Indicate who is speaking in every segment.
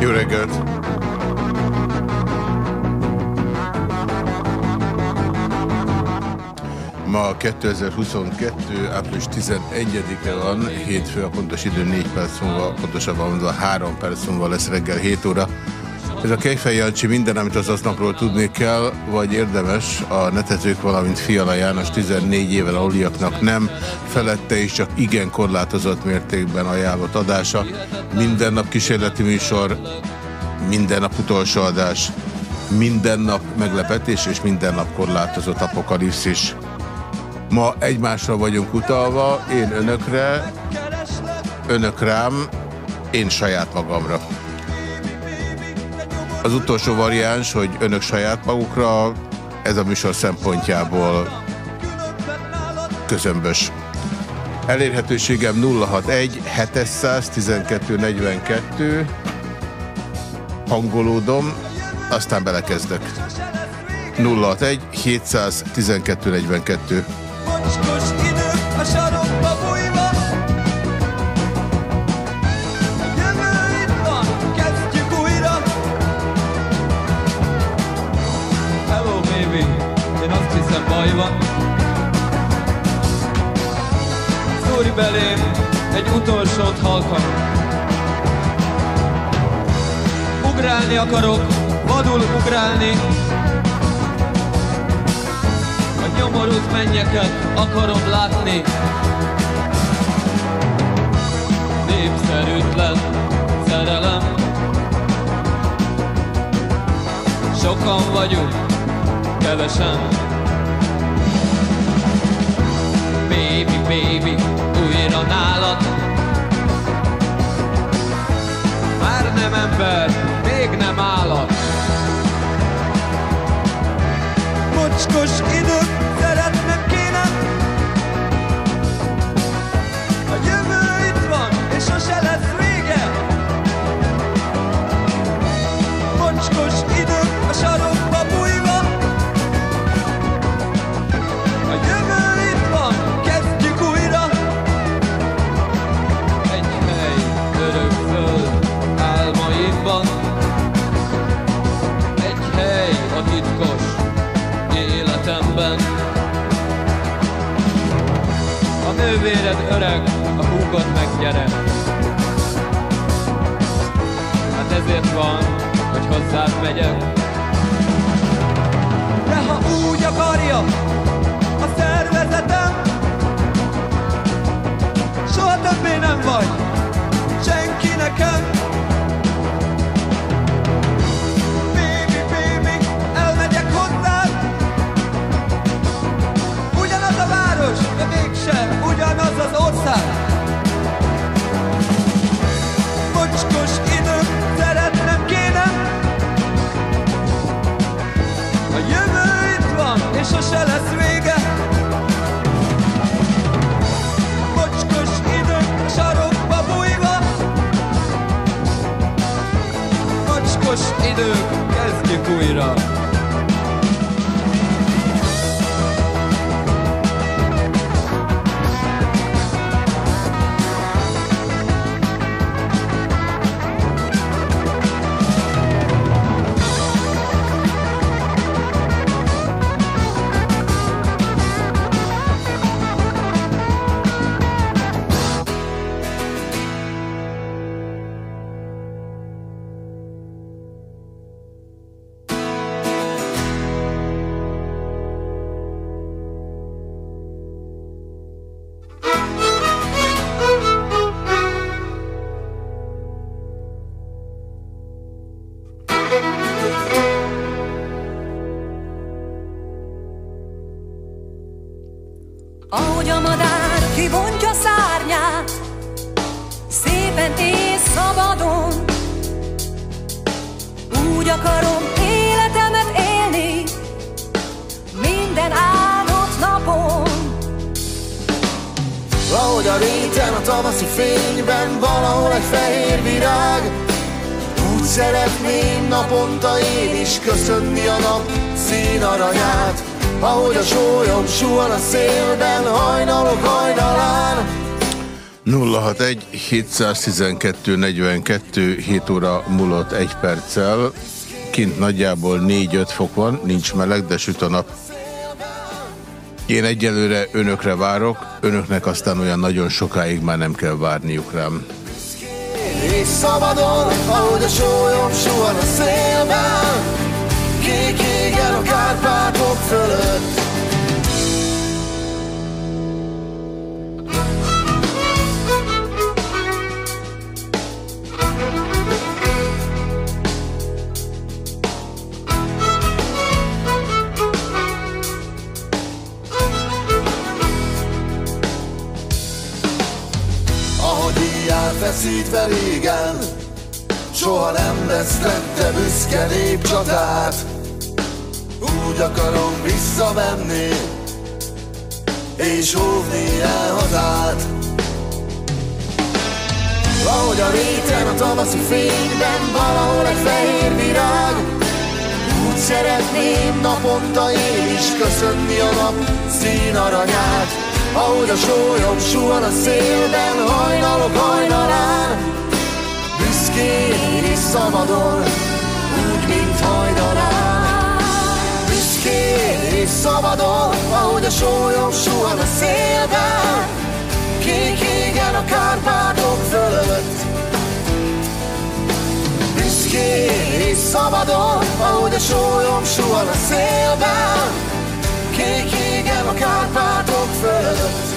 Speaker 1: Jó reggelt! Ma 2022. április 11-e van, hétfő a pontos idő 4 perc múlva, pontosabban mondva 3 perc múlva lesz reggel 7 óra. Ez a Kejfej Jancsi minden, amit az aznapról tudni kell, vagy érdemes a netezők, valamint Fiala János 14 éven aluliaknak nem, felette és csak igen korlátozott mértékben ajánlott adása. Minden nap kísérleti műsor, minden nap utolsó adás, minden nap meglepetés és minden nap korlátozott apokalipszis. Ma egymásra vagyunk utalva, én önökre, önök rám, én saját magamra. Az utolsó variáns, hogy önök saját magukra, ez a műsor szempontjából közömbös. Elérhetőségem 061 712 42 hangolódom, aztán belekezdek. 061 712 42
Speaker 2: utolsót halkan. Ugrálni akarok, vadul ugrálni. A nyomorult mennyeket akarom látni. Népszerűtlen szerelem. Sokan vagyunk, kevesen. Baby, baby, újra nálad. Már nem ember, még nem állat. Mocskos idők, öreg, a húgod meg gyere. Hát ezért van, hogy hozzád megyek. De ha úgy akarja a szervezetem, soha többé nem vagy senki nekem. Sose lesz vége. Mocskos idő, sarokba bújva. Mocskos idő, kezdjük újra. én is köszönni a nap szín aranyát, ahogy a sólyom suhan a szélben, hajnalok hajnalán.
Speaker 1: 061 712 42 7 óra múlott egy perccel. Kint nagyjából 4-5 fok van, nincs meleg, de süt a nap. Én egyelőre önökre várok, önöknek aztán olyan nagyon sokáig már nem kell várniuk rám. És szabadon, ahogy a sólyom suhan a szélben, kék égen a Kárpátok fölött.
Speaker 3: Feszítve régen Soha nem vesztette büszke népcsatát. Úgy akarom visszamenni És óvni el hazát. Ahogy a réten a tavaszi fényben Valahol egy fehér virág. Úgy szeretném naponta én is köszönni a nap színaranyát ahogy a sólyom suhan a szélben, hajnalok hajnalán, büszkén és szabadon, úgy, mint hajnalán. Büszkén és szabadon, ahogy a sólyom suhan a szélben, kék égen a Kárpátok fölött. Büszkén és szabadon, ahogy a sólyom suhan a szélben, kék égen a Kárpátok fölött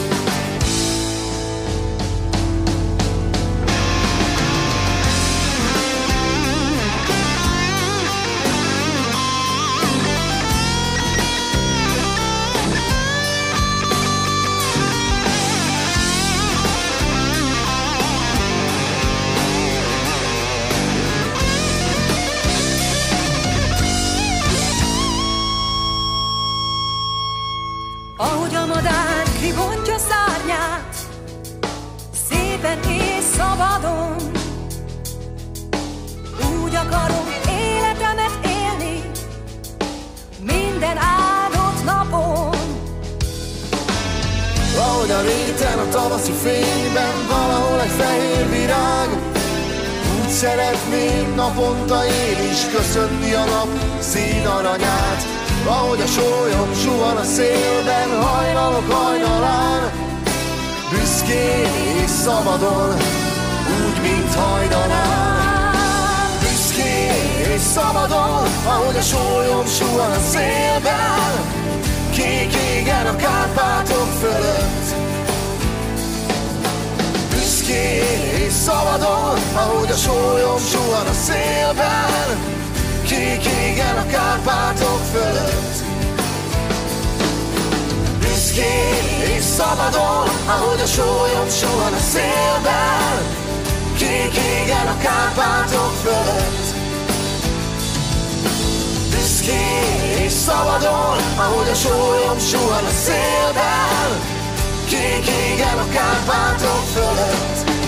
Speaker 3: a réten a tavaszi fényben Valahol egy fehér virág Úgy szeretném naponta én is Köszönni a nap színaranyát Ahogy a sólyom suhan a szélben Hajnalok hajnalán Büszkén és szabadon úgy, mint. Büszkén és szabadon, ahogy a sólyom suhan a szélben, kék égen a Kárpátok fölött. Büszkén és szabadon, ahogy a sólyom suhan a szélben, kék égen a Kárpátok fölött. Büszkén és szabadon, ahogy a sólyom suhan a szélben, Kék égen a Kárpátok fölött Büszkén és szabadon Ahogy a sólyom suhan a szélben Kék égen a Kárpátok fölött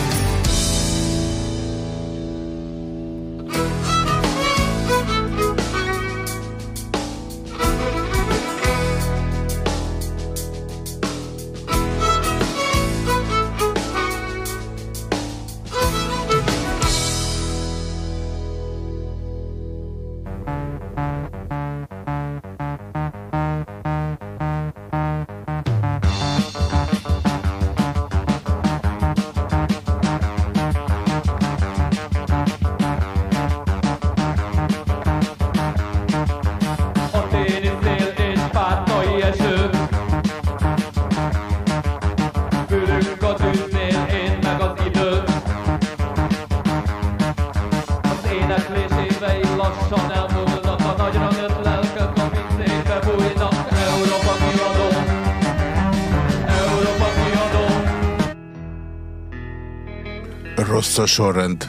Speaker 1: rossz a sorrend.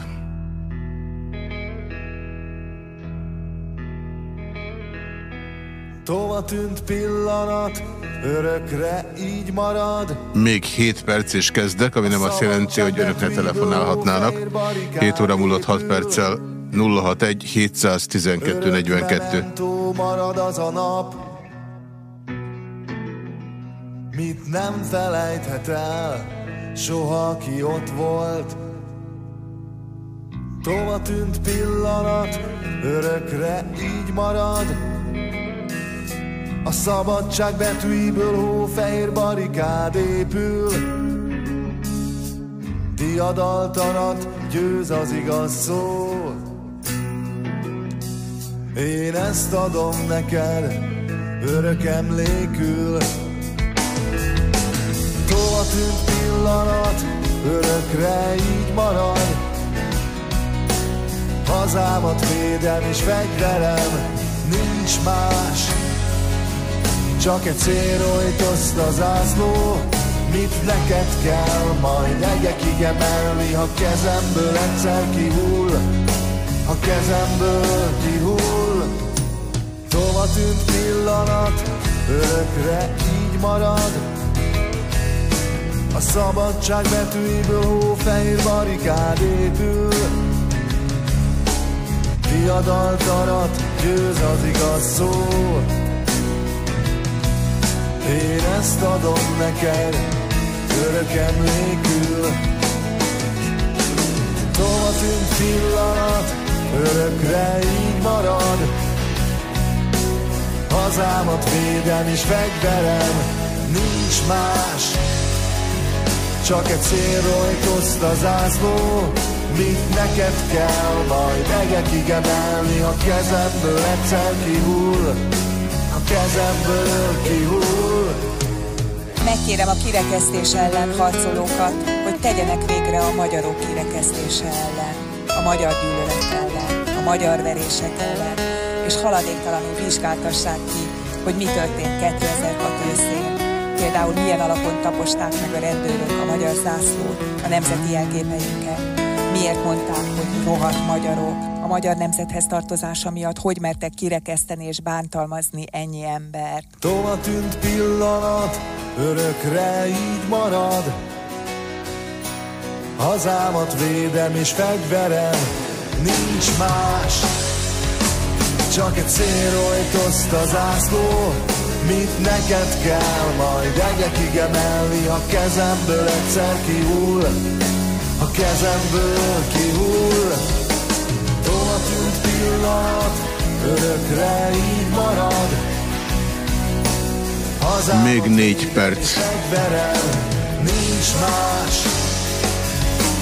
Speaker 3: Tova tűnt pillanat, örökre így marad.
Speaker 1: Még 7 perc és kezdek, ami nem azt jelenti, hogy önökre telefonálhatnának. 7 óra múlott 6 perccel 061 712 42.
Speaker 3: marad az a nap, mit nem felejthet el soha aki ott volt. Tova tűnt pillanat, örökre így marad. A szabadság betűiből hófehér barikád épül. Diadaltanat győz az igaz szó. Én ezt adom neked, örök emlékül. Tova tűnt pillanat, örökre így marad. Hazámat védem és fegyverem, nincs más. Csak egy célrojtoszt az ászló, mit neked kell majd egyekig emelni, ha kezemből egyszer kihull, ha kezemből kihull. Tova tűnt pillanat, örökre így marad, a szabadság betűiből hófehér barikád épül Diadaltarat győz az igaz szó. Én ezt adom neked örök emlékül Tova tűnt pillanat örökre így marad. Hazámat védem és fegyverem nincs más. Csak egy célrojtoszt az ászló Mit neked kell majd egekig emelni Ha kezemből egyszer kihull Ha kezemből kihull
Speaker 4: Megkérem a kirekesztés ellen harcolókat, hogy tegyenek végre a magyarok kirekesztése ellen, a magyar gyűlölet ellen, a magyar verések ellen, és haladéktalanul vizsgáltassák ki, hogy mi történt 2006 őszén, Például milyen alapon taposták meg a rendőrök a magyar zászlót, a nemzeti jelképeinket. Miért mondták, hogy rohadt magyarok, a magyar nemzethez tartozása miatt hogy mertek kirekeszteni és bántalmazni ennyi embert.
Speaker 3: Tova tűnt pillanat, örökre így marad. Hazámat védem és fegyverem, nincs más. Csak egy célrojtoszt az ászló, Mit neked kell majd egekig emelni, ha kezemből egyszer kihull, kezemből kihull. Tova tűnt pillanat, örökre így marad.
Speaker 1: Hazámat Még négy perc.
Speaker 3: Fegyverem, nincs más,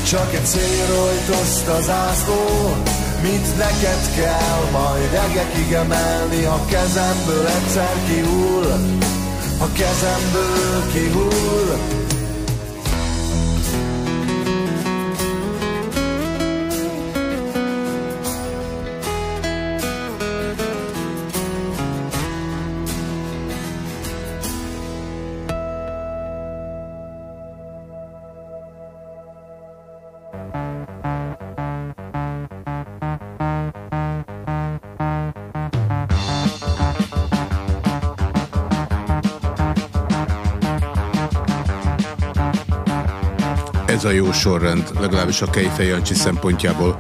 Speaker 3: csak egy célrojtoszt az ászló, Mit neked kell majd egekig emelni, ha kezemből egyszer kihull, ha kezemből kihull.
Speaker 1: Ez a jó sorrend, legalábbis a Kejfej Jancsi szempontjából.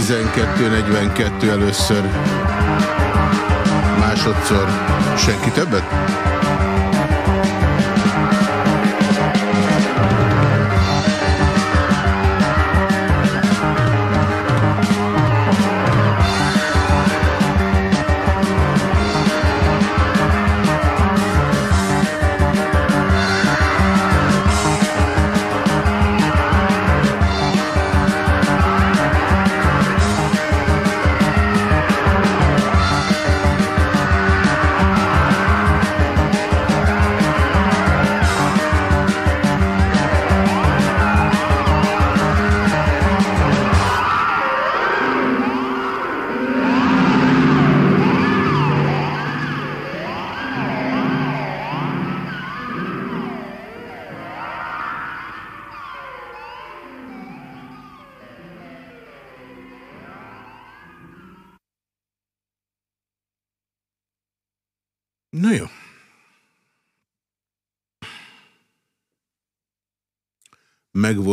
Speaker 1: 712 42 először. Másodszor. Senki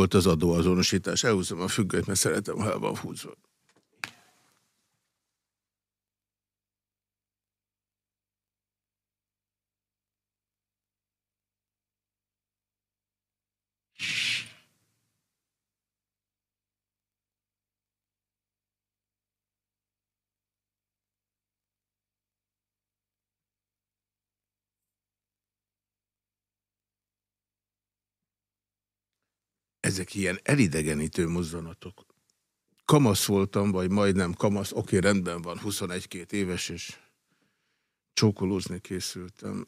Speaker 1: Megvolt az adóazonosítás. Elhúzom a függőt, mert szeretem, ha el van húzva. Ezek ilyen elidegenítő mozzanatok. Kamasz voltam, vagy majdnem kamasz, oké, rendben van, 21-2 éves, és csókolózni készültem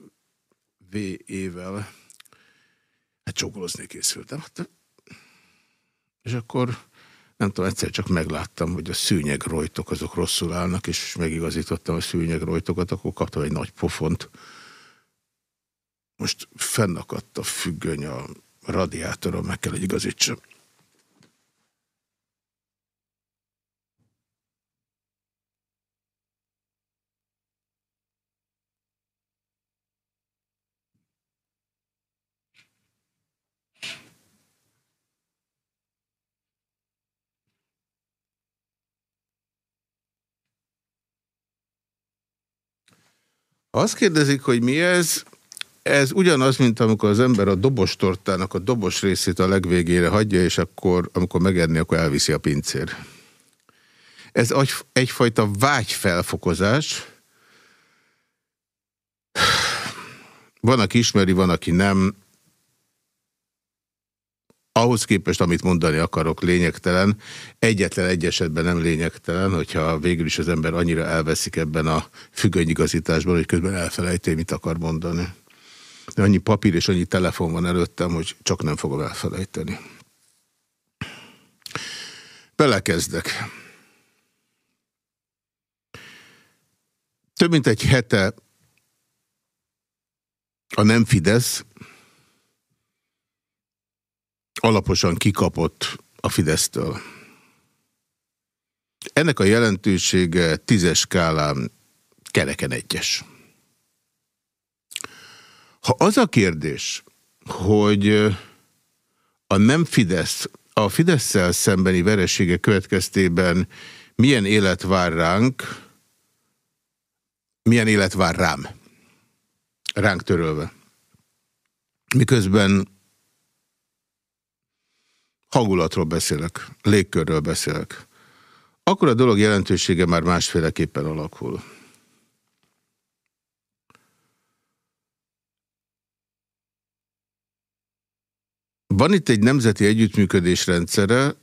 Speaker 1: V-ével. Hát csókolózni készültem. Hát, és akkor nem tudom, egyszer csak megláttam, hogy a szűnyeg rojtok azok rosszul állnak, és megigazítottam a szűnyeg rojtokat, akkor kaptam egy nagy pofont. Most fennakadt a függöny a radiátoron meg kell, hogy igazítsam. Azt kérdezik, hogy mi ez, ez ugyanaz, mint amikor az ember a dobostortának a dobos részét a legvégére hagyja, és akkor, amikor megenni, akkor elviszi a pincér. Ez egyfajta vágyfelfokozás. Van, aki ismeri, van, aki nem. Ahhoz képest, amit mondani akarok, lényegtelen. Egyetlen egy esetben nem lényegtelen, hogyha végül is az ember annyira elveszik ebben a függönyigazításban, hogy közben elfelejti, mit akar mondani. De annyi papír és annyi telefon van előttem, hogy csak nem fogom elfelejteni. Belekezdek. Több mint egy hete a nem Fidesz alaposan kikapott a Fidesztől. Ennek a jelentősége tízes skálán kereken egyes. Ha az a kérdés, hogy a nem Fidesz, a fidesz szembeni veresége következtében milyen élet vár ránk, milyen élet vár rám, ránk törölve. Miközben hangulatról beszélek, légkörről beszélek, akkor a dolog jelentősége már másféleképpen alakul. Van itt egy nemzeti együttműködés rendszere,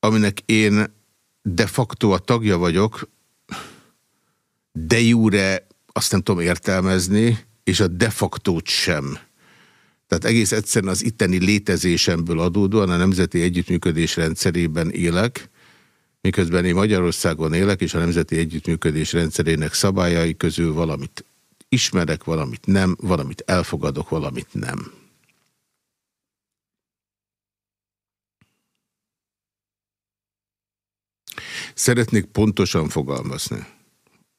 Speaker 1: aminek én de facto a tagja vagyok, de jure azt nem tudom értelmezni, és a de facto sem. Tehát egész egyszerűen az itteni létezésemből adódóan a Nemzeti Együttműködés rendszerében élek, miközben én Magyarországon élek, és a Nemzeti Együttműködés rendszerének szabályai közül valamit ismerek, valamit nem, valamit elfogadok, valamit nem. Szeretnék pontosan fogalmazni,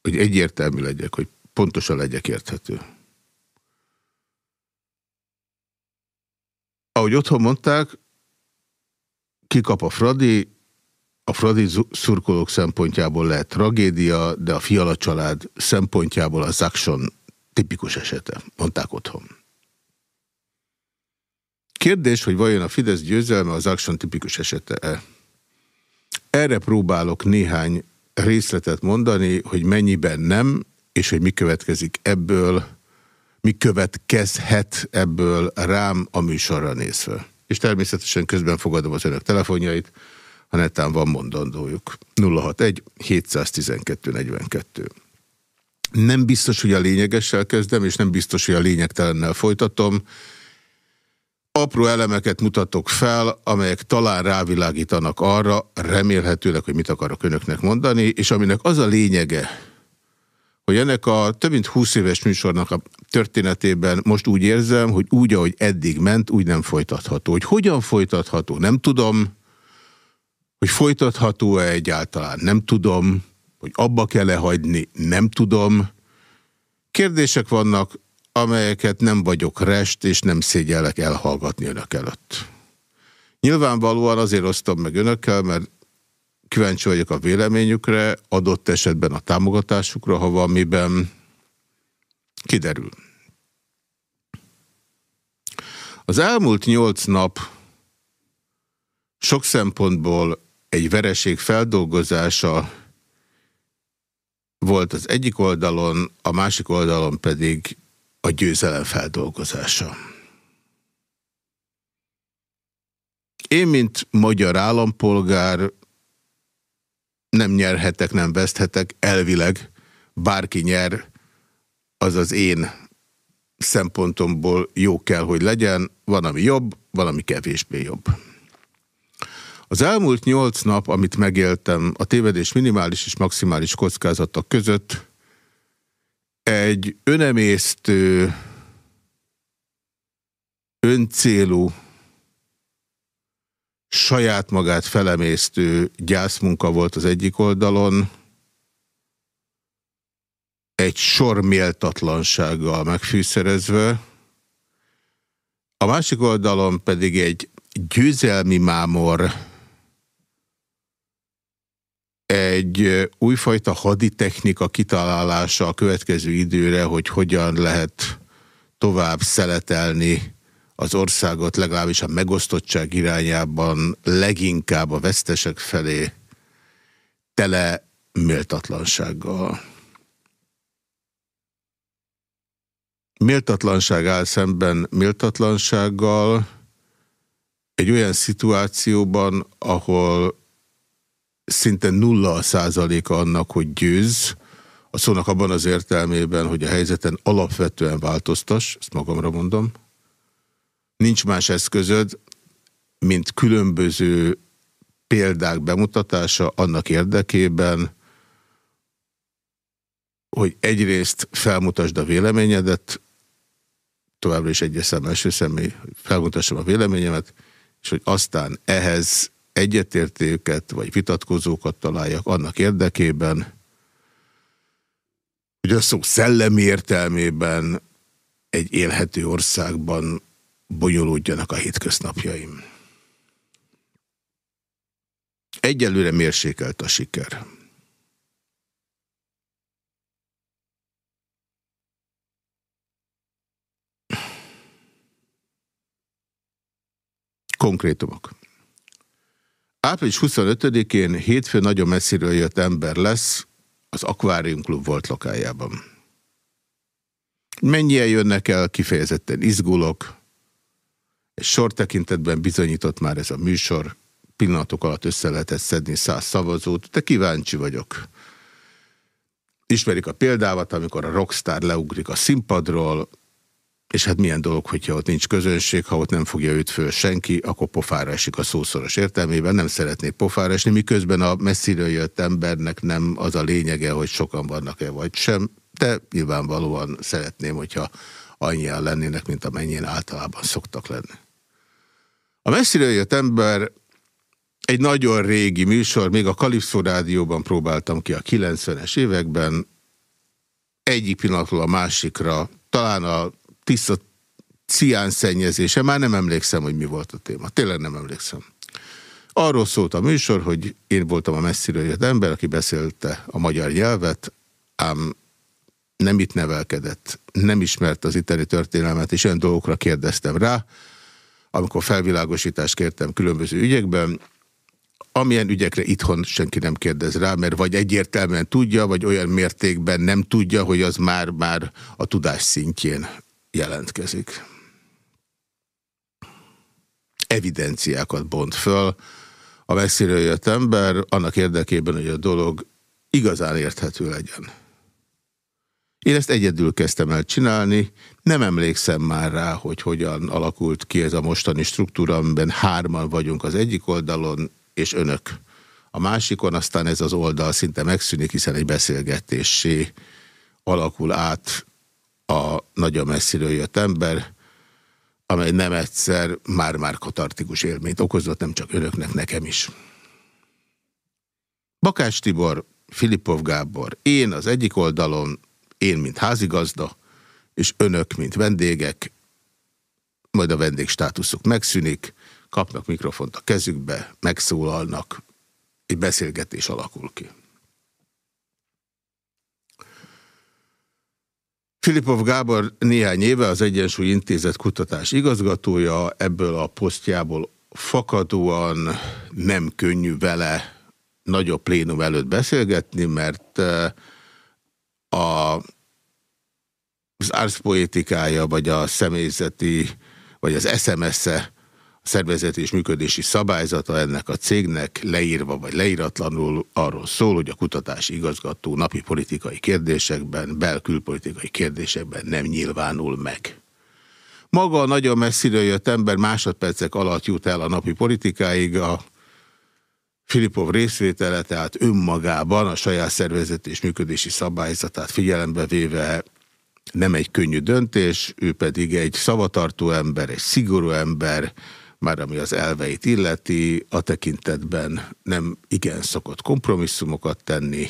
Speaker 1: hogy egyértelmű legyek, hogy pontosan legyek érthető. Ahogy otthon mondták, kikap a Fradi, a Fradi szurkolók szempontjából lehet tragédia, de a Fiala család szempontjából a Zakson tipikus esete, mondták otthon. Kérdés, hogy vajon a Fidesz győzelme az Zakson tipikus esete-e? Erre próbálok néhány részletet mondani, hogy mennyiben nem, és hogy mi következik ebből, mi következhet ebből rám a műsorra nézve. És természetesen közben fogadom az önök telefonjait, ha netán van mondandójuk. 061 712 42. Nem biztos, hogy a lényegessel kezdem, és nem biztos, hogy a lényegtelennel folytatom. Apró elemeket mutatok fel, amelyek talán rávilágítanak arra, remélhetőleg, hogy mit akarok önöknek mondani, és aminek az a lényege, hogy ennek a több mint 20 éves műsornak a történetében most úgy érzem, hogy úgy, ahogy eddig ment, úgy nem folytatható. Hogy hogyan folytatható, nem tudom, hogy folytatható-e egyáltalán, nem tudom, hogy abba kell-e hagyni, nem tudom. Kérdések vannak, amelyeket nem vagyok rest, és nem szégyellek elhallgatni önök előtt. Nyilvánvalóan azért osztom meg önökkel, mert kíváncsi vagyok a véleményükre, adott esetben a támogatásukra, ha van miben kiderül. Az elmúlt nyolc nap sok szempontból egy vereség feldolgozása volt az egyik oldalon, a másik oldalon pedig a győzelem feldolgozása. Én, mint magyar állampolgár nem nyerhetek, nem veszthetek, elvileg bárki nyer, az az én szempontomból jó kell, hogy legyen, van, ami jobb, van, ami kevésbé jobb. Az elmúlt nyolc nap, amit megéltem a tévedés minimális és maximális kockázatok között, egy önemésztő, öncélú, saját magát felemésztő gyászmunka volt az egyik oldalon, egy sor méltatlansággal megfűszerezve, a másik oldalon pedig egy győzelmi mámor, egy újfajta haditechnika kitalálása a következő időre, hogy hogyan lehet tovább szeletelni az országot legalábbis a megosztottság irányában leginkább a vesztesek felé tele méltatlansággal. Méltatlanság áll szemben méltatlansággal egy olyan szituációban, ahol szinte nulla a százaléka annak, hogy győz, a szónak abban az értelmében, hogy a helyzeten alapvetően változtas, ezt magamra mondom, nincs más eszközöd, mint különböző példák bemutatása annak érdekében, hogy egyrészt felmutasd a véleményedet, továbbra is egyes szem első személy, felmutassam a véleményemet, és hogy aztán ehhez egyetértőket vagy vitatkozókat találjak annak érdekében, hogy a szó szellemi értelmében egy élhető országban bonyolódjanak a hétköznapjaim. Egyelőre mérsékelt a siker. Konkrétumok. Április 25-én hétfő nagyon messziről jött ember lesz, az Aquarium Klub volt lokájában. Mennyien jönnek el, kifejezetten izgulok, és sor tekintetben bizonyított már ez a műsor, pillanatok alatt össze lehetett szedni száz szavazót, de kíváncsi vagyok. Ismerik a példávat, amikor a rockstar leugrik a színpadról, és hát milyen dolog, hogyha ott nincs közönség, ha ott nem fogja őt föl senki, akkor pofára esik a szószoros értelmében, nem szeretnék pofára esni, miközben a messziről jött embernek nem az a lényege, hogy sokan vannak-e vagy sem, de nyilvánvalóan szeretném, hogyha annyian lennének, mint amennyien általában szoktak lenni. A messziről jött ember egy nagyon régi műsor, még a Kalipszó rádióban próbáltam ki a 90-es években, egyik pillanatról a másikra, talán a tiszta cián szennyezése, már nem emlékszem, hogy mi volt a téma. Tényleg nem emlékszem. Arról szólt a műsor, hogy én voltam a messziről jött ember, aki beszélte a magyar nyelvet, ám nem itt nevelkedett, nem ismert az itteni történelmet, és olyan dolgokra kérdeztem rá, amikor felvilágosítást kértem különböző ügyekben, amilyen ügyekre itthon senki nem kérdez rá, mert vagy egyértelműen tudja, vagy olyan mértékben nem tudja, hogy az már-már a tudás szintjén jelentkezik. Evidenciákat bont föl a messziről jött ember annak érdekében, hogy a dolog igazán érthető legyen. Én ezt egyedül kezdtem el csinálni, nem emlékszem már rá, hogy hogyan alakult ki ez a mostani struktúra, amiben hárman vagyunk az egyik oldalon, és önök. A másikon aztán ez az oldal szinte megszűnik, hiszen egy beszélgetésé alakul át a nagyon messziről jött ember, amely nem egyszer már-már katartikus élményt okozott, nem csak önöknek, nekem is. Bakás Tibor, Filipov Gábor, én az egyik oldalon, én, mint házigazda, és önök, mint vendégek, majd a vendégstátuszuk megszűnik, kapnak mikrofont a kezükbe, megszólalnak, egy beszélgetés alakul ki. Filipov Gábor néhány éve az Egyensúly Intézet kutatás igazgatója, ebből a posztjából fakadóan nem könnyű vele nagyobb plénum előtt beszélgetni, mert eh, a, az árszpoétikája, vagy a személyzeti, vagy az SMS-e szervezeti és működési szabályzata ennek a cégnek leírva vagy leíratlanul arról szól, hogy a kutatási igazgató napi politikai kérdésekben, belkülpolitikai kérdésekben nem nyilvánul meg. Maga a nagyon messziről jött ember másodpercek alatt jut el a napi politikáig, a Filipov részvétele, tehát önmagában a saját szervezet és működési szabályzatát figyelembe véve nem egy könnyű döntés, ő pedig egy szavatartó ember, egy szigorú ember, már ami az elveit illeti, a tekintetben nem igen szokott kompromisszumokat tenni,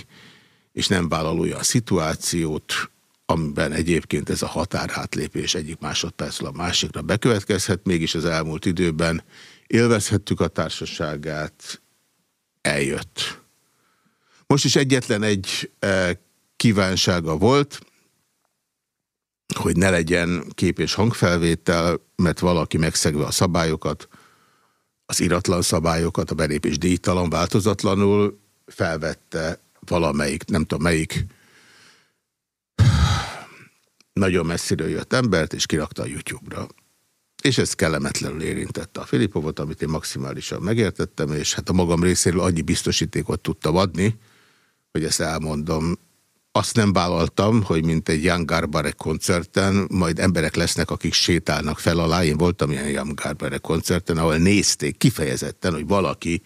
Speaker 1: és nem vállal olyan szituációt, amiben egyébként ez a határátlépés egyik másodpercről a másikra bekövetkezhet, mégis az elmúlt időben élvezhettük a társaságát, eljött. Most is egyetlen egy eh, kívánsága volt, hogy ne legyen kép és hangfelvétel, mert valaki megszegve a szabályokat, az iratlan szabályokat, a belépés díjtalan változatlanul felvette valamelyik, nem tudom melyik, nagyon messziről jött embert, és kirakta a YouTube-ra. És ez kellemetlenül érintette a Filipovot, amit én maximálisan megértettem, és hát a magam részéről annyi biztosítékot tudtam adni, hogy ezt elmondom azt nem vállaltam, hogy mint egy Jan Garbare koncerten, majd emberek lesznek, akik sétálnak fel alá. Én voltam ilyen Jan Garbare koncerten, ahol nézték kifejezetten, hogy valaki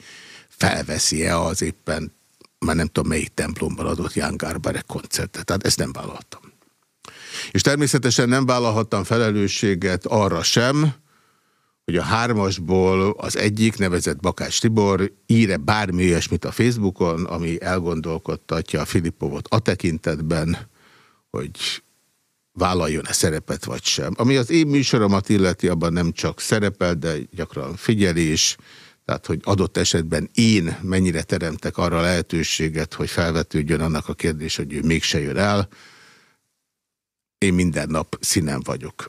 Speaker 1: felveszi-e az éppen, már nem tudom melyik templomban adott Jan Garbare koncertet. Tehát ezt nem vállaltam. És természetesen nem vállalhattam felelősséget arra sem, hogy a hármasból az egyik, nevezett Bakás Tibor íre bármi olyasmit a Facebookon, ami elgondolkodtatja a Filipovot a tekintetben, hogy vállaljon-e szerepet vagy sem. Ami az én műsoromat illeti, abban nem csak szerepel, de gyakran figyelés, tehát hogy adott esetben én mennyire teremtek arra lehetőséget, hogy felvetődjön annak a kérdés, hogy ő mégse jön el. Én minden nap színen vagyok.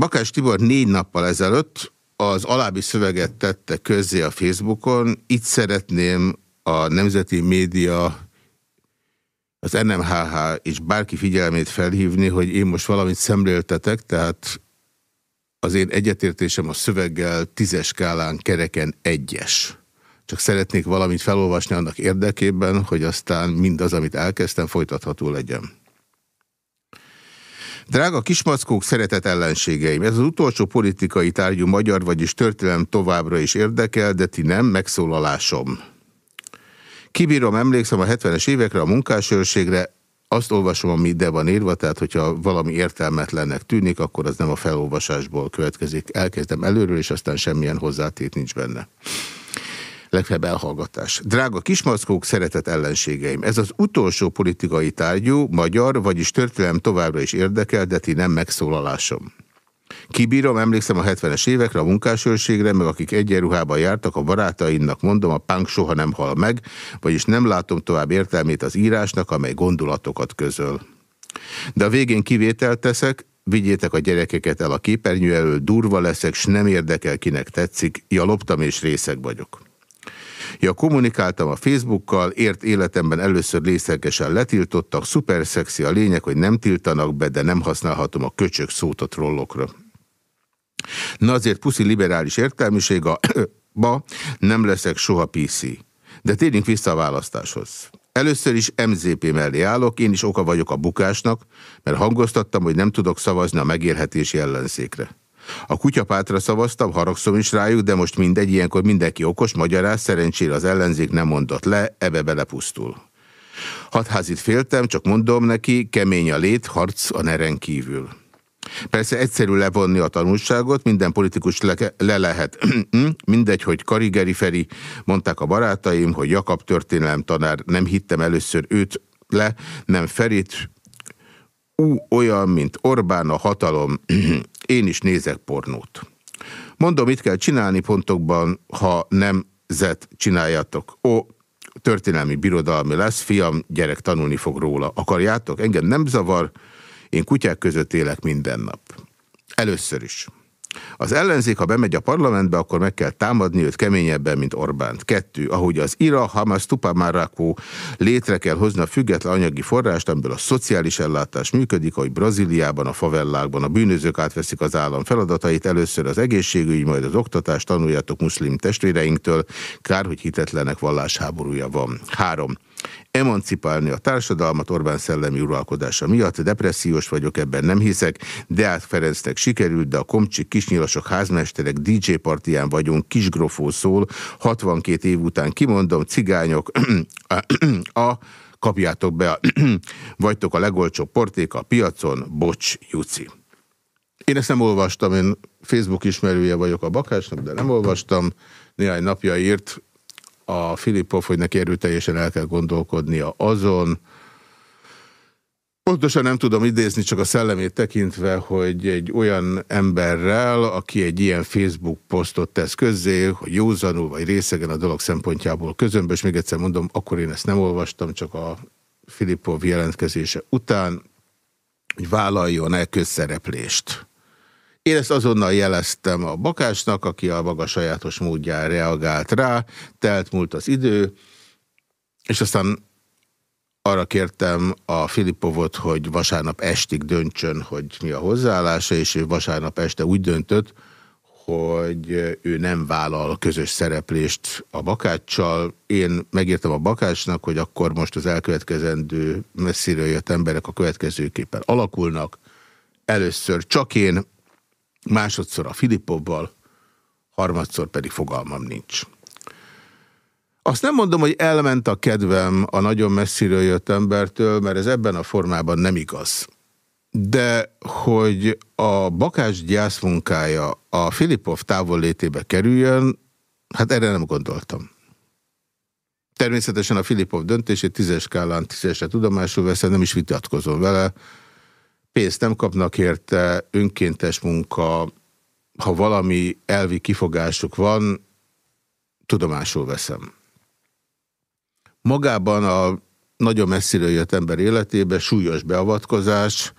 Speaker 1: Bakás Tibor négy nappal ezelőtt az alábbi szöveget tette közzé a Facebookon. Itt szeretném a Nemzeti Média, az NMHH és bárki figyelmét felhívni, hogy én most valamit szemléltetek, tehát az én egyetértésem a szöveggel tízes skálán kereken egyes. Csak szeretnék valamit felolvasni annak érdekében, hogy aztán mindaz, amit elkezdtem, folytatható legyen. Drága kismackók, szeretet ellenségeim, ez az utolsó politikai tárgyú magyar, vagyis történelem továbbra is érdekel, de ti nem, megszólalásom. Kibírom, emlékszem a 70-es évekre, a munkásőrségre, azt olvasom, ami ide van írva, tehát hogyha valami értelmetlennek tűnik, akkor az nem a felolvasásból következik. Elkezdem előről, és aztán semmilyen hozzátét nincs benne legfeljebb elhallgatás. Drága kismackók, szeretett ellenségeim, ez az utolsó politikai tárgyú, magyar, vagyis történelem továbbra is érdekel, de ti nem megszólalásom. Kibírom, emlékszem a 70-es évekre, a munkásőrségre, meg akik egyenruhában jártak, a barátaimnak mondom, a punk soha nem hal meg, vagyis nem látom tovább értelmét az írásnak, amely gondolatokat közöl. De a végén kivételt teszek, vigyétek a gyerekeket el a képernyő elől, durva leszek, s nem érdekel, kinek tetszik, ja, loptam és részeg vagyok. Ja, kommunikáltam a Facebookkal, ért életemben először részlegesen letiltottak, szuper szexi a lényeg, hogy nem tiltanak be, de nem használhatom a köcsök szót a trollokra. Na azért puszi liberális értelmiség a ba nem leszek soha PC. De térjünk vissza a választáshoz. Először is MZP mellé állok, én is oka vagyok a bukásnak, mert hangoztattam, hogy nem tudok szavazni a megérhetési ellenzékre. A kutyapátra szavaztam, haragszom is rájuk, de most mindegy, ilyenkor mindenki okos, magyaráz, szerencsére az ellenzék nem mondott le, ebbe belepusztul. Hatházit féltem, csak mondom neki, kemény a lét, harc a neren kívül. Persze egyszerű levonni a tanulságot, minden politikus le, le lehet. Mindegy, hogy Karigeri Feri, mondták a barátaim, hogy Jakab történelem tanár, nem hittem először őt le, nem Ferit, ú, olyan, mint Orbán a hatalom, én is nézek pornót. Mondom, mit kell csinálni pontokban, ha nem zet csináljátok. Ó, történelmi birodalmi lesz, fiam, gyerek tanulni fog róla. Akarjátok? Engem nem zavar, én kutyák között élek minden nap. Először is. Az ellenzék, ha bemegy a parlamentbe, akkor meg kell támadni őt keményebben, mint Orbánt. Kettő, ahogy az IRA, Hamas, Tupamarakó létre kell hozni a független anyagi forrást, amiből a szociális ellátás működik, ahogy Brazíliában, a favellákban. A bűnözők átveszik az állam feladatait, először az egészségügy, majd az oktatás, tanuljatok muszlim testvéreinktől, kár, hogy hitetlenek vallásháborúja van. Három emancipálni a társadalmat Orbán szellemi uralkodása miatt. Depressziós vagyok, ebben nem hiszek. Deák Ferencnek sikerült, de a komcsik kisnyilasok házmesterek DJ partiján vagyunk, kisgrofó szól, 62 év után kimondom, cigányok, a kapjátok be, a, vagytok a legolcsóbb porték a piacon, bocs, Juci. Én ezt nem olvastam, én Facebook ismerője vagyok a Bakásnak, de nem olvastam. Néhány napja írt a Filipov, hogy neki erőteljesen el kell gondolkodnia azon, Pontosan nem tudom idézni, csak a szellemét tekintve, hogy egy olyan emberrel, aki egy ilyen Facebook posztot tesz közzé, hogy józanul vagy részegen a dolog szempontjából közömbös, még egyszer mondom, akkor én ezt nem olvastam, csak a Filipov jelentkezése után, hogy vállaljon el közszereplést. Én ezt azonnal jeleztem a Bakásnak, aki a maga sajátos módján reagált rá, telt múlt az idő, és aztán arra kértem a Filipovot, hogy vasárnap estig döntsön, hogy mi a hozzáállása, és ő vasárnap este úgy döntött, hogy ő nem vállal közös szereplést a Bakáccsal. Én megírtam a Bakácsnak, hogy akkor most az elkövetkezendő messziről jött emberek a következőképpen alakulnak. Először csak én, másodszor a Filipovval, harmadszor pedig fogalmam nincs. Azt nem mondom, hogy elment a kedvem a nagyon messziről jött embertől, mert ez ebben a formában nem igaz. De hogy a Bakás gyászmunkája a Filipov távollétébe kerüljön, hát erre nem gondoltam. Természetesen a Filipov döntését tízes skálán tízesre tudomásul veszem, nem is vitatkozom vele, pénzt nem kapnak érte, önkéntes munka, ha valami elvi kifogásuk van, tudomásul veszem. Magában a nagyon messziről jött ember életébe súlyos beavatkozás,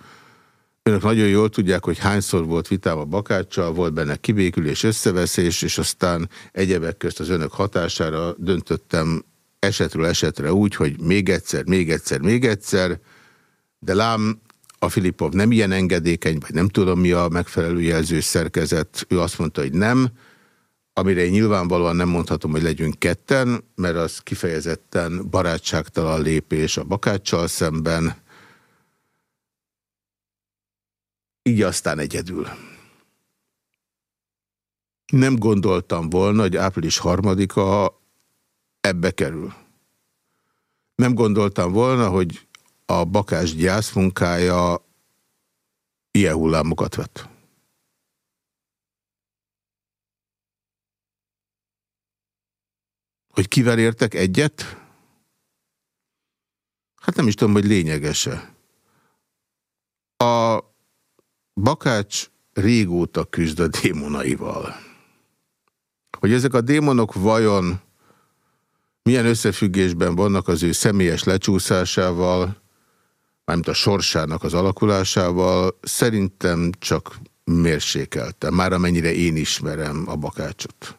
Speaker 1: Önök nagyon jól tudják, hogy hányszor volt vitám a bakáccsal, volt benne kibékülés, összeveszés, és aztán egyebek közt az önök hatására döntöttem esetről esetre úgy, hogy még egyszer, még egyszer, még egyszer, de lám a Filipov nem ilyen engedékeny, vagy nem tudom mi a megfelelő jelzős szerkezet, ő azt mondta, hogy nem, amire én nyilvánvalóan nem mondhatom, hogy legyünk ketten, mert az kifejezetten barátságtalan lépés a bakáccsal szemben, így aztán egyedül. Nem gondoltam volna, hogy április harmadika ebbe kerül. Nem gondoltam volna, hogy a bakás gyászmunkája ilyen hullámokat vett. Hogy kivel értek egyet? Hát nem is tudom, hogy lényegese. A Bakács régóta küzd a démonaival. Hogy ezek a démonok vajon milyen összefüggésben vannak az ő személyes lecsúszásával, mármint a sorsának az alakulásával, szerintem csak mérsékeltem, már amennyire én ismerem a bakácsot.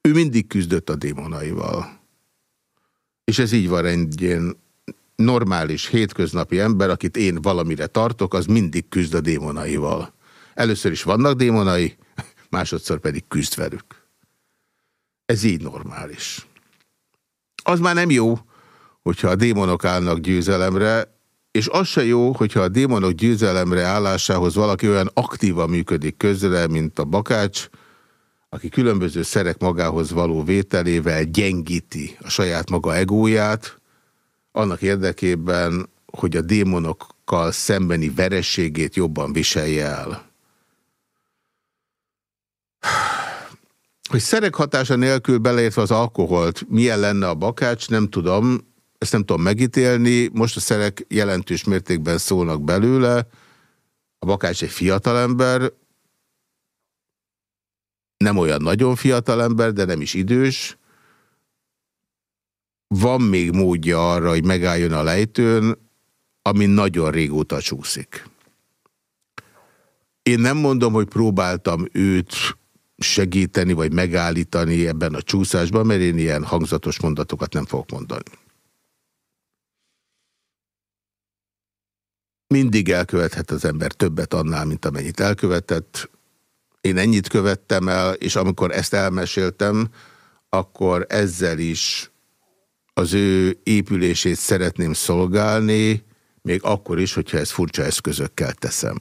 Speaker 1: Ő mindig küzdött a démonaival. És ez így van egy normális, hétköznapi ember, akit én valamire tartok, az mindig küzd a démonaival. Először is vannak démonai, másodszor pedig küzd velük. Ez így normális. Az már nem jó, hogyha a démonok állnak győzelemre, és az se jó, hogyha a démonok győzelemre állásához valaki olyan aktívan működik közre, mint a bakács, aki különböző szerek magához való vételével gyengíti a saját maga egóját, annak érdekében, hogy a démonokkal szembeni verességét jobban viselje el. Hogy szerek hatása nélkül beleértve az alkoholt, milyen lenne a bakács, nem tudom, ezt nem tudom megítélni. Most a szerek jelentős mértékben szólnak belőle. A bakács egy fiatalember, nem olyan nagyon fiatalember, de nem is idős. Van még módja arra, hogy megálljon a lejtőn, ami nagyon régóta csúszik. Én nem mondom, hogy próbáltam őt segíteni, vagy megállítani ebben a csúszásban, mert én ilyen hangzatos mondatokat nem fogok mondani. Mindig elkövethet az ember többet annál, mint amennyit elkövetett. Én ennyit követtem el, és amikor ezt elmeséltem, akkor ezzel is az ő épülését szeretném szolgálni, még akkor is, hogyha ezt furcsa eszközökkel teszem.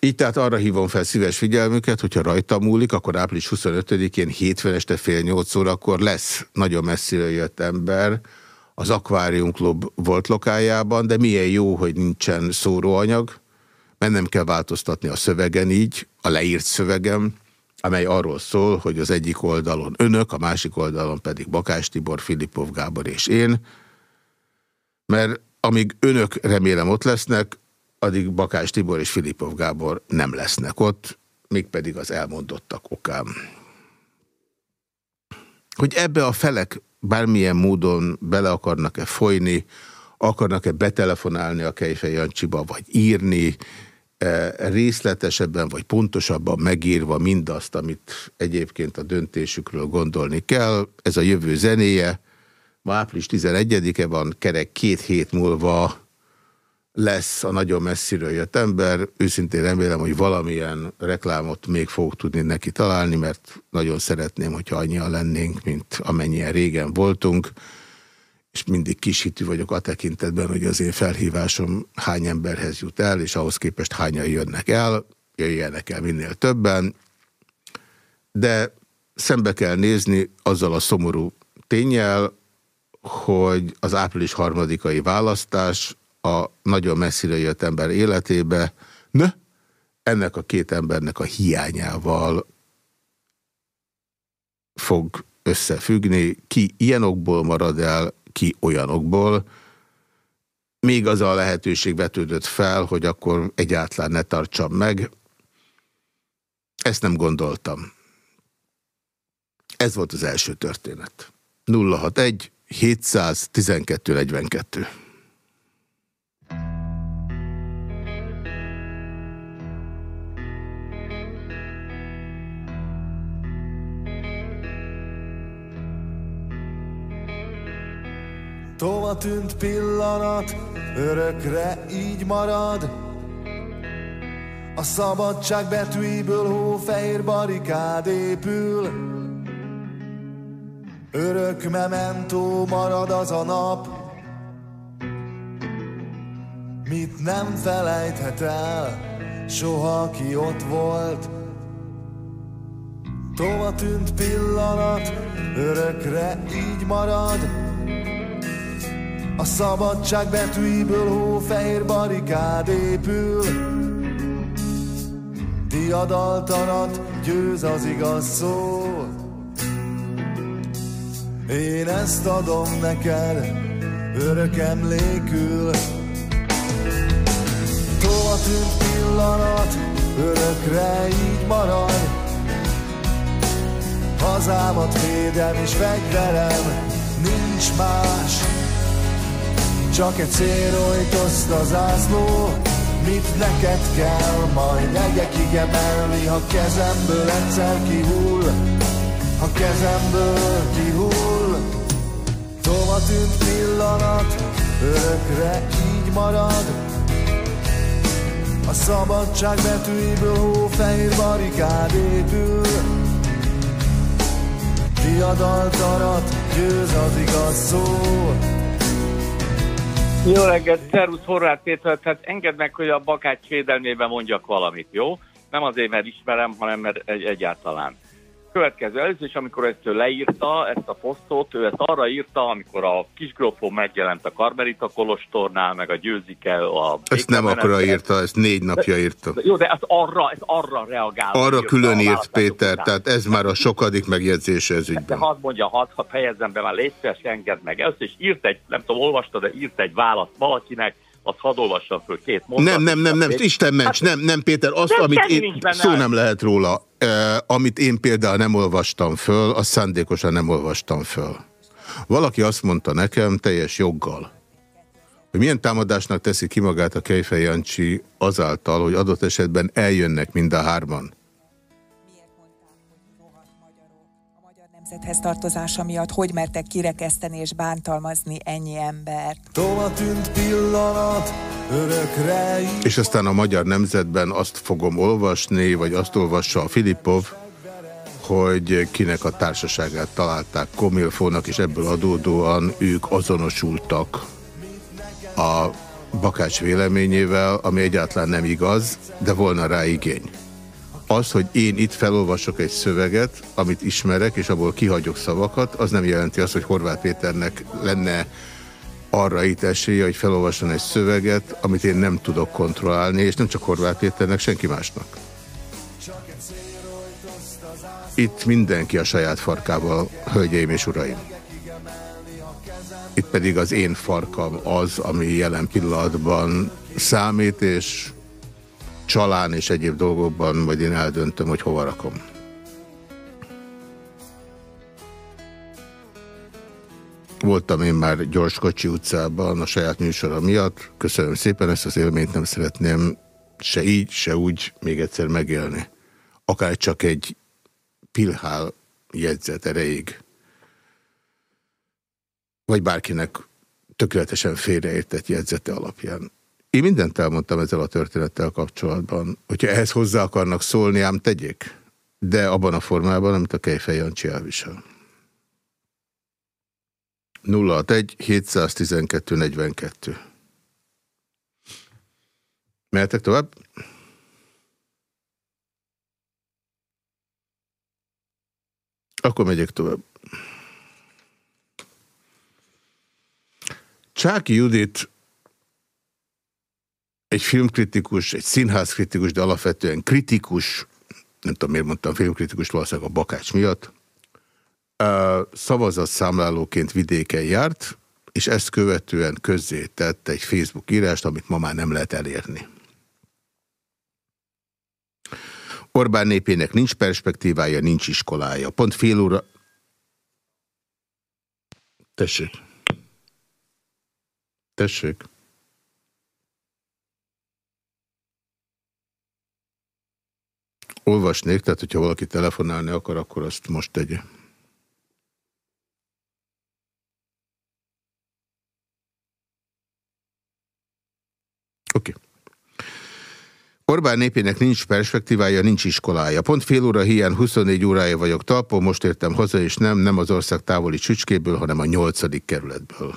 Speaker 1: Így tehát arra hívom fel szíves figyelmüket, hogyha rajta múlik, akkor április 25-én hétfőn este fél nyolc órakor lesz nagyon messzire jött ember az Aquarium Club volt lokájában, de milyen jó, hogy nincsen szóróanyag, mert nem kell változtatni a szövegen így, a leírt szövegem, amely arról szól, hogy az egyik oldalon önök, a másik oldalon pedig Bakás Tibor, Filipov Gábor és én, mert amíg önök remélem ott lesznek, addig Bakás Tibor és Filipov Gábor nem lesznek ott, mégpedig az elmondottak okán. Hogy ebbe a felek bármilyen módon bele akarnak-e folyni, akarnak-e betelefonálni a Kejfej Jancsiba, vagy írni, e, részletesebben vagy pontosabban megírva mindazt, amit egyébként a döntésükről gondolni kell. Ez a jövő zenéje. Ma április 11-e van, kerek két hét múlva lesz a nagyon messziről jött ember. Őszintén remélem, hogy valamilyen reklámot még fogok tudni neki találni, mert nagyon szeretném, hogyha annyian lennénk, mint amennyien régen voltunk. És mindig kishitű vagyok a tekintetben, hogy az én felhívásom hány emberhez jut el, és ahhoz képest hányan jönnek el, jöjjenek el minél többen. De szembe kell nézni azzal a szomorú tényel, hogy az április harmadikai választás a nagyon messzire jött ember életébe, ne, ennek a két embernek a hiányával fog összefüggni, ki ilyen okból marad el, ki olyanokból. Még az a lehetőség vetődött fel, hogy akkor egyáltalán ne tartsam meg. Ezt nem gondoltam. Ez volt az első történet. 061 712 42
Speaker 3: Tova tűnt pillanat, örökre így marad. A szabadság betűiből hófehér barikád épül. Örök mementó marad az a nap, mit nem felejthet el, soha ki ott volt. Tova tűnt pillanat, örökre így marad. A szabadság betűiből hófehér barikád épül Diadaltanat győz az igaz szó Én ezt adom neked örök emlékül Tova tűnt örökre így marad. Hazámat védem és fegyverem, nincs más. Csak egy célrojtoszt az ászló, mit neked kell majd egyekig emelni, ha kezemből egyszer kihull, ha kezemből kihull. Tova tűnt pillanat, örökre így marad, a szabadság betűiből hófehér barikád épül. Diadalt arat, győz az igaz szó
Speaker 5: Jó reggelt, szervusz Horváth Péter, tehát engedd meg, hogy a bakács védelmében mondjak valamit, jó? Nem azért, mert ismerem, hanem mert egy, egyáltalán következő először is, amikor ezt ő leírta, ezt a posztot, ő ezt arra írta, amikor a kisgrófó megjelent a Karmelita Kolostornál, meg a győzike a...
Speaker 1: Ezt nem akkor írta, ezt négy napja írta.
Speaker 5: Jó, de ez arra, ez arra reagál.
Speaker 1: Arra külön írt Péter, után. tehát ez már a sokadik megjegyzése ez ügyben.
Speaker 5: De hadd mondja, hadd, ha fejezzem be, már légy szíves, engedd meg. Először is írt egy, nem tudom, olvasta, de írt egy választ valakinek, azt hadd olvassam föl két mondat.
Speaker 1: Nem, nem, nem, nem, Isten ments, hát, nem, nem Péter, azt, nem, amit én, szó nem lehet róla. Uh, amit én például nem olvastam föl, azt szándékosan nem olvastam föl. Valaki azt mondta nekem teljes joggal, hogy milyen támadásnak teszi ki magát a Kejfej Jancsi azáltal, hogy adott esetben eljönnek mind a hárman.
Speaker 4: Nemzethez tartozása miatt hogy mertek kirekeszteni és bántalmazni ennyi embert.
Speaker 3: Tova tűnt pillanat, örökre
Speaker 1: És aztán a magyar nemzetben azt fogom olvasni, vagy azt olvassa a Filipov, hogy kinek a társaságát találták Komilfónak, és ebből adódóan ők azonosultak a Bakács véleményével, ami egyáltalán nem igaz, de volna rá igény. Az, hogy én itt felolvasok egy szöveget, amit ismerek, és abból kihagyok szavakat, az nem jelenti azt, hogy Horváth Péternek lenne arra itt esélye, hogy felolvasson egy szöveget, amit én nem tudok kontrollálni, és nem csak Horváth Péternek, senki másnak. Itt mindenki a saját farkával, hölgyeim és uraim. Itt pedig az én farkam az, ami jelen pillanatban számít, és csalán és egyéb dolgokban majd én eldöntöm, hogy hova rakom. Voltam én már Gyorskocsi utcában a saját műsora miatt. Köszönöm szépen, ezt az élményt nem szeretném se így, se úgy még egyszer megélni. Akár csak egy pilhál jegyzet erejéig. Vagy bárkinek tökéletesen félreértett jegyzete alapján. Én mindent elmondtam ezzel a történettel kapcsolatban. Hogyha ehhez hozzá akarnak szólni, ám tegyék. De abban a formában, amit a Kejfej Jancsi elvisel. 061 712 42 Mehetek tovább? Akkor megyek tovább. Csáki Judit egy filmkritikus, egy színházkritikus, de alapvetően kritikus, nem tudom miért mondtam filmkritikus, valószínűleg a Bakács miatt, szavazatszámlálóként vidéken járt, és ezt követően közzé tett egy Facebook írást, amit ma már nem lehet elérni. Orbán népének nincs perspektívája, nincs iskolája. Pont fél óra... Tessék. Tessék. Olvasnék, tehát hogyha valaki telefonálni akar, akkor azt most tegye. Oké. Okay. Orbán népének nincs perspektívája, nincs iskolája. Pont fél óra hiány 24 órája vagyok talpon, most értem haza, és nem, nem az ország távoli csücskéből, hanem a nyolcadik kerületből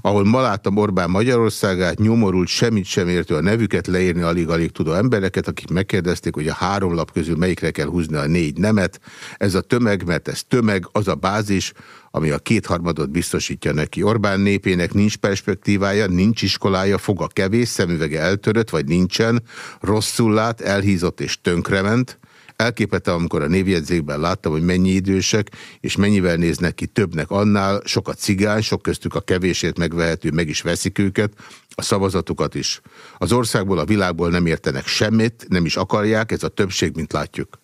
Speaker 1: ahol ma láttam Orbán Magyarországát, nyomorult, semmit sem értő a nevüket leírni alig-alig tudó embereket, akik megkérdezték, hogy a három lap közül melyikre kell húzni a négy nemet. Ez a tömeg, mert ez tömeg, az a bázis, ami a kétharmadot biztosítja neki. Orbán népének nincs perspektívája, nincs iskolája, foga kevés, szemüvege eltörött, vagy nincsen, rosszul lát, elhízott és tönkrement, Elképettem, amikor a névjegyzékben láttam, hogy mennyi idősek, és mennyivel néznek ki többnek annál, sok a cigány, sok köztük a kevését megvehető, meg is veszik őket, a szavazatukat is. Az országból, a világból nem értenek semmit, nem is akarják, ez a többség, mint látjuk.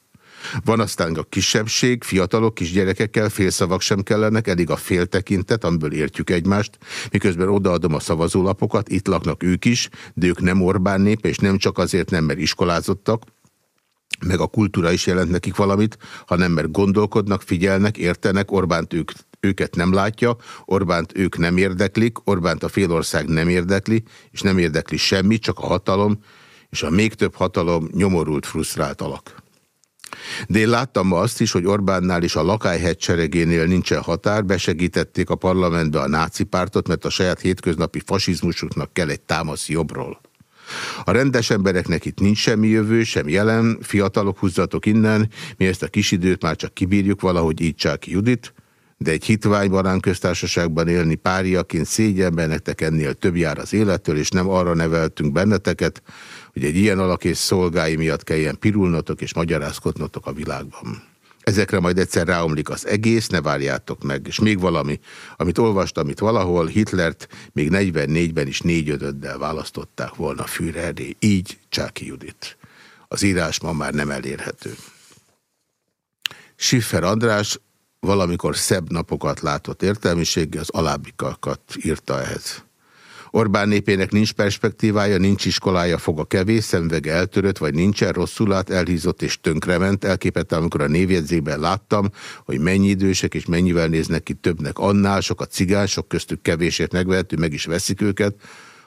Speaker 1: Van aztán a kisebbség, fiatalok, kisgyerekekkel, félszavak sem kellenek, eddig a fél tekintet, amiből értjük egymást, miközben odaadom a szavazólapokat, itt laknak ők is, de ők nem Orbán nép, és nem csak azért nem, mert iskolázottak, meg a kultúra is jelent nekik valamit, hanem mert gondolkodnak, figyelnek, értenek, Orbánt ők, őket nem látja, Orbánt ők nem érdeklik, Orbánt a félország nem érdekli, és nem érdekli semmi, csak a hatalom, és a még több hatalom nyomorult, frusztrált alak. De én láttam ma azt is, hogy Orbánnál és a lakályhegyseregénél nincsen határ, besegítették a parlamentbe a náci pártot, mert a saját hétköznapi fasizmusuknak kell egy támasz jobbról. A rendes embereknek itt nincs semmi jövő, sem jelen, fiatalok húzzatok innen, mi ezt a kis időt már csak kibírjuk valahogy így Csáki Judit, de egy hitványbarán köztársaságban élni páriaként szégyenben nektek ennél több jár az élettől, és nem arra neveltünk benneteket, hogy egy ilyen alakés szolgái miatt kelljen pirulnotok és magyarázkodnotok a világban. Ezekre majd egyszer ráomlik az egész, ne várjátok meg. És még valami, amit olvastam itt valahol, Hitlert még 44-ben is négyödöddel választották volna Führerré. Így Csáki Judit. Az írás ma már nem elérhető. Schiffer András valamikor szebb napokat látott értelmiséggel, az alábbikakat írta ehhez. Orbán népének nincs perspektívája, nincs iskolája, foga kevés, szemvege eltörött, vagy nincsen, rosszul át, elhízott és tönkrement. Elképettem, amikor a névjegyzékben láttam, hogy mennyi idősek és mennyivel néznek ki többnek annál, sok a cigány, sok köztük kevésért megvehető, meg is veszik őket.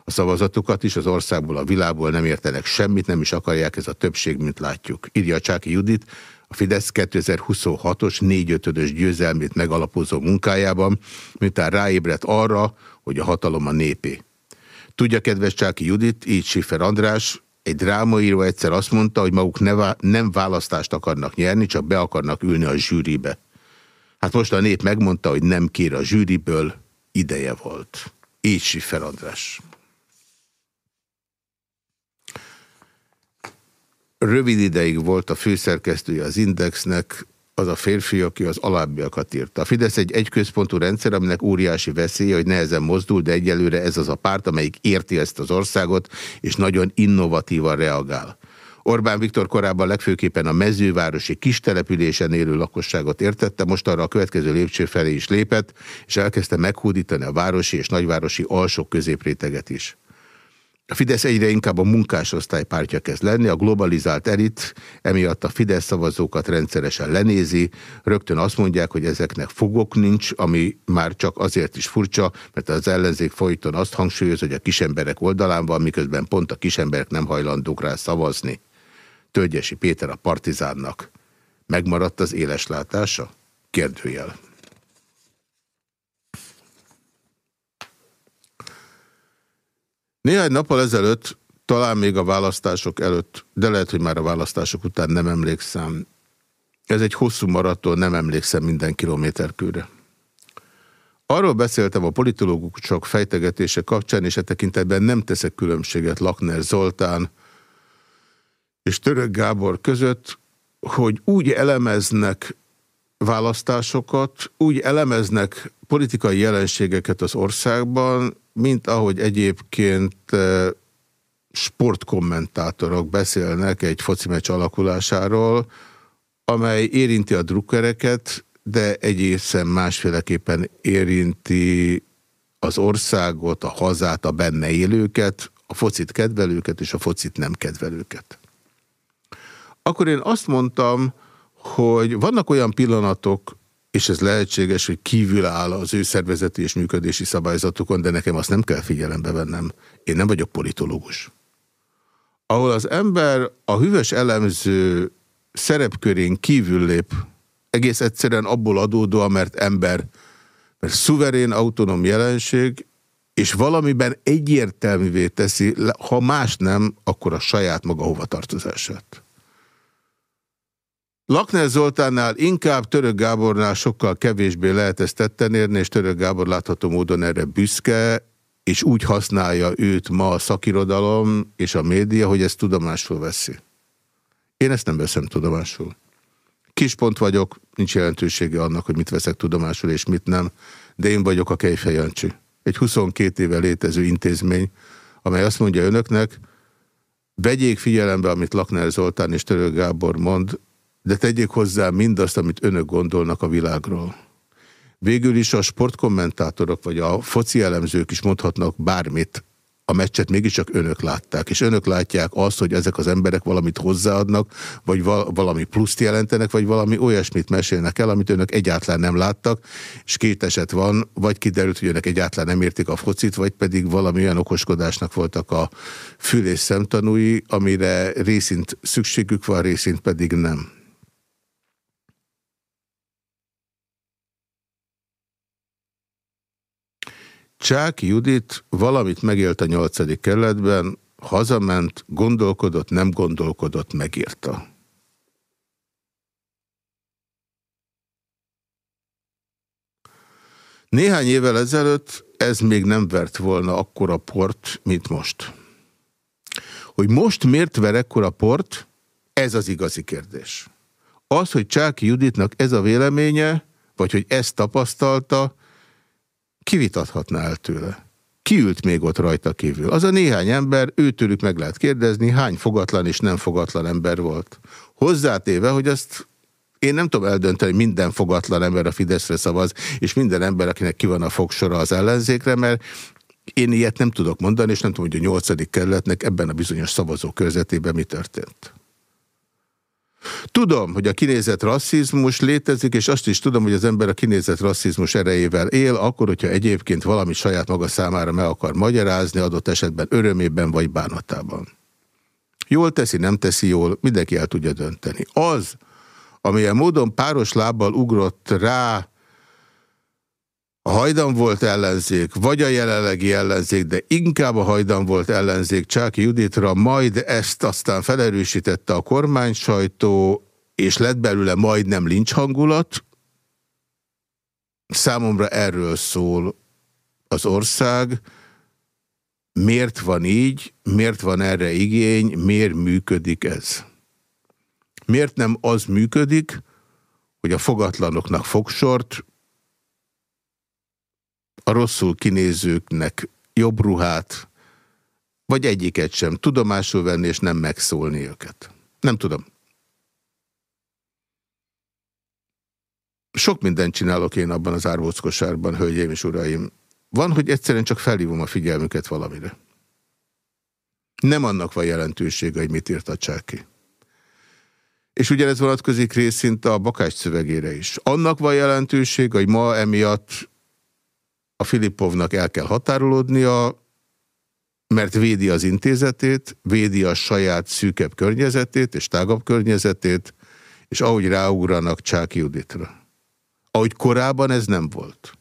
Speaker 1: A szavazatokat is az országból, a világból nem értenek semmit, nem is akarják ez a többség, mint látjuk. Írja Csáki Judit, a Fidesz 2026-os négyötödös győzelmét megalapozó munkájában, miután ráébredt arra, hogy a hatalom a népé. Tudja, kedves Csáki Judit, így Siffer András, egy drámaíró egyszer azt mondta, hogy maguk ne, nem választást akarnak nyerni, csak be akarnak ülni a zsűribe. Hát most a nép megmondta, hogy nem kér a zsűriből, ideje volt. Így Siffer András. Rövid ideig volt a főszerkesztője az Indexnek, az a férfi, aki az alábbiakat írta. A Fidesz egy egyközpontú rendszer, aminek óriási veszélye, hogy nehezen mozdul, de egyelőre ez az a párt, amelyik érti ezt az országot, és nagyon innovatívan reagál. Orbán Viktor korábban legfőképpen a mezővárosi kistelepülésen élő lakosságot értette, most arra a következő lépcső felé is lépett, és elkezdte meghódítani a városi és nagyvárosi alsó középréteget is. A Fidesz egyre inkább a munkásosztály pártja kezd lenni, a globalizált elit emiatt a Fidesz szavazókat rendszeresen lenézi, rögtön azt mondják, hogy ezeknek fogok nincs, ami már csak azért is furcsa, mert az ellenzék folyton azt hangsúlyoz, hogy a kisemberek oldalán van, miközben pont a kisemberek nem hajlandók rá szavazni. Tölgyesi Péter a partizánnak. Megmaradt az éles látása? Kérdőjel. Néhány nappal ezelőtt, talán még a választások előtt, de lehet, hogy már a választások után nem emlékszem. Ez egy hosszú maraton, nem emlékszem minden kilométerkőre. Arról beszéltem a politológusok fejtegetése kapcsán, és e tekintetben nem teszek különbséget Lakner Zoltán és Török Gábor között, hogy úgy elemeznek választásokat, úgy elemeznek politikai jelenségeket az országban, mint ahogy egyébként sportkommentátorok beszélnek egy foci meccs alakulásáról, amely érinti a drukkereket, de egészen másféleképpen érinti az országot, a hazát, a benne élőket, a focit kedvelőket és a focit nem kedvelőket. Akkor én azt mondtam, hogy vannak olyan pillanatok, és ez lehetséges, hogy kívül áll az ő szervezeti és működési szabályzatokon, de nekem azt nem kell figyelembe vennem. Én nem vagyok politológus. Ahol az ember a hüves elemző szerepkörén kívül lép, egész egyszerűen abból adódóan, mert ember, mert szuverén, autonóm jelenség, és valamiben egyértelművé teszi, ha más nem, akkor a saját maga hovatartozását. Lakner Zoltánnál inkább Török Gábornál sokkal kevésbé lehet ezt tetten érni, és Török Gábor látható módon erre büszke, és úgy használja őt ma a szakirodalom és a média, hogy ezt tudomásul veszi. Én ezt nem veszem tudomásul. Kispont vagyok, nincs jelentősége annak, hogy mit veszek tudomásul és mit nem, de én vagyok a Kejfej Jancsi. Egy 22 éve létező intézmény, amely azt mondja önöknek, vegyék figyelembe, amit Lakner Zoltán és Törő Gábor mond, de tegyék hozzá mindazt, amit önök gondolnak a világról. Végül is a sportkommentátorok vagy a foci elemzők is mondhatnak bármit, a meccset mégiscsak önök látták, és önök látják azt, hogy ezek az emberek valamit hozzáadnak, vagy valami pluszt jelentenek, vagy valami olyasmit mesélnek el, amit önök egyáltalán nem láttak, és két eset van, vagy kiderült, hogy önök egyáltalán nem értik a focit, vagy pedig valami olyan okoskodásnak voltak a fül- és szemtanúi, amire részint szükségük van, részint pedig nem. Csák Judit valamit megélt a nyolcadik kerületben, hazament, gondolkodott, nem gondolkodott, megírta. Néhány évvel ezelőtt ez még nem vert volna akkora port, mint most. Hogy most miért ver ekkora port, ez az igazi kérdés. Az, hogy Csáki Juditnak ez a véleménye, vagy hogy ezt tapasztalta, kivitathatná el tőle. Ki ült még ott rajta kívül? Az a néhány ember, őtőlük meg lehet kérdezni, hány fogatlan és nem fogatlan ember volt. Hozzátéve, hogy azt én nem tudom eldönteni, hogy minden fogatlan ember a Fideszre szavaz, és minden ember, akinek ki van a fogsora az ellenzékre, mert én ilyet nem tudok mondani, és nem tudom, hogy a nyolcadik kerületnek ebben a bizonyos szavazó körzetében mi történt. Tudom, hogy a kinézett rasszizmus létezik, és azt is tudom, hogy az ember a kinézett rasszizmus erejével él, akkor, hogyha egyébként valami saját maga számára meg akar magyarázni, adott esetben örömében vagy bánatában. Jól teszi, nem teszi jól, mindenki el tudja dönteni. Az, amilyen módon páros lábbal ugrott rá a hajdan volt ellenzék, vagy a jelenlegi ellenzék, de inkább a hajdan volt ellenzék Csáki Juditra, majd ezt aztán felerősítette a kormány sajtó, és lett belőle majdnem lincs hangulat. Számomra erről szól az ország. Miért van így, miért van erre igény, miért működik ez? Miért nem az működik, hogy a fogatlanoknak fogsort, a rosszul kinézőknek jobb ruhát, vagy egyiket sem tudomásul venni, és nem megszólni őket. Nem tudom. Sok mindent csinálok én abban az árvóckosárban, hölgyeim és uraim. Van, hogy egyszerűen csak felhívom a figyelmüket valamire. Nem annak van jelentősége, hogy mit írt a csáki. És ugyanez vonatkozik részint a bakács szövegére is. Annak van jelentőség, hogy ma emiatt a Filipovnak el kell határolódnia, mert védi az intézetét, védi a saját szűkebb környezetét és tágabb környezetét, és ahogy ráugranak Csáki Juditra. Ahogy korábban ez nem volt.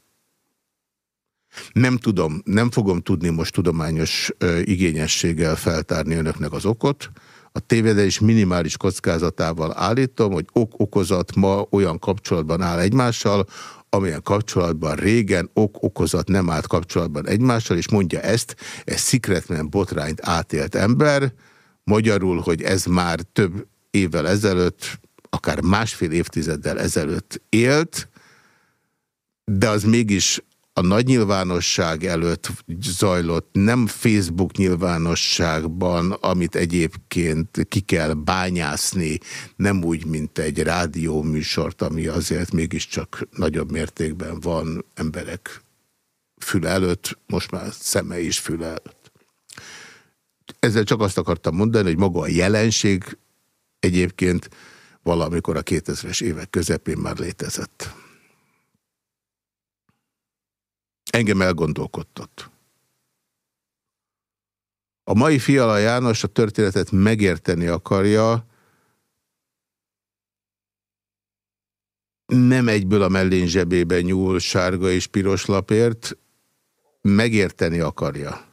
Speaker 1: Nem tudom, nem fogom tudni most tudományos ö, igényességgel feltárni önöknek az okot. A tévedés minimális kockázatával állítom, hogy ok-okozat ma olyan kapcsolatban áll egymással, amilyen kapcsolatban régen ok-okozat nem állt kapcsolatban egymással, és mondja ezt, ez szikretlen botrányt átélt ember, magyarul, hogy ez már több évvel ezelőtt, akár másfél évtizeddel ezelőtt élt, de az mégis a nagy nyilvánosság előtt zajlott, nem Facebook nyilvánosságban, amit egyébként ki kell bányászni, nem úgy, mint egy rádióműsort, ami azért mégiscsak nagyobb mértékben van emberek füle előtt, most már szeme is füle előtt. Ezzel csak azt akartam mondani, hogy maga a jelenség egyébként valamikor a 2000-es évek közepén már létezett. Engem elgondolkodtat. A mai Fiala János a történetet megérteni akarja, nem egyből a mellén zsebébe nyúl sárga és piros lapért, megérteni akarja.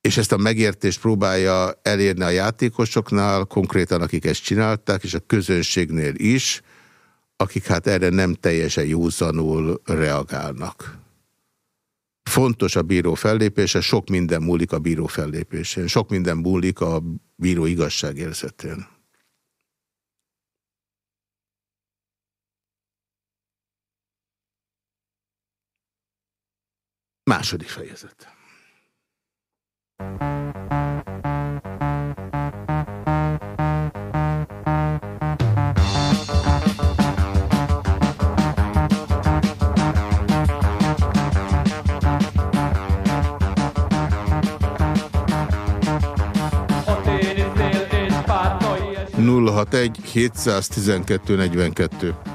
Speaker 1: És ezt a megértést próbálja elérni a játékosoknál, konkrétan akik ezt csinálták, és a közönségnél is, akik hát erre nem teljesen józanul reagálnak fontos a bíró fellépése, sok minden múlik a bíró fellépésén, sok minden múlik a bíró igazságérzetén. Második fejezet.
Speaker 2: Thank you.
Speaker 1: 061 712 42.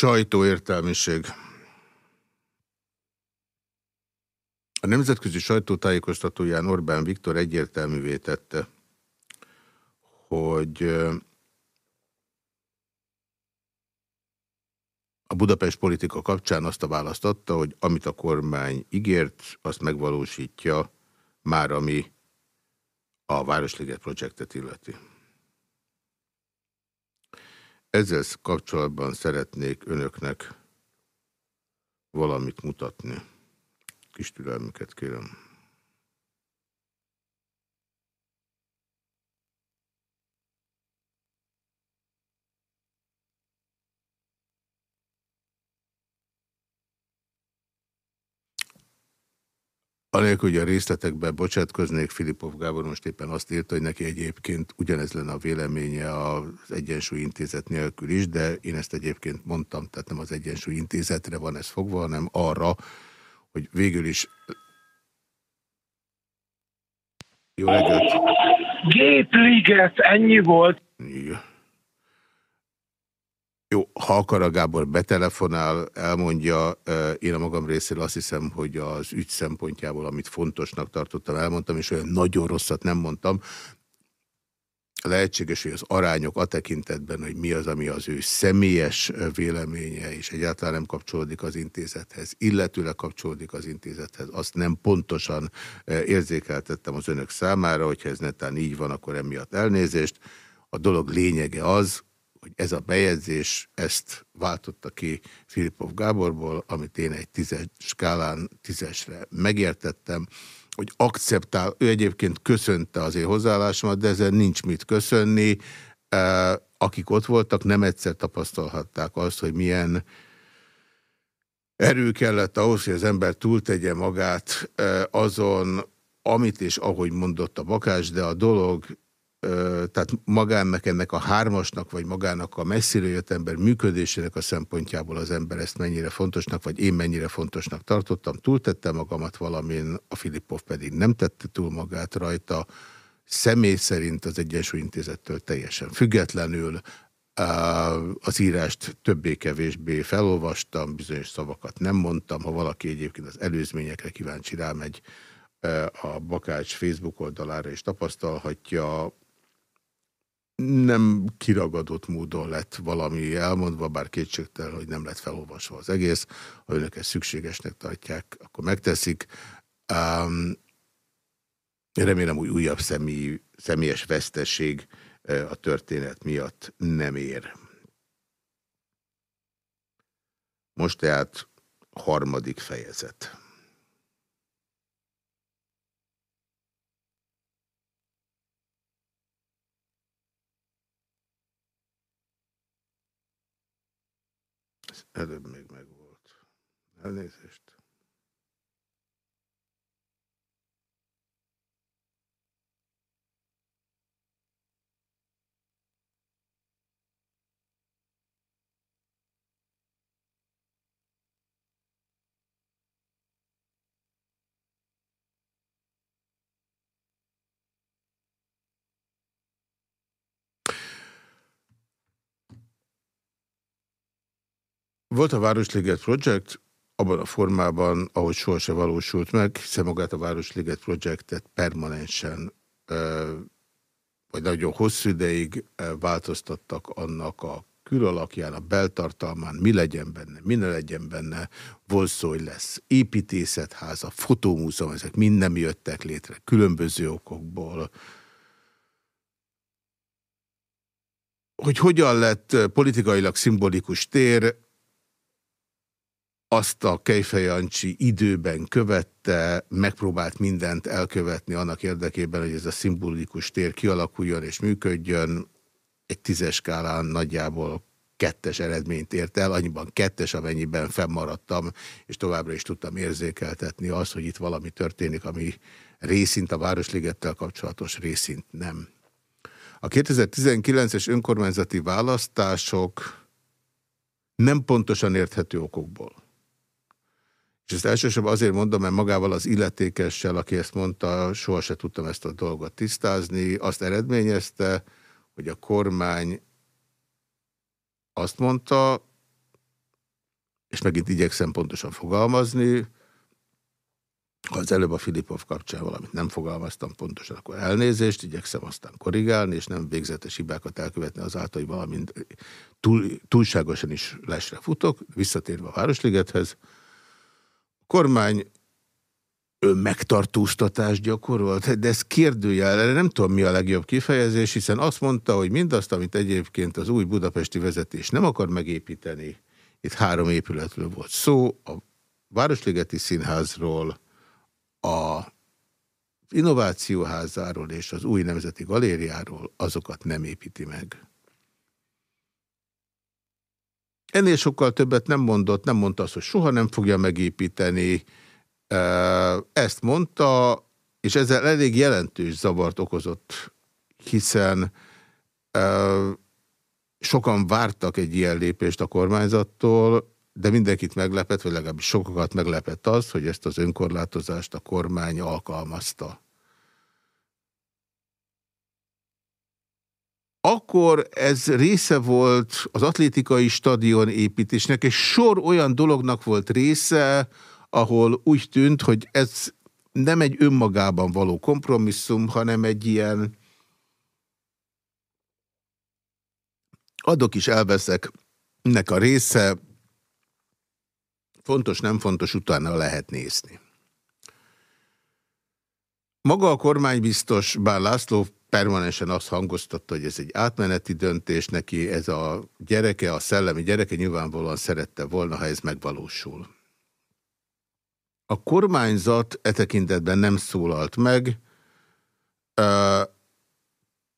Speaker 1: Sajtóértelmiség. A nemzetközi sajtótájékoztatóján Orbán Viktor egyértelművé tette, hogy a Budapest politika kapcsán azt a választ adta, hogy amit a kormány ígért, azt megvalósítja már, ami a Városliget projektet illeti. Ezzel kapcsolatban szeretnék önöknek valamit mutatni. Kis türelmüket kérem. Anélkül, hogy a részletekbe bocsátkoznék, Filipov Gábor most éppen azt írta, hogy neki egyébként ugyanez lenne a véleménye az Egyensúly Intézet nélkül is, de én ezt egyébként mondtam, tehát nem az Egyensúly Intézetre van ez fogva, hanem arra, hogy végül is... Jó reggelt!
Speaker 6: Gépliget, ennyi volt.
Speaker 1: Ja. Jó, ha akar a Gábor betelefonál, elmondja, én a magam részéről azt hiszem, hogy az ügy szempontjából, amit fontosnak tartottam, elmondtam, és olyan nagyon rosszat nem mondtam. Lehetséges, hogy az arányok a tekintetben, hogy mi az, ami az ő személyes véleménye, és egyáltalán nem kapcsolódik az intézethez, illetőleg kapcsolódik az intézethez, azt nem pontosan érzékeltettem az önök számára, hogyha ez netán így van, akkor emiatt elnézést. A dolog lényege az, hogy ez a bejegyzés ezt váltotta ki Filipov Gáborból, amit én egy tízes skálán tízesre megértettem, hogy akceptál, ő egyébként köszönte az én hozzáállásomat, de ezzel nincs mit köszönni. Akik ott voltak, nem egyszer tapasztalhatták azt, hogy milyen erő kellett ahhoz, hogy az ember túltegye magát azon, amit és ahogy mondott a bakás, de a dolog tehát magának ennek a hármasnak, vagy magának a messzire jött ember működésének a szempontjából az ember ezt mennyire fontosnak, vagy én mennyire fontosnak tartottam. Túltettem magamat valamin, a Filippov pedig nem tette túl magát rajta. Személy szerint az Egyensúly Intézettől teljesen függetlenül az írást többé-kevésbé felolvastam, bizonyos szavakat nem mondtam. Ha valaki egyébként az előzményekre kíváncsi rámegy, a Bakács Facebook oldalára is tapasztalhatja, nem kiragadott módon lett valami elmondva, bár kétségtelen, hogy nem lett felolvasva az egész. Ha önök ezt szükségesnek tartják, akkor megteszik. Um, remélem, hogy újabb személy, személyes vesztesség a történet miatt nem ér. Most tehát harmadik fejezet. Előbb még megvolt. Elnézést. Volt a Városliget Project, abban a formában, ahogy sohasem valósult meg, hiszen magát a Városliget Projektet permanensen, vagy nagyon hosszú ideig változtattak annak a külalakján, a beltartalmán, mi legyen benne, mi ne legyen benne, volt szó, hogy lesz építészetháza, fotómúzeum, ezek mind nem jöttek létre különböző okokból. Hogy hogyan lett politikailag szimbolikus tér, azt a Kejfej Jancsi időben követte, megpróbált mindent elkövetni annak érdekében, hogy ez a szimbolikus tér kialakuljon és működjön. Egy tízes skálán nagyjából kettes eredményt ért el, annyiban kettes, amennyiben fennmaradtam, és továbbra is tudtam érzékeltetni azt, hogy itt valami történik, ami részint a Városligettel kapcsolatos, részint nem. A 2019-es önkormányzati választások nem pontosan érthető okokból és ezt elsősorban azért mondom, mert magával az illetékessel, aki ezt mondta, soha se tudtam ezt a dolgot tisztázni, azt eredményezte, hogy a kormány azt mondta, és megint igyekszem pontosan fogalmazni, ha az előbb a Filipov kapcsán valamit nem fogalmaztam pontosan, akkor elnézést, igyekszem aztán korrigálni, és nem végzetes hibákat elkövetni azáltal, hogy valamint túl, túlságosan is lesre futok, visszatérve a Városligethez, kormány megtartóztatást gyakorolt, de ez kérdőjel, erre nem tudom mi a legjobb kifejezés, hiszen azt mondta, hogy mindazt, amit egyébként az új budapesti vezetés nem akar megépíteni, itt három épületről volt szó, a Városligeti Színházról, a Innovációházáról és az új Nemzeti Galériáról, azokat nem építi meg. Ennél sokkal többet nem mondott, nem mondta azt, hogy soha nem fogja megépíteni. Ezt mondta, és ezzel elég jelentős zavart okozott, hiszen sokan vártak egy ilyen lépést a kormányzattól, de mindenkit meglepett, vagy legalábbis sokakat meglepett az, hogy ezt az önkorlátozást a kormány alkalmazta. Akkor ez része volt az atlétikai stadion építésnek, és sor olyan dolognak volt része, ahol úgy tűnt, hogy ez nem egy önmagában való kompromisszum, hanem egy ilyen adok is elveszek nek a része, fontos, nem fontos, utána lehet nézni. Maga a kormánybiztos, bár László permanensen azt hangoztatta, hogy ez egy átmeneti döntés neki, ez a gyereke, a szellemi gyereke nyilvánvalóan szerette volna, ha ez megvalósul. A kormányzat e tekintetben nem szólalt meg, uh,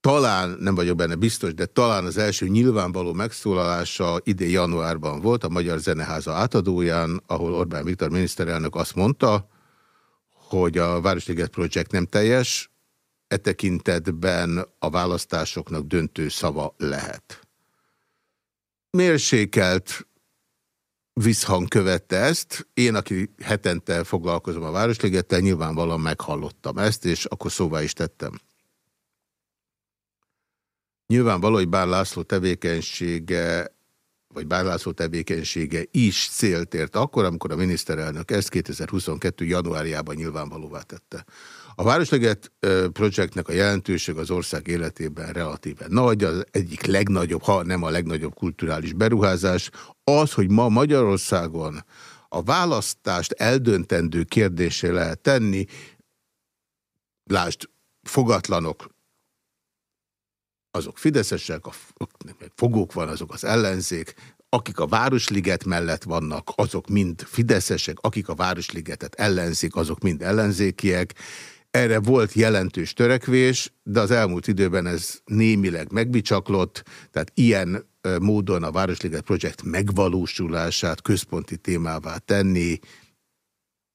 Speaker 1: talán, nem vagyok benne biztos, de talán az első nyilvánvaló megszólalása idén januárban volt a Magyar Zeneháza átadóján, ahol Orbán Viktor miniszterelnök azt mondta, hogy a Városliget Projekt nem teljes, e tekintetben a választásoknak döntő szava lehet. Mérsékelt visszhang követte ezt. Én, aki hetente foglalkozom a Városligettel, nyilvánvalóan meghallottam ezt, és akkor szóvá is tettem. Nyilvánvaló, hogy Bár László tevékenysége, vagy Bár László tevékenysége is célt ért akkor, amikor a miniszterelnök ezt 2022. januárjában nyilvánvalóvá tette. A Városleget projektnek a jelentőség az ország életében relatíven nagy, az egyik legnagyobb, ha nem a legnagyobb kulturális beruházás. Az, hogy ma Magyarországon a választást eldöntendő kérdésé lehet tenni, lásd, fogatlanok, azok fideszesek, a fogók van, azok az ellenzék, akik a Városliget mellett vannak, azok mind fideszesek, akik a Városligetet ellenzik, azok mind ellenzékiek. Erre volt jelentős törekvés, de az elmúlt időben ez némileg megbicsaklott, tehát ilyen módon a Városliget projekt megvalósulását központi témává tenni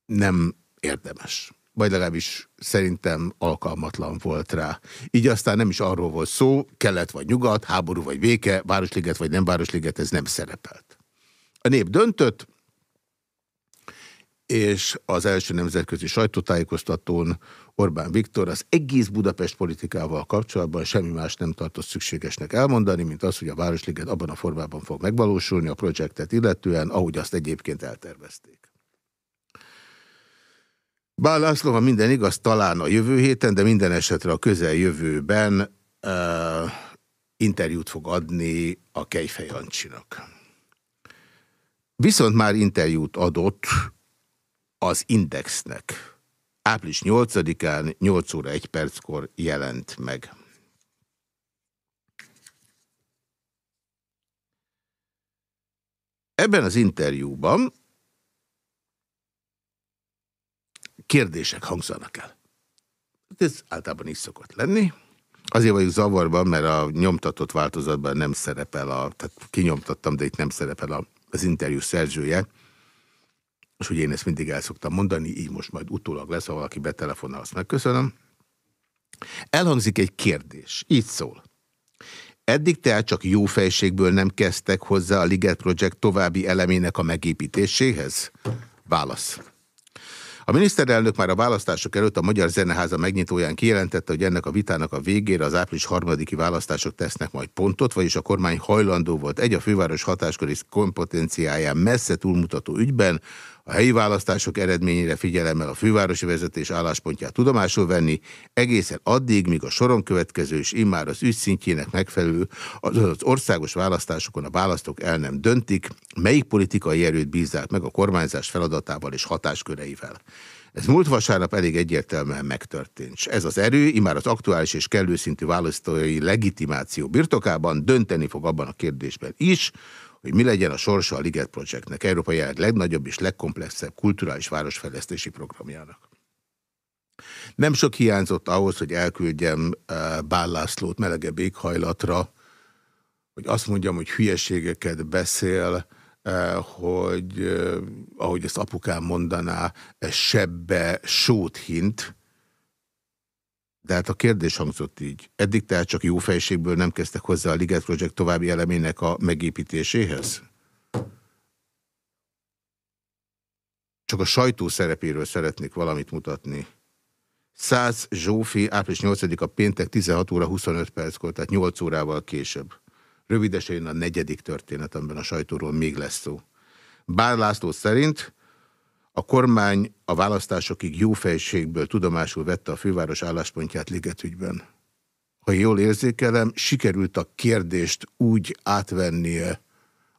Speaker 1: nem érdemes vagy legalábbis szerintem alkalmatlan volt rá. Így aztán nem is arról volt szó, kelet vagy nyugat, háború vagy véke, Városliget vagy nem Városliget, ez nem szerepelt. A nép döntött, és az első nemzetközi sajtótájékoztatón Orbán Viktor az egész Budapest politikával kapcsolatban semmi más nem tartott szükségesnek elmondani, mint az, hogy a Városliget abban a formában fog megvalósulni a projektet illetően, ahogy azt egyébként eltervezték. Bár László, ha minden igaz, talán a jövő héten, de minden esetre a közeljövőben uh, interjút fog adni a Kejfej Jancsinak. Viszont már interjút adott az Indexnek. Április 8-án 8 óra 1 perckor jelent meg. Ebben az interjúban kérdések hangzanak el. Ez általában is szokott lenni. Azért vagyok zavarban, mert a nyomtatott változatban nem szerepel, a, tehát kinyomtattam, de itt nem szerepel a, az interjú szerzője. És hogy én ezt mindig el szoktam mondani, így most majd utólag lesz, ha valaki betelefonál, azt megköszönöm. Elhangzik egy kérdés, így szól. Eddig tehát csak jó fejségből nem kezdtek hozzá a Liget Project további elemének a megépítéséhez? Válasz. A miniszterelnök már a választások előtt a Magyar Zeneháza megnyitóján kijelentette, hogy ennek a vitának a végére az április harmadiki választások tesznek majd pontot, vagyis a kormány hajlandó volt egy a főváros hatásköri kompetenciáján messze túlmutató ügyben, a helyi választások eredményére figyelemmel a fővárosi vezetés álláspontját tudomásul venni, egészen addig, míg a soron következő és immár az ügy szintjének megfelelő az, az országos választásokon a választók el nem döntik, melyik politikai erőt bízzák meg a kormányzás feladatával és hatásköreivel. Ez múlt vasárnap elég egyértelműen megtörtént. Ez az erő, immár az aktuális és kellő szintű választói legitimáció birtokában dönteni fog abban a kérdésben is, hogy mi legyen a sorsa a Liget Projectnek, Európa jelenleg legnagyobb és legkomplexebb kulturális városfejlesztési programjának. Nem sok hiányzott ahhoz, hogy elküldjem eh, Bál Lászlót melegebb éghajlatra, hogy azt mondjam, hogy hülyeségeket beszél, eh, hogy eh, ahogy ezt apukám mondaná, sebbe sót hint, de hát a kérdés hangzott így. Eddig tehát csak jó fejségből nem kezdtek hozzá a Liget Project további elemének a megépítéséhez? Csak a sajtó szerepéről szeretnék valamit mutatni. 100 Zsófi, április 8-a péntek 16 óra 25 perckor, tehát 8 órával később. Rövidesen a negyedik történet, amiben a sajtóról még lesz szó. Bár László szerint a kormány a választásokig jó fejségből tudomásul vette a főváros álláspontját Ligetügyben. Ha jól érzékelem, sikerült a kérdést úgy átvennie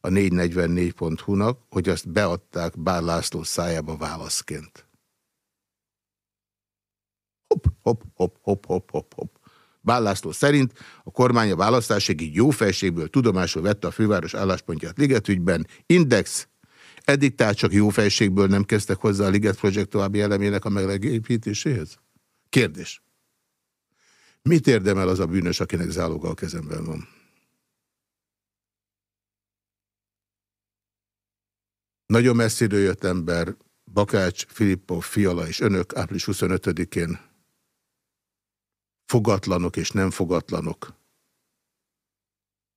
Speaker 1: a 444.hu-nak, hogy azt beadták Bár László szájába válaszként. Hopp, hopp, hopp, hopp, hopp, hopp, hopp. Bár László szerint a kormány a választásig jó fejségből tudomásul vette a főváros álláspontját Ligetügyben. Index Eddig tehát csak jó fejségből nem kezdtek hozzá a Liget Project további elemének a meglepítéséhez? Kérdés. Mit érdemel az a bűnös, akinek záloga a kezemben van? Nagyon messziről jött ember, Bakács, Filippov, Fiala és önök április 25-én fogatlanok és nem fogatlanok.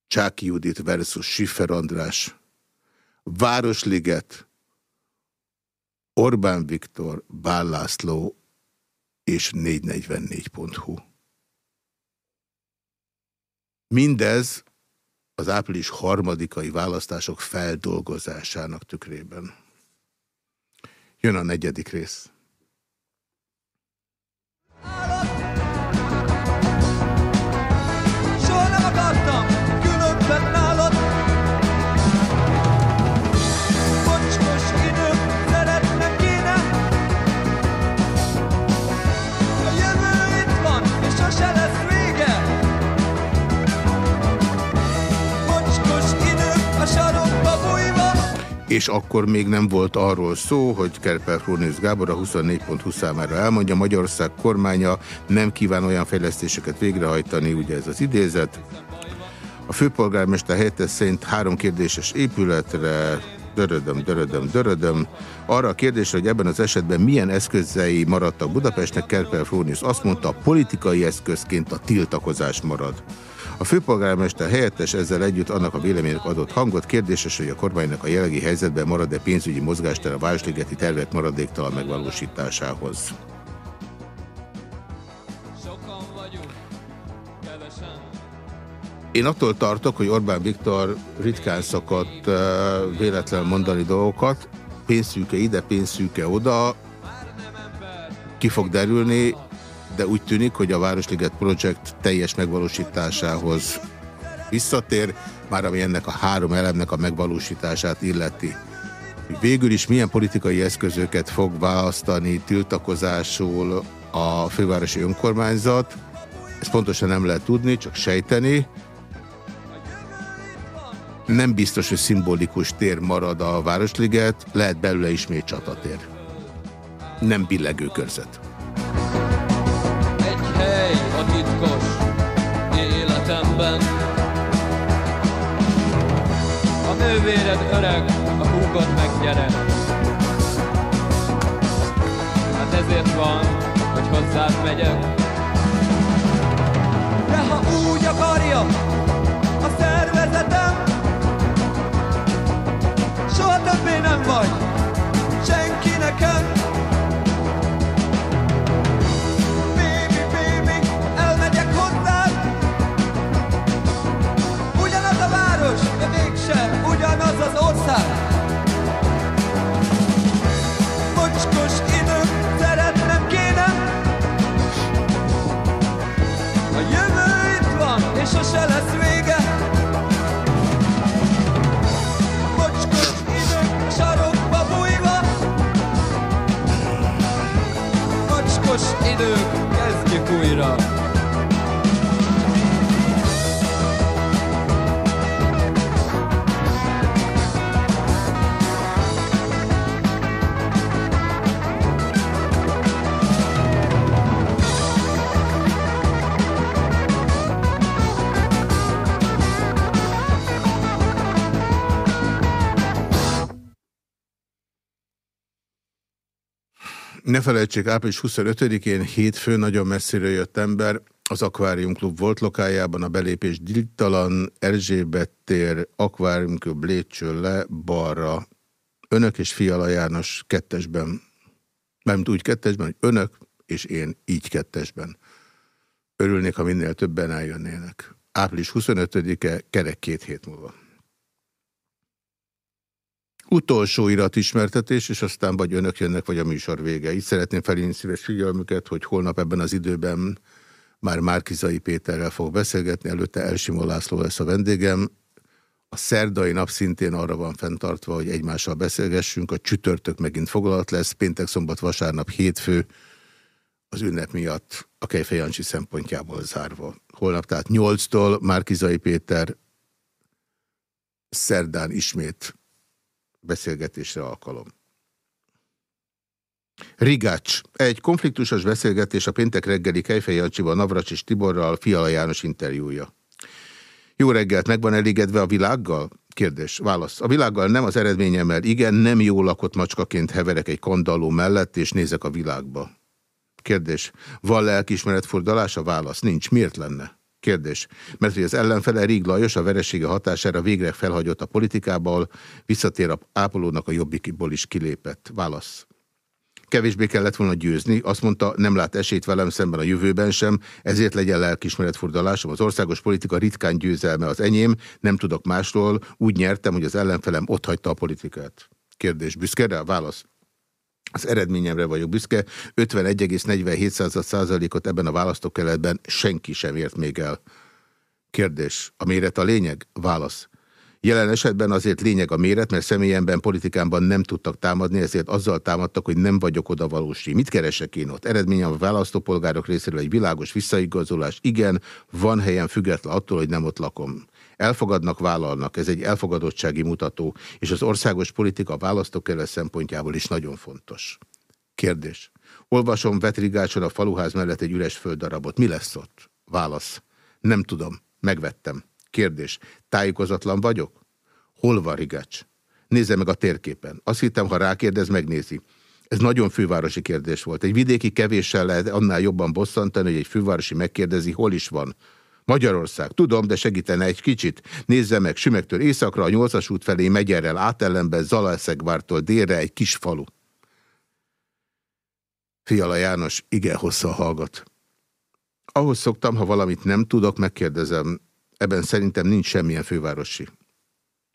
Speaker 1: Csáki Judit versus Schiffer András. Városliget, Orbán Viktor, Bál László és 444.hu. Mindez az április harmadikai választások feldolgozásának tükrében. Jön a negyedik rész.
Speaker 7: Soha És
Speaker 1: akkor még nem volt arról szó, hogy Kerper Frónius Gábor a 24.20 számára elmondja, Magyarország kormánya nem kíván olyan fejlesztéseket végrehajtani, ugye ez az idézet. A főpolgármester helyettes szerint három kérdéses épületre, dörödöm, dörödöm, dörödöm. Arra a kérdésre, hogy ebben az esetben milyen eszközei maradtak Budapestnek, Kerper Frónius azt mondta, a politikai eszközként a tiltakozás marad. A főpolgármester helyettes ezzel együtt annak a véleménynek adott hangot. Kérdéses, hogy a kormánynak a jelenlegi helyzetben marad-e pénzügyi mozgástere a Városligeti tervek maradéktalan megvalósításához. Én attól tartok, hogy Orbán Viktor ritkán szokott uh, véletlen mondani dolgokat, pénzszűke ide, pénzszűke oda, ki fog derülni, de úgy tűnik, hogy a Városliget Project teljes megvalósításához visszatér, már ami ennek a három elemnek a megvalósítását illeti. Végül is milyen politikai eszközöket fog választani tiltakozásul a fővárosi önkormányzat, ezt pontosan nem lehet tudni, csak sejteni. Nem biztos, hogy szimbolikus tér marad a Városliget, lehet belőle ismét csatatér. Nem billegő körzet.
Speaker 2: Nővéred öreg, a húgod meg gyerek. Hát ezért van, hogy hozzád megyek.
Speaker 1: Ne felejtsék, április 25-én hétfőn nagyon messziről jött ember, az Aquarium Klub volt lokájában, a belépés diltalan, Erzsébet tér, Aquarium Klub lépcső le, balra. Önök és Fiala János kettesben, nem úgy kettesben, hogy önök és én így kettesben. Örülnék, ha minél többen eljönnének. Április 25-e, kerek két hét múlva. Utolsó iratismertetés, és aztán vagy önök jönnek, vagy a műsor vége. Így szeretném felhívni szíves figyelmüket, hogy holnap ebben az időben már Márkizai Péterrel fog beszélgetni, előtte Elsimó László lesz a vendégem. A szerdai nap szintén arra van fenntartva, hogy egymással beszélgessünk, a csütörtök megint foglalt lesz, péntek, szombat, vasárnap, hétfő, az ünnep miatt a Kejfej Jancsi szempontjából zárva. Holnap tehát 8-tól Márkizai Péter, szerdán ismét beszélgetésre alkalom. Rigács. Egy konfliktusos beszélgetés a péntek reggeli Kejfej Jancsiban Navracsis Tiborral, Fiala János interjúja. Jó reggelt, meg van elégedve a világgal? Kérdés, válasz. A világgal nem az eredményemmel, igen, nem jó lakott macskaként heverek egy kandalló mellett, és nézek a világba. Kérdés, van lelkismeretfordulás? A válasz, nincs. Miért lenne? Kérdés. Mert hogy az ellenfele Rig Lajos a veresége hatására végre felhagyott a politikából, visszatér a ápolónak a jobbikból is kilépett. Válasz kevésbé kellett volna győzni, azt mondta, nem lát esélyt velem szemben a jövőben sem, ezért legyen lelkismeretfordulásom. Az országos politika ritkán győzelme az enyém, nem tudok másról, úgy nyertem, hogy az ellenfelem ott hagyta a politikát. Kérdés, büszke rá? Válasz. Az eredményemre vagyok büszke, 51,47%-ot ebben a választókeletben senki sem ért még el. Kérdés, a méret a lényeg? Válasz. Jelen esetben azért lényeg a méret, mert személyemben, politikámban nem tudtak támadni, ezért azzal támadtak, hogy nem vagyok oda valósi. Mit keresek én ott? Eredményem a választópolgárok részéről egy világos visszaigazolás. Igen, van helyen független attól, hogy nem ott lakom. Elfogadnak, vállalnak, ez egy elfogadottsági mutató, és az országos politika választókerület szempontjából is nagyon fontos. Kérdés. Olvasom Vetrigácson a faluház mellett egy üres földdarabot. Mi lesz ott? Válasz. Nem tudom. Megvettem. Kérdés. Tájékozatlan vagyok? Hol van Rigács? Nézze meg a térképen. Azt hittem, ha rákérdez, megnézi. Ez nagyon fővárosi kérdés volt. Egy vidéki kevéssel lehet annál jobban bosszantani, hogy egy fővárosi megkérdezi, hol is van. Magyarország. Tudom, de segítene egy kicsit. Nézze meg, Sümegtől északra, a nyolcas út felé Megyerrel átellenben, Zalaeszegvártól délre egy kis falu. Fiala János igen hosszan hallgat. Ahhoz szoktam, ha valamit nem tudok, megkérdezem. Ebben szerintem nincs semmilyen fővárosi.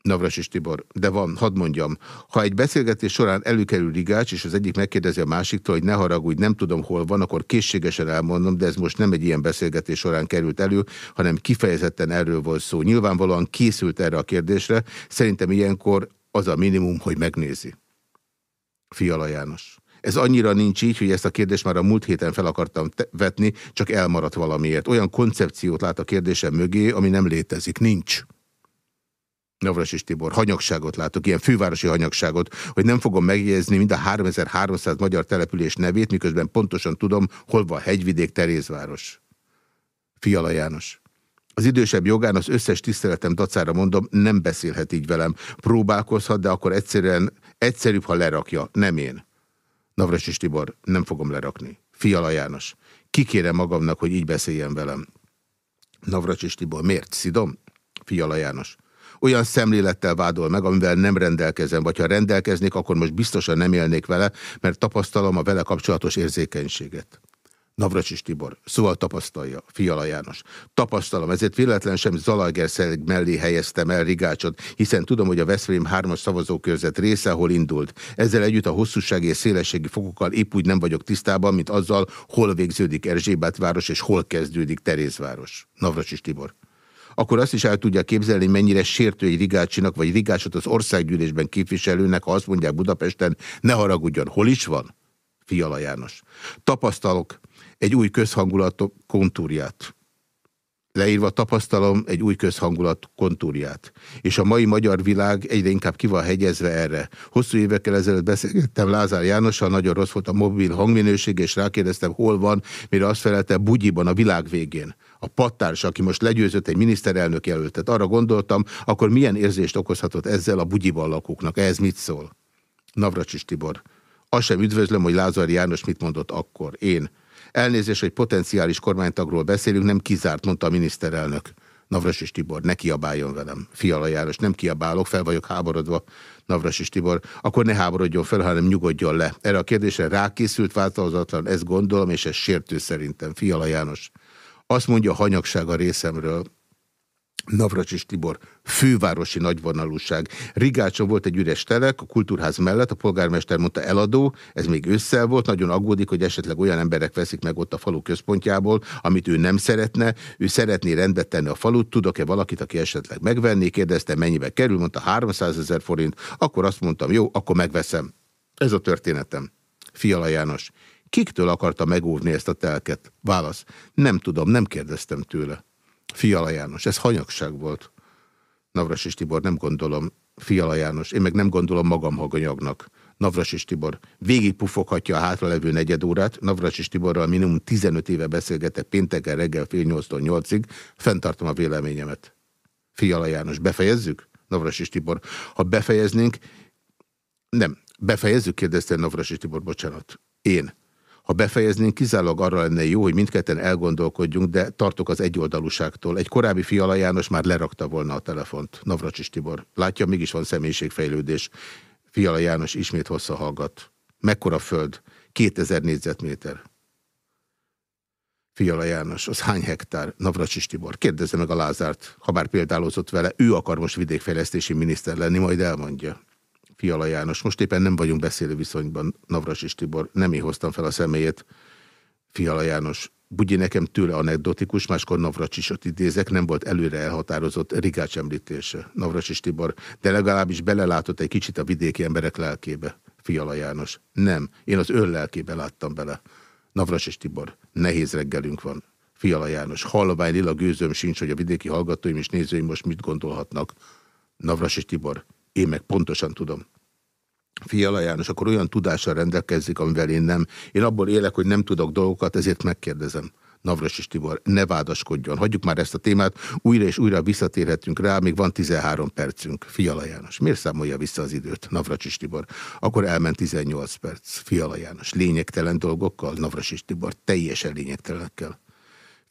Speaker 1: Navras és Tibor, de van, hadd mondjam. Ha egy beszélgetés során előkerül Rigács, és az egyik megkérdezi a másiktól, hogy ne haragudj, nem tudom hol van, akkor készségesen elmondom, de ez most nem egy ilyen beszélgetés során került elő, hanem kifejezetten erről volt szó. Nyilvánvalóan készült erre a kérdésre, szerintem ilyenkor az a minimum, hogy megnézi. Fiala János. Ez annyira nincs így, hogy ezt a kérdést már a múlt héten fel akartam vetni, csak elmaradt valamiért. Olyan koncepciót lát a kérdésem mögé, ami nem létezik. Nincs. Navrasis Tibor, hanyagságot látok, ilyen fővárosi hanyagságot, hogy nem fogom megjegyezni mind a 3300 magyar település nevét, miközben pontosan tudom, hol van hegyvidék Terézváros. Fiala János. Az idősebb jogán az összes tiszteletem dacára mondom, nem beszélhet így velem. Próbálkozhat, de akkor egyszerűen egyszerűbb, ha lerakja. Nem én. Navrasis Tibor, nem fogom lerakni. Fiala János. Kikére magamnak, hogy így beszéljen velem. Navracsis Tibor, miért? Szidom? Fiala János olyan szemlélettel vádol meg, amivel nem rendelkezem, vagy ha rendelkeznék, akkor most biztosan nem élnék vele, mert tapasztalom a vele kapcsolatos érzékenységet. Navracsis Tibor, szóval tapasztalja, Fiala János. Tapasztalom, ezért véletlen sem Zalaegerszeg mellé helyeztem el Rigácsot, hiszen tudom, hogy a Veszprém 3-as szavazókörzet része, hol indult. Ezzel együtt a hosszúsági és szélességi fokokkal épp úgy nem vagyok tisztában, mint azzal, hol végződik Erzsébet város és hol kezdődik Terézváros. Navracsis Tibor akkor azt is el tudja képzelni, mennyire sértő egy Rigácsinak, vagy Rigácsot az országgyűlésben képviselőnek, ha azt mondják Budapesten, ne haragudjon, hol is van? Fiala János. Tapasztalok egy új közhangulat kontúrját. Leírva tapasztalom egy új közhangulat kontúrját. És a mai magyar világ egyre inkább ki van hegyezve erre. Hosszú évekkel ezelőtt beszélgettem Lázár Jánossal, nagyon rossz volt a mobil hangminőség, és rákérdeztem, hol van, mire azt felelte, Bugyiban, a világ végén a pattárs, aki most legyőzött egy miniszterelnök jelöltet, arra gondoltam, akkor milyen érzést okozhatott ezzel a bugyiban lakóknak? Ez mit szól? Navracsis Tibor. Azt sem üdvözlöm, hogy Lázár János mit mondott akkor. Én. Elnézést, hogy potenciális kormánytagról beszélünk, nem kizárt, mondta a miniszterelnök. Navras Tibor, ne kiabáljon velem. Fiala János, nem kiabálok, fel vagyok háborodva. Navras Tibor, akkor ne háborodjon fel, hanem nyugodjon le. Erre a kérdésre rákészült változatlan, ezt gondolom, és ez sértő szerintem. Fiala János. Azt mondja a hanyagság a részemről, Navracsis Tibor, fővárosi nagyvonalúság. Rigácson volt egy üres telek, a kultúrház mellett, a polgármester mondta eladó, ez még ősszel volt, nagyon aggódik, hogy esetleg olyan emberek veszik meg ott a falu központjából, amit ő nem szeretne, ő szeretné rendbe tenni a falut, tudok-e valakit, aki esetleg megvenné, kérdezte, mennyibe kerül, mondta 300 ezer forint, akkor azt mondtam, jó, akkor megveszem. Ez a történetem. Fiala János. Kiktől akarta megúrni ezt a telket? Válasz. Nem tudom, nem kérdeztem tőle. Fiala János, ez hanyagság volt. Navras és Tibor, nem gondolom. Fiala János, én meg nem gondolom magam haganyagnak. Navrasis Tibor végig pufoghatja a hátralevő negyed órát, Navrasis Tiborral minimum 15 éve beszélgetek pénteken reggel fél 8-tól 8-ig, fenntartom a véleményemet. Fiala János, befejezzük? Navrasis Tibor, ha befejeznénk, nem, befejezzük, kérdezte Navrasis Tibor, bocsánat. Én. Ha befejeznénk, kizárólag arra lenne jó, hogy mindketten elgondolkodjunk, de tartok az egyoldalúságtól. Egy korábbi Fiala János már lerakta volna a telefont. Navracsis Tibor. Látja, mégis van személyiségfejlődés. Fiala János ismét hossza hallgat. Mekkora föld? 2000 négyzetméter. Fiala János, az hány hektár? Navracsis Tibor. Kérdezze meg a Lázárt, ha bár példálózott vele, ő akar most vidékfejlesztési miniszter lenni, majd elmondja. Fiala János. Most éppen nem vagyunk beszélő viszonyban, Navras Tibor. Nem én hoztam fel a személyét. Fiala János. Bugyi nekem tőle anekdotikus, máskor Navracsisot idézek, nem volt előre elhatározott Rigács említése. Navracsis Tibor. De legalábbis belelátott egy kicsit a vidéki emberek lelkébe. Fiala János. Nem, én az ön lelkébe láttam bele. Navracsis Tibor. Nehéz reggelünk van. Fiala János. Halvány lila gőzöm sincs, hogy a vidéki hallgatóim és nézőim most mit gondolhatnak. Navrasis Tibor. Én meg pontosan tudom. Fiala János, akkor olyan tudással rendelkezik, amivel én nem. Én abból élek, hogy nem tudok dolgokat, ezért megkérdezem. Navras és Tibor, ne vádaskodjon. Hagyjuk már ezt a témát, újra és újra visszatérhetünk rá, még van 13 percünk. Fiala János, miért számolja vissza az időt? Navras Tibor, akkor elment 18 perc. Fiala János, lényegtelen dolgokkal? Navras Tibor, teljesen lényegtelenekkel.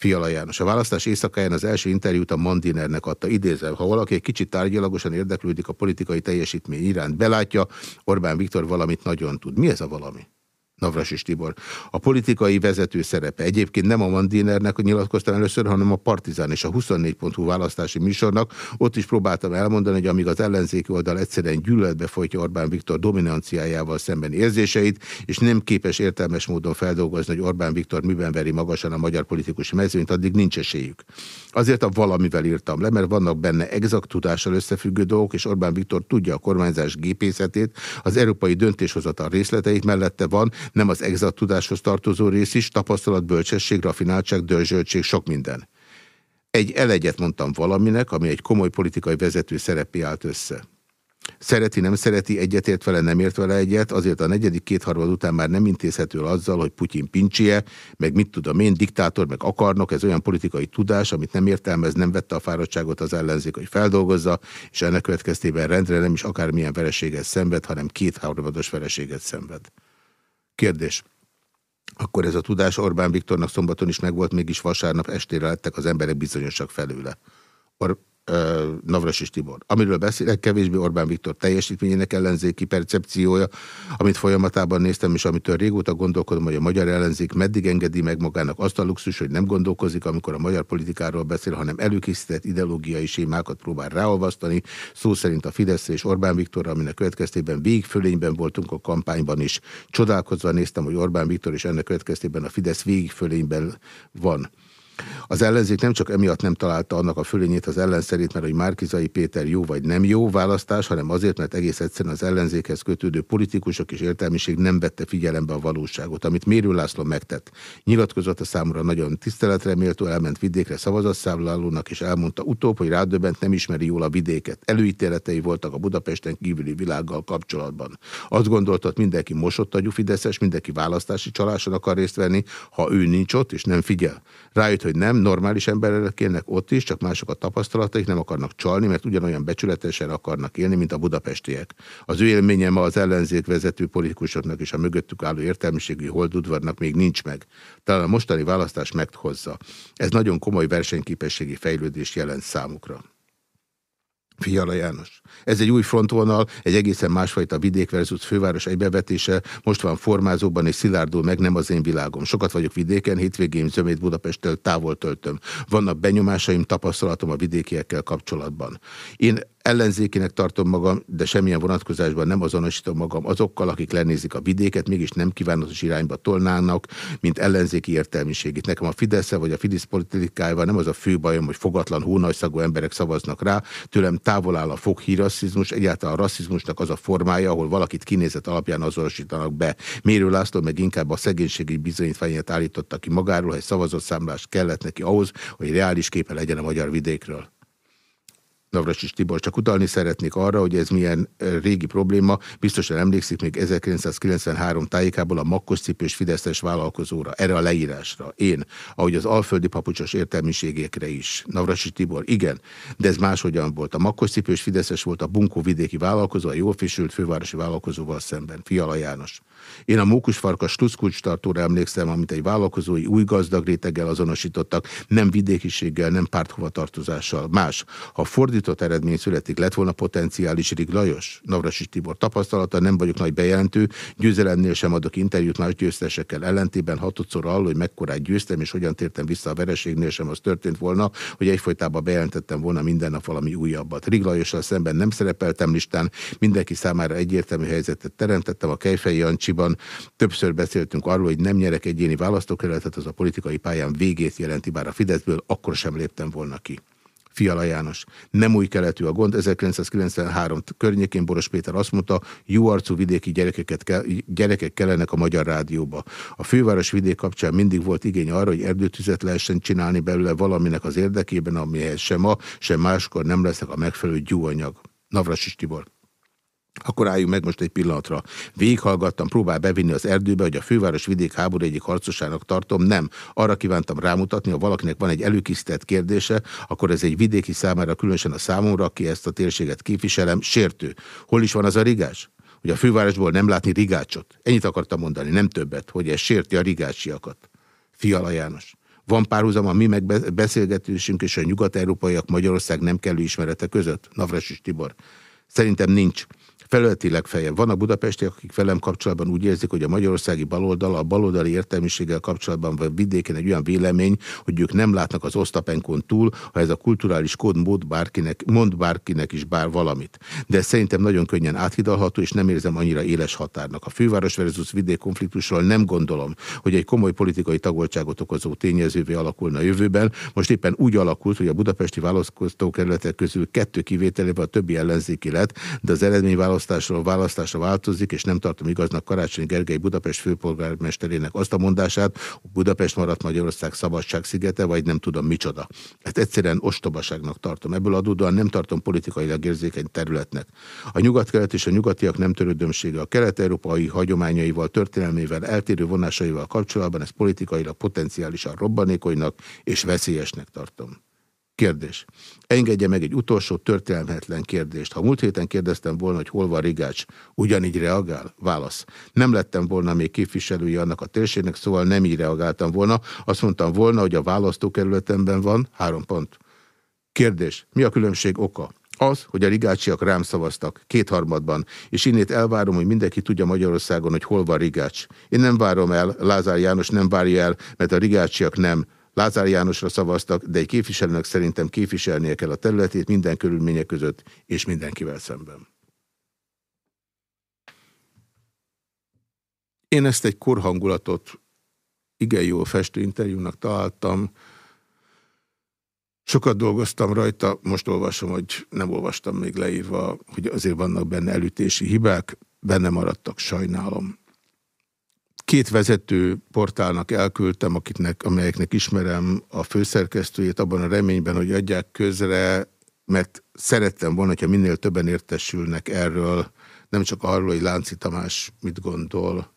Speaker 1: Fiala János. A választás éjszakáján az első interjút a Mandinernek adta. Idézem, ha valaki egy kicsit tárgyalagosan érdeklődik a politikai teljesítmény iránt, belátja, Orbán Viktor valamit nagyon tud. Mi ez a valami? Navrasis Tibor. A politikai vezető szerepe. Egyébként nem a Mandinernek nyilatkoztam először, hanem a Partizán és a 24.hu választási műsornak. Ott is próbáltam elmondani, hogy amíg az ellenzéki oldal egyszerűen gyűlöletbe folytja Orbán Viktor dominanciájával szemben érzéseit, és nem képes értelmes módon feldolgozni, hogy Orbán Viktor miben veri magasan a magyar politikus mezőnyt, addig nincs esélyük. Azért a valamivel írtam le, mert vannak benne exakt tudással összefüggő dolgok, és Orbán Viktor tudja a kormányzás gépészetét, az európai döntéshozatal részleteit mellette van, nem az exakt tudáshoz tartozó rész is, tapasztalat, bölcsesség, rafináltság, dörzsöltség, sok minden. Egy elegyet mondtam valaminek, ami egy komoly politikai vezető szerepé állt össze. Szereti, nem szereti, egyetért vele, nem ért vele egyet, azért a negyedik kétharmad után már nem intézhető azzal, hogy Putyin pincsie, meg mit tudom én, diktátor, meg akarnok, ez olyan politikai tudás, amit nem értelmez, nem vette a fáradtságot az ellenzék, hogy feldolgozza, és ennek következtében rendre nem is akármilyen vereséget szenved, hanem két harmados vereséget szenved. Kérdés. Akkor ez a tudás Orbán Viktornak szombaton is megvolt, mégis vasárnap estére lettek az emberek bizonyosak felőle. Or Navras és Tibor. Amiről beszélek, kevésbé Orbán Viktor teljesítményének ellenzéki percepciója, amit folyamatában néztem, és amitől régóta gondolkodom, hogy a magyar ellenzék meddig engedi meg magának azt a luxus, hogy nem gondolkozik, amikor a magyar politikáról beszél, hanem előkészített ideológiai sémákat próbál ráolvasztani, szó szerint a Fidesz és Orbán Viktor, aminek következtében végigfölényben voltunk a kampányban is. Csodálkozva néztem, hogy Orbán Viktor és ennek következtében a Fidesz végigfölényben van. Az ellenzék nem csak emiatt nem találta annak a fölényét az ellen szerint, mert hogy Márkizai Péter jó vagy nem jó választás, hanem azért, mert egész egyszerűen az ellenzékhez kötődő politikusok és értelmiség nem vette figyelembe a valóságot, amit Mérő László megtett. Nyilatkozott a számra nagyon tiszteletre méltó, elment vidékre szavazatszámlálónak, és elmondta utóbb, hogy rádöbbent nem ismeri jól a vidéket. Előítéletei voltak a Budapesten kívüli világgal kapcsolatban. Azt gondolta, hogy mindenki mosott agyú fideszes, mindenki választási csaláson akar részt venni, ha ő nincs ott és nem figyel. Rájött, hogy nem, normális emberek kérnek ott is, csak mások a tapasztalataik, nem akarnak csalni, mert ugyanolyan becsületesen akarnak élni, mint a budapestiek. Az ő élménye ma az ellenzék vezető politikusoknak és a mögöttük álló értelmiségi holdudvarnak még nincs meg. Talán a mostani választás meghozza. Ez nagyon komoly versenyképességi fejlődést jelent számukra. Fiala János. Ez egy új frontvonal, egy egészen másfajta vidék versus főváros egybevetése, most van formázóban és szilárdul meg, nem az én világom. Sokat vagyok vidéken, hétvégén zömét Budapesttől távol töltöm. Vannak benyomásaim, tapasztalatom a vidékiekkel kapcsolatban. Én ellenzékinek tartom magam, de semmilyen vonatkozásban nem azonosítom magam azokkal, akik lenézik a vidéket, mégis nem kívánatos irányba tolnának, mint ellenzéki értelmiség. Itt nekem a fidesz vagy a Fidesz politikájával nem az a fő bajom, hogy fogatlan, hónajszagú emberek szavaznak rá, tőlem távol áll a foghírasszizmus, egyáltalán a rasszizmusnak az a formája, ahol valakit kinézet alapján azonosítanak be. Mérő László meg inkább a szegénységi bizonyítványát állította ki magáról, hogy szavazott számlás kellett neki ahhoz, hogy reális képe legyen a magyar vidékről. Navracsis Tibor, csak utalni szeretnék arra, hogy ez milyen régi probléma, biztosan emlékszik még 1993 tájékából a makkoscipős Fideszes vállalkozóra, erre a leírásra. Én, ahogy az alföldi papucsos értelmiségekre is. Navracsis Tibor, igen, de ez máshogyan volt. A makkoscipős Fideszes volt a bunkó vidéki vállalkozó, a jól fésült fővárosi vállalkozóval szemben. Fiala János. Én a mókusfarkas tuszkulcs tartóra emlékszem, amit egy vállalkozói új gazdag réteggel azonosítottak, nem vidékiséggel, nem párthovatartozással. Más, ha fordított eredmény születik, lett volna potenciális Rig Lajos, Navrasi Tibor tapasztalata, nem vagyok nagy bejelentő, győzelemnél sem adok interjút más győztesekkel ellentében, hatodszor arról, hogy mekkorát győztem, és hogyan tértem vissza a vereségnél sem az történt volna, hogy egyfolytában bejelentettem volna minden nap valami újabbat. Rig Lajossal szemben nem szerepeltem listán, mindenki számára egyértelmű helyzetet teremtettem, a Kejfej Jancsiban többször beszéltünk arról, hogy nem nyerek egyéni választókerületet, az a politikai pályán végét jelenti, bár a Fideszből akkor sem léptem volna ki. Fiala János. Nem új keletű a gond. 1993 környékén Boros Péter azt mondta, jó arcú vidéki gyerekeket ke gyerekek kellenek a Magyar Rádióba. A főváros vidék kapcsán mindig volt igény arra, hogy erdőtüzet lehessen csinálni belőle valaminek az érdekében, amihez sem ma, sem máskor nem lesznek a megfelelő gyúanyag. Navrasis Tibor. Akkor álljunk meg most egy pillanatra. Végighallgattam, próbál bevinni az erdőbe, hogy a főváros vidék háború egyik harcosának tartom. Nem. Arra kívántam rámutatni, ha valakinek van egy előkészített kérdése, akkor ez egy vidéki számára, különösen a számomra, aki ezt a térséget képviselem, sértő. Hol is van az a rigás? Hogy a fővárosból nem látni rigácsot. Ennyit akartam mondani, nem többet, hogy ez sérti a rigácsiakat. Fiala János. Van párhuzam a mi megbeszélgetésünk és a nyugat-európaiak Magyarország nem kellő ismerete között? Navrasis Tibor. Szerintem nincs. Felületileg feljebb. Vannak budapestiek, akik velem kapcsolatban úgy érzik, hogy a magyarországi baloldal a baloldali értelmiséggel kapcsolatban vagy vidéken egy olyan vélemény, hogy ők nem látnak az osztapenkon túl, ha ez a kulturális kód mód bárkinek, mond bárkinek is bár valamit. De szerintem nagyon könnyen áthidalható, és nem érzem annyira éles határnak. A főváros versus vidék konfliktusról nem gondolom, hogy egy komoly politikai tagoltságot okozó tényezővé alakulna a jövőben. Most éppen úgy alakult, hogy a budapesti választókerületek közül kettő kivételével a többi ellenzéki lett, de az eredmény választásról választásra változik, és nem tartom igaznak Karácsony Gergely Budapest főpolgármesterének azt a mondását, hogy Budapest maradt Magyarország szabadság szigete, vagy nem tudom micsoda. Hát egyszerűen ostobaságnak tartom. Ebből adódóan nem tartom politikailag érzékeny területnek. A nyugat-kelet és a nyugatiak nem törődömsége a kelet-európai hagyományaival, történelmével, eltérő vonásaival kapcsolatban ezt politikailag potenciálisan robbanékonynak és veszélyesnek tartom. Kérdés. Engedje meg egy utolsó történelmetlen kérdést. Ha múlt héten kérdeztem volna, hogy hol van Rigács, ugyanígy reagál? Válasz. Nem lettem volna még képviselője annak a térségnek, szóval nem így reagáltam volna. Azt mondtam volna, hogy a választókerületemben van. Három pont. Kérdés. Mi a különbség oka? Az, hogy a rigácsiak rám szavaztak, kétharmadban, és innét elvárom, hogy mindenki tudja Magyarországon, hogy hol van rigács. Én nem várom el, Lázár János nem várja el, mert a rigácsiak nem. Lázár Jánosra szavaztak, de egy képviselőnek szerintem képviselnie kell a területét minden körülmények között és mindenkivel szemben. Én ezt egy korhangulatot igen jól festő interjúnak találtam. Sokat dolgoztam rajta, most olvasom, hogy nem olvastam még leírva, hogy azért vannak benne elütési hibák, benne maradtak, sajnálom. Két vezető portálnak elküldtem, akiknek, amelyeknek ismerem a főszerkesztőjét, abban a reményben, hogy adják közre, mert szerettem volna, hogyha minél többen értesülnek erről, nem csak arról, hogy Lánci Tamás mit gondol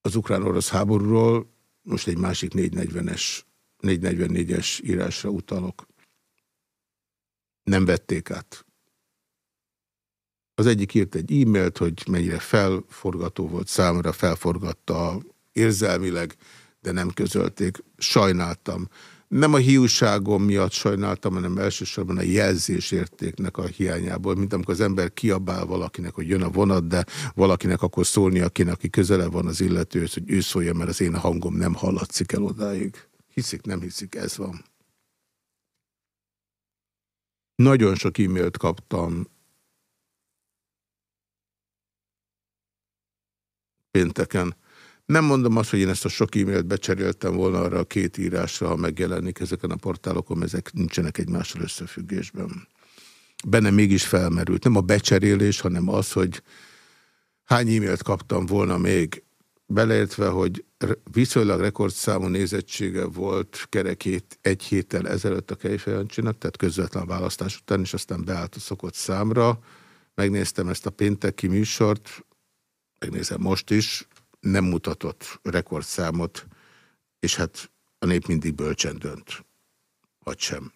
Speaker 1: az ukrán-orosz háborúról, most egy másik 440-es, 444-es írásra utalok. Nem vették át. Az egyik írt egy e-mailt, hogy mennyire felforgató volt számra, felforgatta érzelmileg, de nem közölték. Sajnáltam. Nem a hiúságom miatt sajnáltam, hanem elsősorban a jelzésértéknek a hiányából, mint amikor az ember kiabál valakinek, hogy jön a vonat, de valakinek akkor szólni, akinek, aki közele van az illető, hogy ő szólja, mert az én hangom nem hallatszik el odáig. Hiszik, nem hiszik, ez van. Nagyon sok e-mailt kaptam pénteken. Nem mondom azt, hogy én ezt a sok e-mailt becseréltem volna arra a két írásra, ha megjelenik ezeken a portálokon, ezek nincsenek egymással összefüggésben. Benne mégis felmerült. Nem a becserélés, hanem az, hogy hány e-mailt kaptam volna még, beleértve, hogy viszonylag rekordszámú nézettsége volt kerekét egy héttel ezelőtt a Kejfejancsinak, tehát közvetlen választás után, és aztán beállt a szokott számra. Megnéztem ezt a pénteki műsort, megnézem most is, nem mutatott rekordszámot, és hát a nép mindig bölcsen dönt. Vagy sem.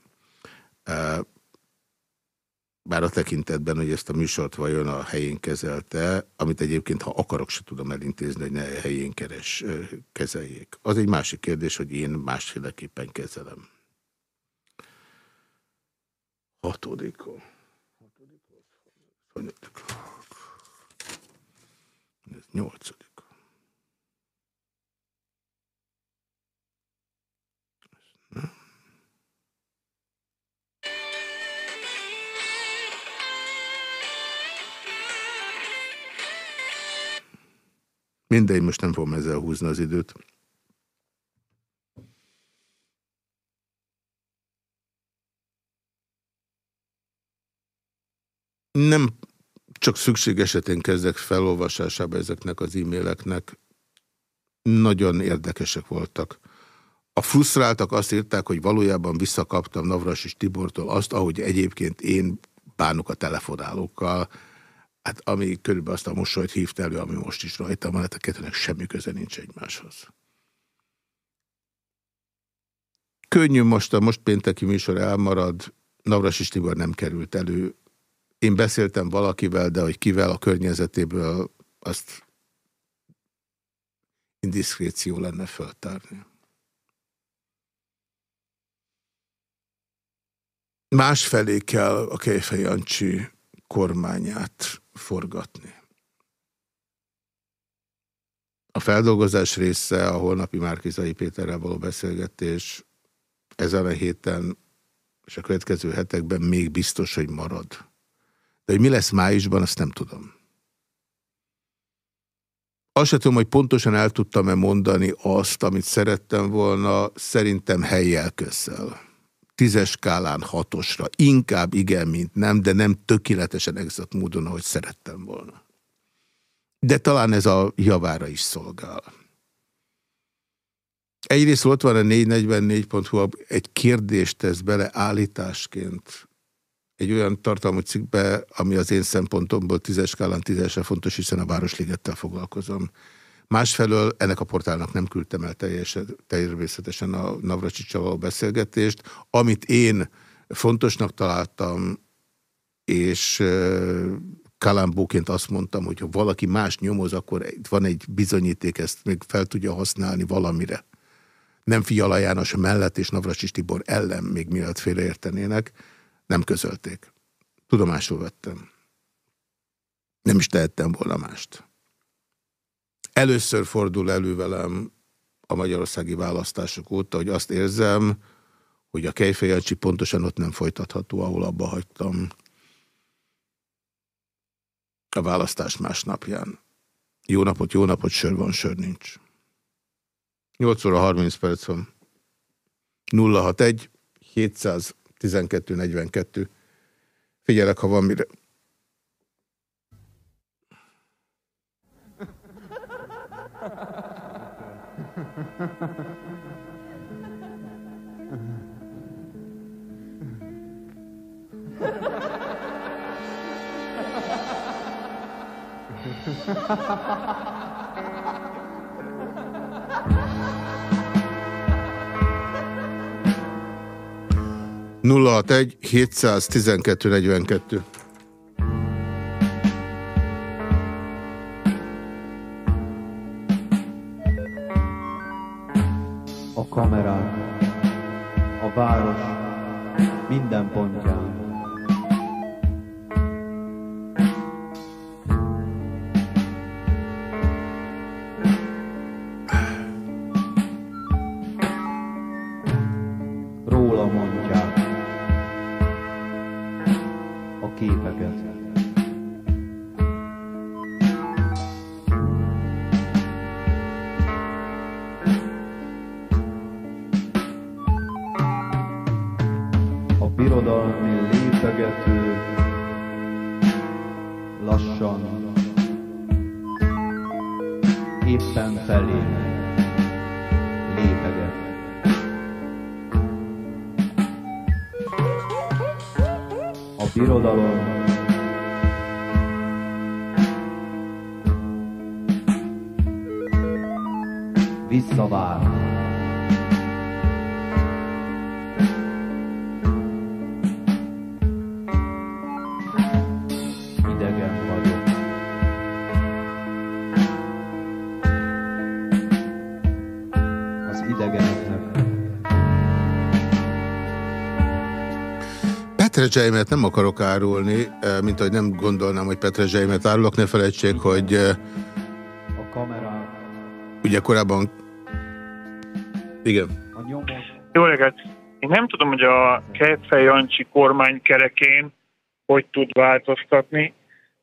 Speaker 1: Bár a tekintetben, hogy ezt a műsort vajon a helyén kezelte, amit egyébként, ha akarok, se tudom elintézni, hogy ne a helyén keres, kezeljék. Az egy másik kérdés, hogy én másféleképpen kezelem. Hatodikon. Hatodikon. Ez nyolcadik. Mindegy, most nem fogom ezzel húzni az időt. Nem csak szükség esetén kezdek felolvasásába ezeknek az e-maileknek. Nagyon érdekesek voltak. A frusztráltak azt írták, hogy valójában visszakaptam Navras és Tibortól azt, ahogy egyébként én bánok a telefonálókkal, Hát ami körülbelül azt a mosolyt hívta elő, ami most is rajta van, hát a kettőnek semmi köze nincs egymáshoz. Könnyű most, a most pénteki műsor elmarad, Navras Tibor nem került elő. Én beszéltem valakivel, de hogy kivel a környezetéből, azt indiszkréció lenne föltárni. Másfelé kell a Kejfej Jancsi kormányát forgatni. A feldolgozás része a holnapi Márkizai Péterrel való beszélgetés ezen a héten és a következő hetekben még biztos, hogy marad. De hogy mi lesz májusban, azt nem tudom. Azt sem tudom, hogy pontosan el tudtam-e mondani azt, amit szerettem volna, szerintem helyjel közel tízes skálán hatosra. Inkább igen, mint nem, de nem tökéletesen exakt módon, ahogy szerettem volna. De talán ez a javára is szolgál. Egyrészt ott van a 444.hu, egy kérdést tesz bele állításként egy olyan tartalmú cikkbe, ami az én szempontomból tízes skálán tízesre fontos, hiszen a Városligettel foglalkozom. Másfelől ennek a portálnak nem küldtem el teljesen, természetesen a Navracsicsával beszélgetést, amit én fontosnak találtam, és kalambóként azt mondtam, hogy ha valaki más nyomoz, akkor van egy bizonyíték, ezt még fel tudja használni valamire. Nem Fiala János mellett és Navracsis Tibor ellen, még mielőtt félreértenének, nem közölték. Tudomásul vettem. Nem is tehettem volna mást. Először fordul elő velem a magyarországi választások óta, hogy azt érzem, hogy a Kejfejancsi pontosan ott nem folytatható, ahol abba hagytam a választás másnapján. Jó napot, jó napot, sör van, sör nincs. 8 óra 30 perc van. 061 712 12.42. Figyelek, ha van mire.
Speaker 8: Ha ha ha ha ha! 061 712 42. A kamera, a város, minden pont
Speaker 1: Petrezselymet nem akarok árulni, eh, mint ahogy nem gondolnám, hogy Petrezselymet árulok. Ne felejtsék, hogy eh,
Speaker 8: a kamerák,
Speaker 1: ugye korábban... Igen.
Speaker 8: a nyomok,
Speaker 6: Jó reggelt! Én nem tudom, hogy a Kejfej Jancsi kormány kerekén hogy tud változtatni,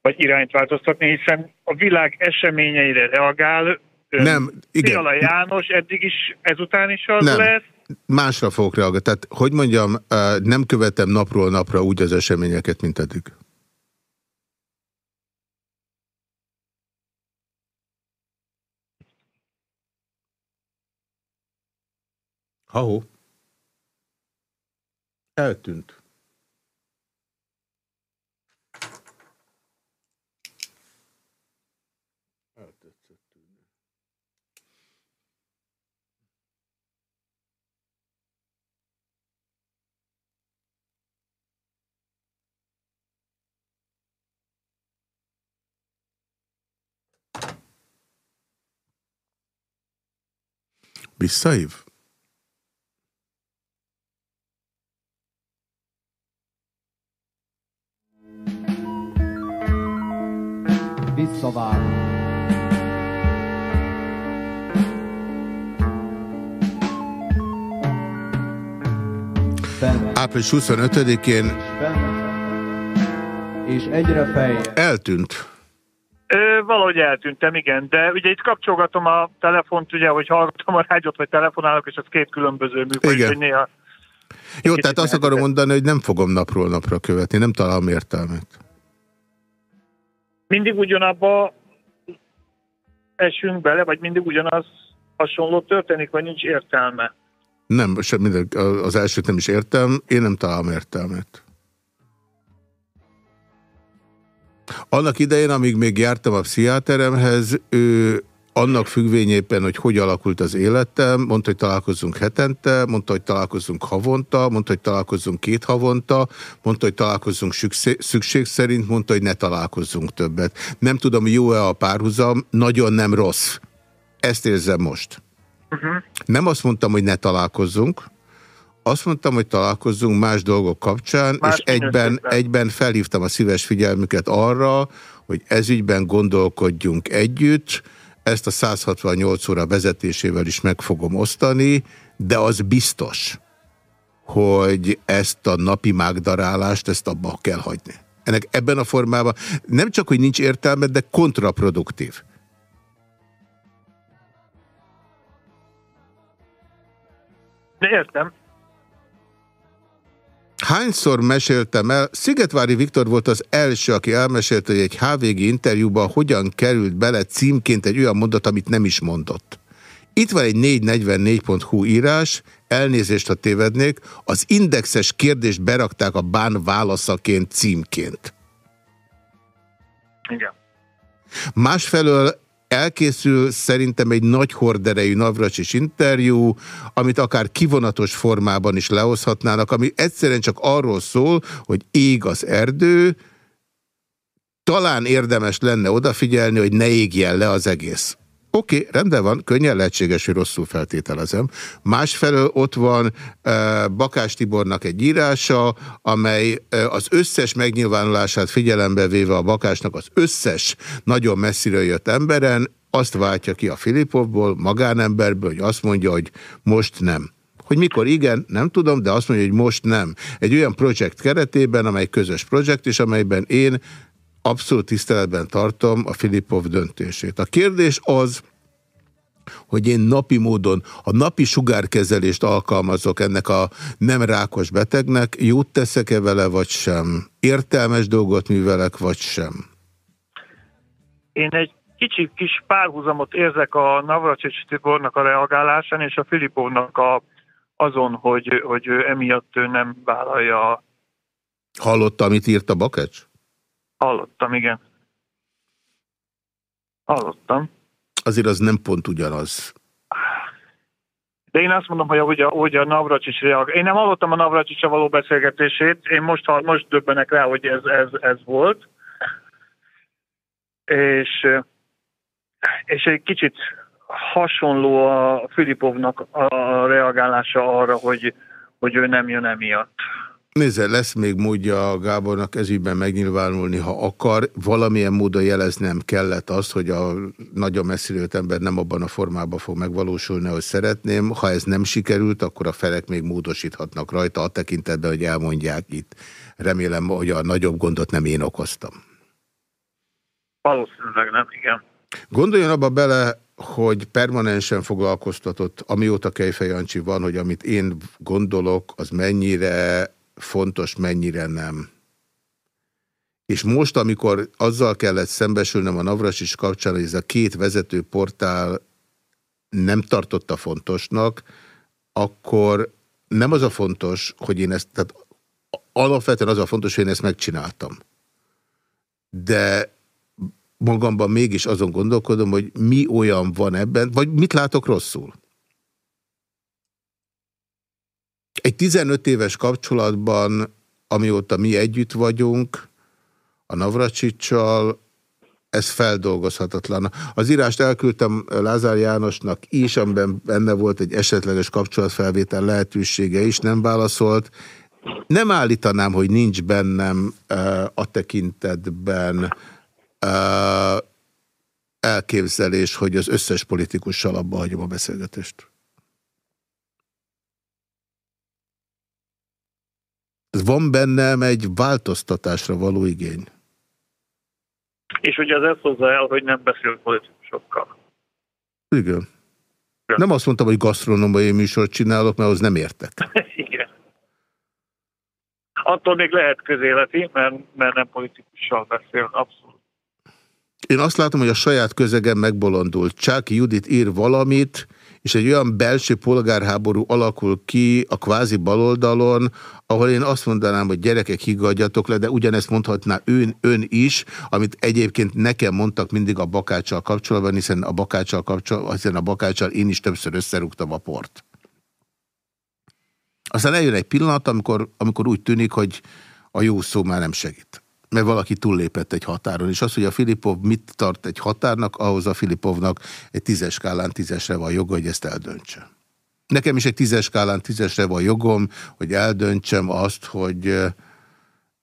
Speaker 6: vagy irányt változtatni, hiszen a világ eseményeire reagál.
Speaker 1: Nem, igen.
Speaker 6: Fiala János eddig is, ezután is az
Speaker 1: Nem.
Speaker 6: lesz.
Speaker 1: Másra fogok reagálni. Tehát, hogy mondjam, nem követem napról napra úgy az eseményeket, mint eddig. Ha-ho. Eltűnt. Visszahív?
Speaker 8: visszavár.
Speaker 1: Április 25-én
Speaker 8: fenn, és egyre feljebb.
Speaker 1: eltűnt.
Speaker 6: Ö, valahogy eltűntem, igen, de ugye itt kapcsolgatom a telefont, ugye, hogy hallgatom a rádiót, vagy telefonálok, és az két különböző műfaj,
Speaker 1: Igen.
Speaker 6: hogy néha
Speaker 1: Jó, tehát azt akarom mondani, hogy nem fogom napról napra követni, nem találom értelmet.
Speaker 6: mindig ugyanabba esünk bele, vagy mindig ugyanaz hasonló történik, vagy nincs értelme.
Speaker 1: Nem, sem minden, az elsőt nem is értem, én nem találom értelmet. Annak idején, amíg még jártam a pszichiáteremhez, ő annak függvényében, hogy hogy alakult az életem, mondta, hogy találkozzunk hetente, mondta, hogy találkozzunk havonta, mondta, hogy találkozzunk két havonta, mondta, hogy találkozzunk szükség, szerint, mondta, hogy ne találkozzunk többet. Nem tudom, jó-e a párhuzam, nagyon nem rossz. Ezt érzem most. Nem azt mondtam, hogy ne találkozzunk, azt mondtam, hogy találkozzunk más dolgok kapcsán,
Speaker 6: Más
Speaker 1: és egyben, egyben felhívtam a szíves figyelmüket arra, hogy ezügyben gondolkodjunk együtt, ezt a 168 óra vezetésével is meg fogom osztani, de az biztos, hogy ezt a napi mágdarálást, ezt abba kell hagyni. Ennek ebben a formában nem csak, hogy nincs értelme, de kontraproduktív.
Speaker 6: De értem.
Speaker 1: Hányszor meséltem el, Szigetvári Viktor volt az első, aki elmesélte, hogy egy HVG interjúban hogyan került bele címként egy olyan mondat, amit nem is mondott. Itt van egy 444.hu írás, elnézést, ha tévednék, az indexes kérdést berakták a bán válaszaként címként.
Speaker 6: Igen.
Speaker 1: Másfelől elkészül szerintem egy nagy horderejű Navracsis interjú, amit akár kivonatos formában is lehozhatnának, ami egyszerűen csak arról szól, hogy ég az erdő, talán érdemes lenne odafigyelni, hogy ne égjen le az egész. Oké, okay, rendben van, könnyen lehetséges, hogy rosszul feltételezem. Másfelől ott van uh, Bakás Tibornak egy írása, amely uh, az összes megnyilvánulását figyelembe véve a Bakásnak az összes nagyon messziről jött emberen, azt váltja ki a Filipovból, magánemberből, hogy azt mondja, hogy most nem. Hogy mikor igen, nem tudom, de azt mondja, hogy most nem. Egy olyan projekt keretében, amely közös projekt, és amelyben én abszolút tiszteletben tartom a Filipov döntését. A kérdés az, hogy én napi módon a napi sugárkezelést alkalmazok ennek a nem rákos betegnek, jót teszek-e vele, vagy sem? Értelmes dolgot művelek, vagy sem?
Speaker 6: Én egy kicsit kis párhuzamot érzek a Navracsics Tibornak a reagálásán és a Filipovnak a, azon, hogy, hogy ő emiatt ő nem vállalja.
Speaker 1: Hallotta, amit írt a Bakecs?
Speaker 6: Hallottam, igen. Hallottam.
Speaker 1: Azért az nem pont ugyanaz.
Speaker 6: De én azt mondom, hogy ahogy a, ahogy a Navracsics reagál. Én nem hallottam a Navracsicsa való beszélgetését, én most, most döbbenek rá, hogy ez, ez, ez volt. És, és egy kicsit hasonló a Filipovnak a reagálása arra, hogy, hogy ő nem jön emiatt.
Speaker 1: Nézze, lesz még módja Gábornak ezügyben megnyilvánulni, ha akar. Valamilyen módon jeleznem kellett azt, hogy a nagyon messzilőtt ember nem abban a formában fog megvalósulni, ahogy szeretném. Ha ez nem sikerült, akkor a felek még módosíthatnak rajta a tekintetben, hogy elmondják itt. Remélem, hogy a nagyobb gondot nem én okoztam.
Speaker 6: Valószínűleg nem, igen.
Speaker 1: Gondoljon abba bele, hogy permanensen foglalkoztatott, amióta Kejfej Jancsi van, hogy amit én gondolok, az mennyire fontos, mennyire nem. És most, amikor azzal kellett szembesülnem a Navrasis kapcsán, hogy ez a két vezető portál nem tartotta fontosnak, akkor nem az a fontos, hogy én ezt, tehát alapvetően az a fontos, hogy én ezt megcsináltam. De magamban mégis azon gondolkodom, hogy mi olyan van ebben, vagy mit látok rosszul. Egy 15 éves kapcsolatban, amióta mi együtt vagyunk, a Navracsicsal, ez feldolgozhatatlan. Az írást elküldtem Lázár Jánosnak is, amiben benne volt egy esetleges kapcsolatfelvétel lehetősége is, nem válaszolt. Nem állítanám, hogy nincs bennem a tekintetben elképzelés, hogy az összes politikussal abba hagyom a beszélgetést. Van bennem egy változtatásra való igény.
Speaker 6: És ugye az ezt hozza el, hogy nem beszél politikusokkal.
Speaker 1: Igen. Ja. Nem azt mondtam, hogy gasztronómai műsort csinálok, mert az nem értek.
Speaker 6: Igen. Attól még lehet közéleti, mert, mert nem politikussal beszél, abszolút.
Speaker 1: Én azt látom, hogy a saját közegem megbolondult. Csak Judit ír valamit, és egy olyan belső polgárháború alakul ki a kvázi baloldalon, ahol én azt mondanám, hogy gyerekek higgadjatok le, de ugyanezt mondhatná ön, ön is, amit egyébként nekem mondtak mindig a bakáccsal kapcsolatban, hiszen a bakáccsal kapcsolatban, hiszen a bakáccsal én is többször összerúgtam a port. Aztán eljön egy pillanat, amikor, amikor úgy tűnik, hogy a jó szó már nem segít mert valaki túllépett egy határon, és az, hogy a Filipov mit tart egy határnak, ahhoz a Filipovnak egy tízes skálán tízesre van joga, hogy ezt eldöntse. Nekem is egy tízes skálán tízesre van jogom, hogy eldöntsem azt, hogy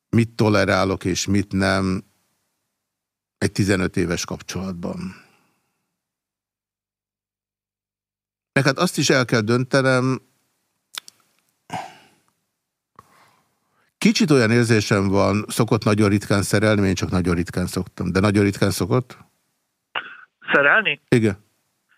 Speaker 1: mit tolerálok és mit nem egy 15 éves kapcsolatban. Meg hát azt is el kell döntenem, Kicsit olyan érzésem van, szokott nagyon ritkán szerelni, én csak nagyon ritkán szoktam. De nagyon ritkán szokott?
Speaker 6: Szerelni?
Speaker 1: Igen.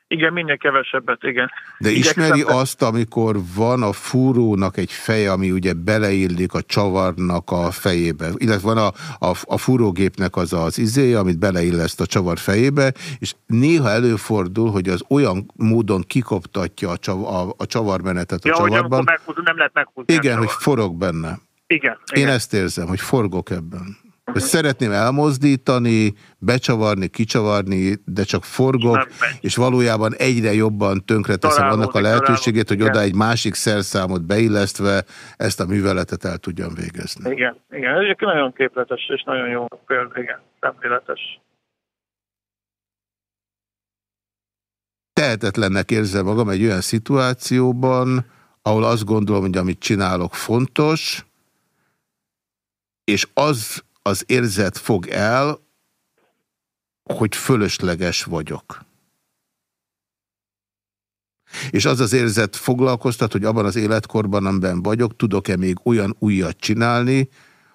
Speaker 6: Igen, minél kevesebbet, igen.
Speaker 1: De Igyekszem ismeri azt, amikor van a fúrónak egy feje, ami ugye beleillik a csavarnak a fejébe, illetve van a, a, a fúrógépnek az az izéje, amit beleilleszt a csavar fejébe, és néha előfordul, hogy az olyan módon kikoptatja a, csav, a, a csavarmenetet a
Speaker 6: ja,
Speaker 1: csavarban.
Speaker 6: Hogy nem lehet meghúzni.
Speaker 1: Igen, hogy forog benne.
Speaker 6: Igen.
Speaker 1: Én
Speaker 6: igen.
Speaker 1: ezt érzem, hogy forgok ebben. Hogy szeretném elmozdítani, becsavarni, kicsavarni, de csak forgok, és valójában egyre jobban tönkreteszem annak a lehetőségét, hogy oda egy másik szerszámot beillesztve ezt a műveletet el tudjam végezni.
Speaker 6: Igen, igen. Ez nagyon képletes és nagyon jó példa, igen, szemléletes.
Speaker 1: Tehetetlennek érzem magam egy olyan szituációban, ahol azt gondolom, hogy amit csinálok fontos, és az az érzet fog el, hogy fölösleges vagyok. És az az érzet foglalkoztat, hogy abban az életkorban, amiben vagyok, tudok-e még olyan újat csinálni,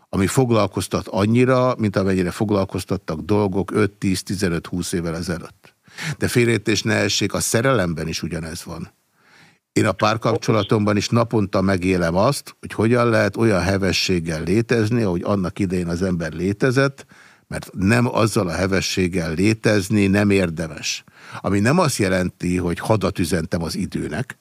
Speaker 1: ami foglalkoztat annyira, mint amennyire foglalkoztattak dolgok 5-10-15-20 évvel ezelőtt. De félrejtés ne essék, a szerelemben is ugyanez van. Én a párkapcsolatomban is naponta megélem azt, hogy hogyan lehet olyan hevességgel létezni, ahogy annak idején az ember létezett, mert nem azzal a hevességgel létezni nem érdemes. Ami nem azt jelenti, hogy hadat üzentem az időnek,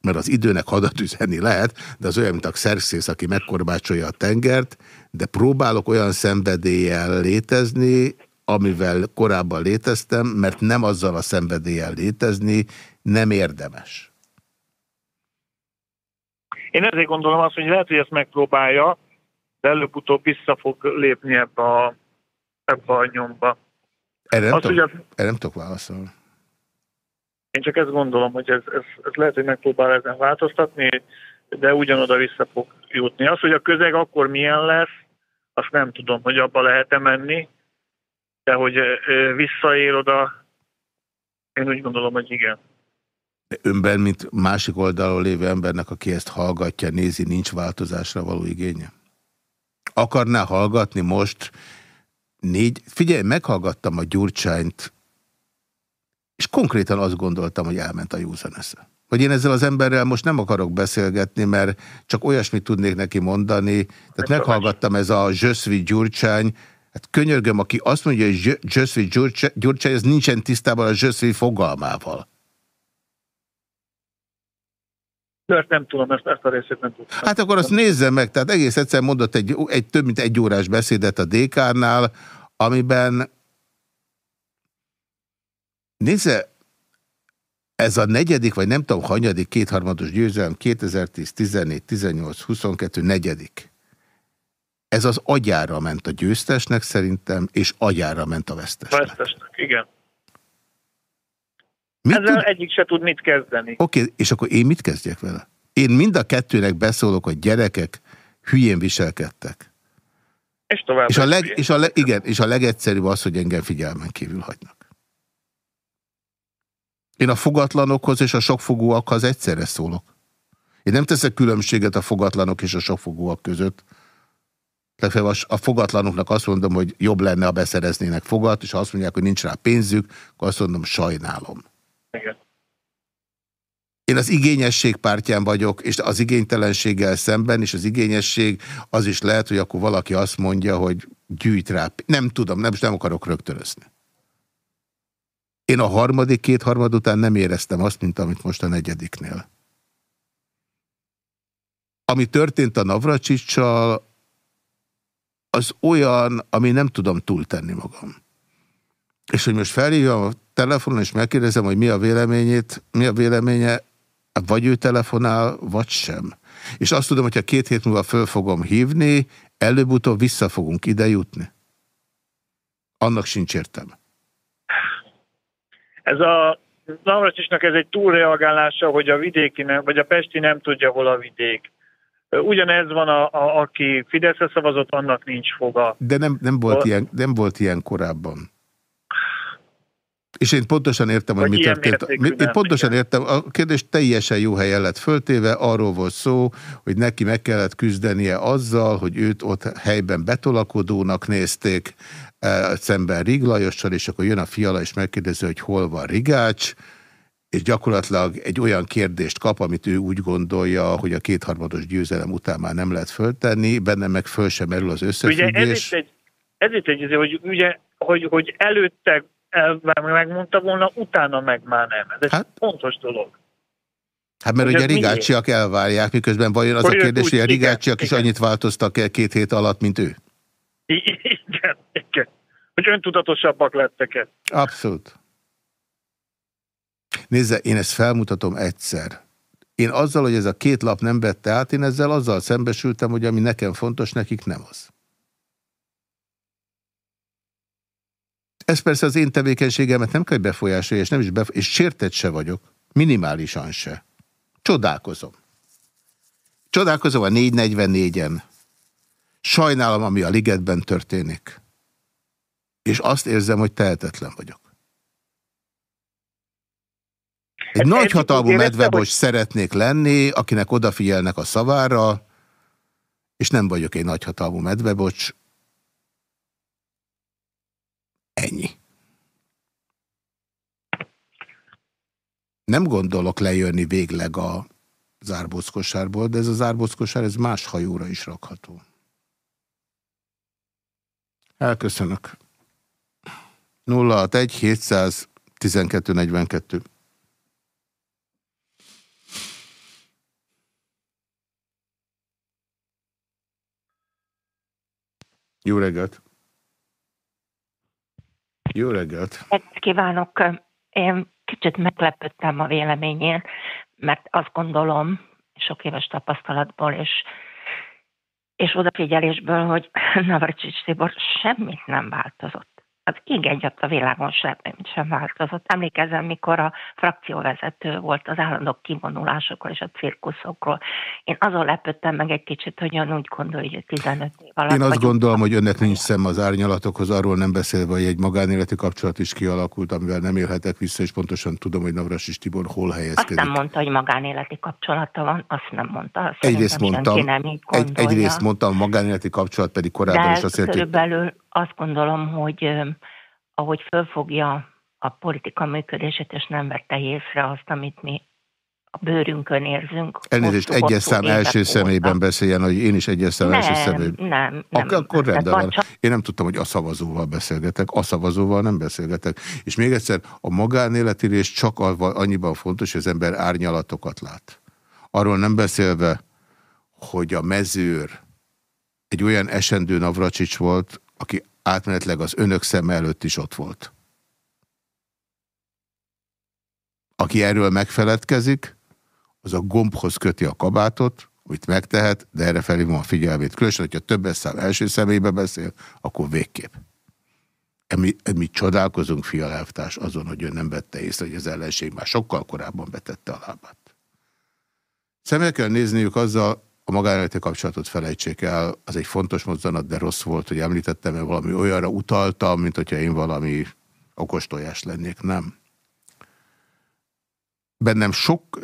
Speaker 1: mert az időnek hadat üzenni lehet, de az olyan, mint a szerszész, aki megkorbácsolja a tengert, de próbálok olyan szenvedéllyel létezni, amivel korábban léteztem, mert nem azzal a szenvedéllyel létezni nem érdemes.
Speaker 6: Én ezért gondolom azt, hogy lehet, hogy ezt megpróbálja, de előbb-utóbb vissza fog lépni ebbe a, ebbe a nyomba.
Speaker 1: Erre nem, tudok, erre nem tudok válaszolni.
Speaker 6: Én csak ezt gondolom, hogy ez, ez, ez lehet, hogy megpróbál ezen változtatni, de ugyanoda vissza fog jutni. Az, hogy a közeg akkor milyen lesz, azt nem tudom, hogy abba lehet-e menni, de hogy visszaér oda, én úgy gondolom, hogy igen.
Speaker 1: Önben, mint másik oldalon lévő embernek, aki ezt hallgatja, nézi, nincs változásra való igénye? Akarná hallgatni most négy... Figyelj, meghallgattam a Gyurcsányt, és konkrétan azt gondoltam, hogy elment a józan esze. Hogy én ezzel az emberrel most nem akarok beszélgetni, mert csak olyasmit tudnék neki mondani. Tehát meghallgattam ez a Zsöszvi Gyurcsány, Hát könyörgöm, aki azt mondja, hogy Zsöszvi Gyurcsány, ez nincsen tisztában a Zsöszvi fogalmával.
Speaker 6: Mert nem tudom, ezt, ezt a részét nem tudom.
Speaker 1: Hát akkor azt nézze meg, tehát egész egyszer mondott egy, egy több mint egy órás beszédet a DK-nál, amiben nézze, ez a negyedik, vagy nem tudom, hanyadik kétharmados győzelem 2010, 14, 18, 22, negyedik. Ez az agyára ment a győztesnek szerintem, és agyára ment a vesztesnek.
Speaker 6: Vesztesnek, igen. Mit Ezzel tud... egyik se tud mit kezdeni.
Speaker 1: Oké, okay, és akkor én mit kezdjek vele? Én mind a kettőnek beszólok, hogy gyerekek hülyén viselkedtek.
Speaker 6: És tovább.
Speaker 1: És a, leg, és a, leg, igen, és a legegyszerűbb az, hogy engem figyelmen kívül hagynak. Én a fogatlanokhoz és a sokfogúakhoz egyszerre szólok. Én nem teszek különbséget a fogatlanok és a sokfogúak között. Legfeljebb a fogatlanoknak azt mondom, hogy jobb lenne, ha beszereznének fogat, és ha azt mondják, hogy nincs rá pénzük, akkor azt mondom, sajnálom. Én az igényesség pártján vagyok, és az igénytelenséggel szemben, és az igényesség az is lehet, hogy akkor valaki azt mondja, hogy gyűjt rá. Nem tudom, nem, nem akarok rögtönözni. Én a harmadik, kétharmad után nem éreztem azt, mint amit most a negyediknél. Ami történt a Navracsicsal, az olyan, ami nem tudom túltenni magam. És hogy most felhívjam a telefonon, és megkérdezem, hogy mi a véleményét, mi a véleménye, vagy ő telefonál, vagy sem. És azt tudom, hogyha két hét múlva föl fogom hívni, előbb-utóbb vissza fogunk ide jutni. Annak sincs értelme.
Speaker 6: Ez a Navracsisnak ez egy túlreagálása, hogy a vidéki nem, vagy a Pesti nem tudja, hol a vidék. Ugyanez van, a, a, aki Fideszre szavazott, annak nincs foga.
Speaker 1: De nem, nem, volt, a... ilyen, nem volt ilyen korábban. És én pontosan értem, hogy, mi történt. Én pontosan igen. értem, a kérdés teljesen jó helyen lett föltéve, arról volt szó, hogy neki meg kellett küzdenie azzal, hogy őt ott helyben betolakodónak nézték, e, szemben Riglajossal, és akkor jön a fiala, és megkérdezi, hogy hol van Rigács, és gyakorlatilag egy olyan kérdést kap, amit ő úgy gondolja, hogy a kétharmados győzelem után már nem lehet föltenni, benne meg föl sem merül az összefüggés. Ugye ez itt egy,
Speaker 6: ez itt egy hogy, ugye, hogy, hogy előtte megmondta volna, utána meg már nem. Ez egy hát, fontos dolog.
Speaker 1: Hát mert ugye a rigácsiak elvárják, miközben vajon az a kérdés, hogy a rigácsiak is annyit változtak el két hét alatt, mint ő?
Speaker 6: Igen, igen. Hogy öntudatosabbak lettek-e?
Speaker 1: Abszolút. Nézze, én ezt felmutatom egyszer. Én azzal, hogy ez a két lap nem vette át, én ezzel azzal szembesültem, hogy ami nekem fontos, nekik nem az. Ez persze az én tevékenységemet nem kell befolyásolni, és, nem is befo és sértett se vagyok. Minimálisan se. Csodálkozom. Csodálkozom a 444-en. Sajnálom, ami a ligetben történik. És azt érzem, hogy tehetetlen vagyok. Egy nagyhatalmú medvebos szeretnék lenni, akinek odafigyelnek a szavára, és nem vagyok egy nagyhatalmú medvebocs, Ennyi. Nem gondolok lejönni végleg a zárbóckosárból, de ez a zárbóckosár ez más hajóra is rakható. Elköszönök. 061 712 42. Jó reggelt! Jó reggelt!
Speaker 9: Kívánok! Én kicsit meglepődtem a véleményén, mert azt gondolom, sok éves tapasztalatból és, és odafigyelésből, hogy Navracsics Tibor semmit nem változott az ég egyet a világon sem, sem változott. Emlékezem, mikor a frakcióvezető volt az állandó kivonulásokról és a cirkuszokról. Én azon lepődtem meg egy kicsit, hogy ön úgy gondolja, hogy 15 év alatt...
Speaker 1: Én azt gondolom, hogy önnek nincs szem az árnyalatokhoz, arról nem beszélve, hogy egy magánéleti kapcsolat is kialakult, amivel nem élhetek vissza, és pontosan tudom, hogy Navras és Tibor hol helyezkedik.
Speaker 9: Azt nem mondta, hogy magánéleti kapcsolata van, azt nem mondta.
Speaker 1: egyrészt mondtam, nem egy, egyrészt mondtam, magánéleti kapcsolat pedig korábban
Speaker 9: De
Speaker 1: is azt jelenti,
Speaker 9: körülbelül azt gondolom, hogy ahogy fölfogja a politika működését, és nem vette észre azt, amit mi a bőrünkön érzünk.
Speaker 1: Elnézést, egyes szám első szemében beszéljen, hogy én is egyes szám első szemében.
Speaker 9: Nem, nem.
Speaker 1: Akkor rendben van. Csak... Én nem tudtam, hogy a szavazóval beszélgetek. A szavazóval nem beszélgetek. És még egyszer, a magánéleti csak annyiban fontos, hogy az ember árnyalatokat lát. Arról nem beszélve, hogy a mezőr egy olyan esendő Navracsics volt, aki átmenetleg az önök szem előtt is ott volt. Aki erről megfeledkezik, az a gombhoz köti a kabátot, amit megtehet, de erre felhívom a figyelmét. Különösen, hogyha többes szám első személybe beszél, akkor végképp. Mi, mi csodálkozunk, fialelvtárs, azon, hogy ön nem vette észre, hogy az ellenség már sokkal korábban betette a lábát. Szemel kell nézniük azzal, a magánéleti kapcsolatot felejtsék el, az egy fontos mozzanat, de rossz volt, hogy említettem, mert valami olyanra utaltam, mint hogyha én valami okostojás lennék. Nem. Bennem sok,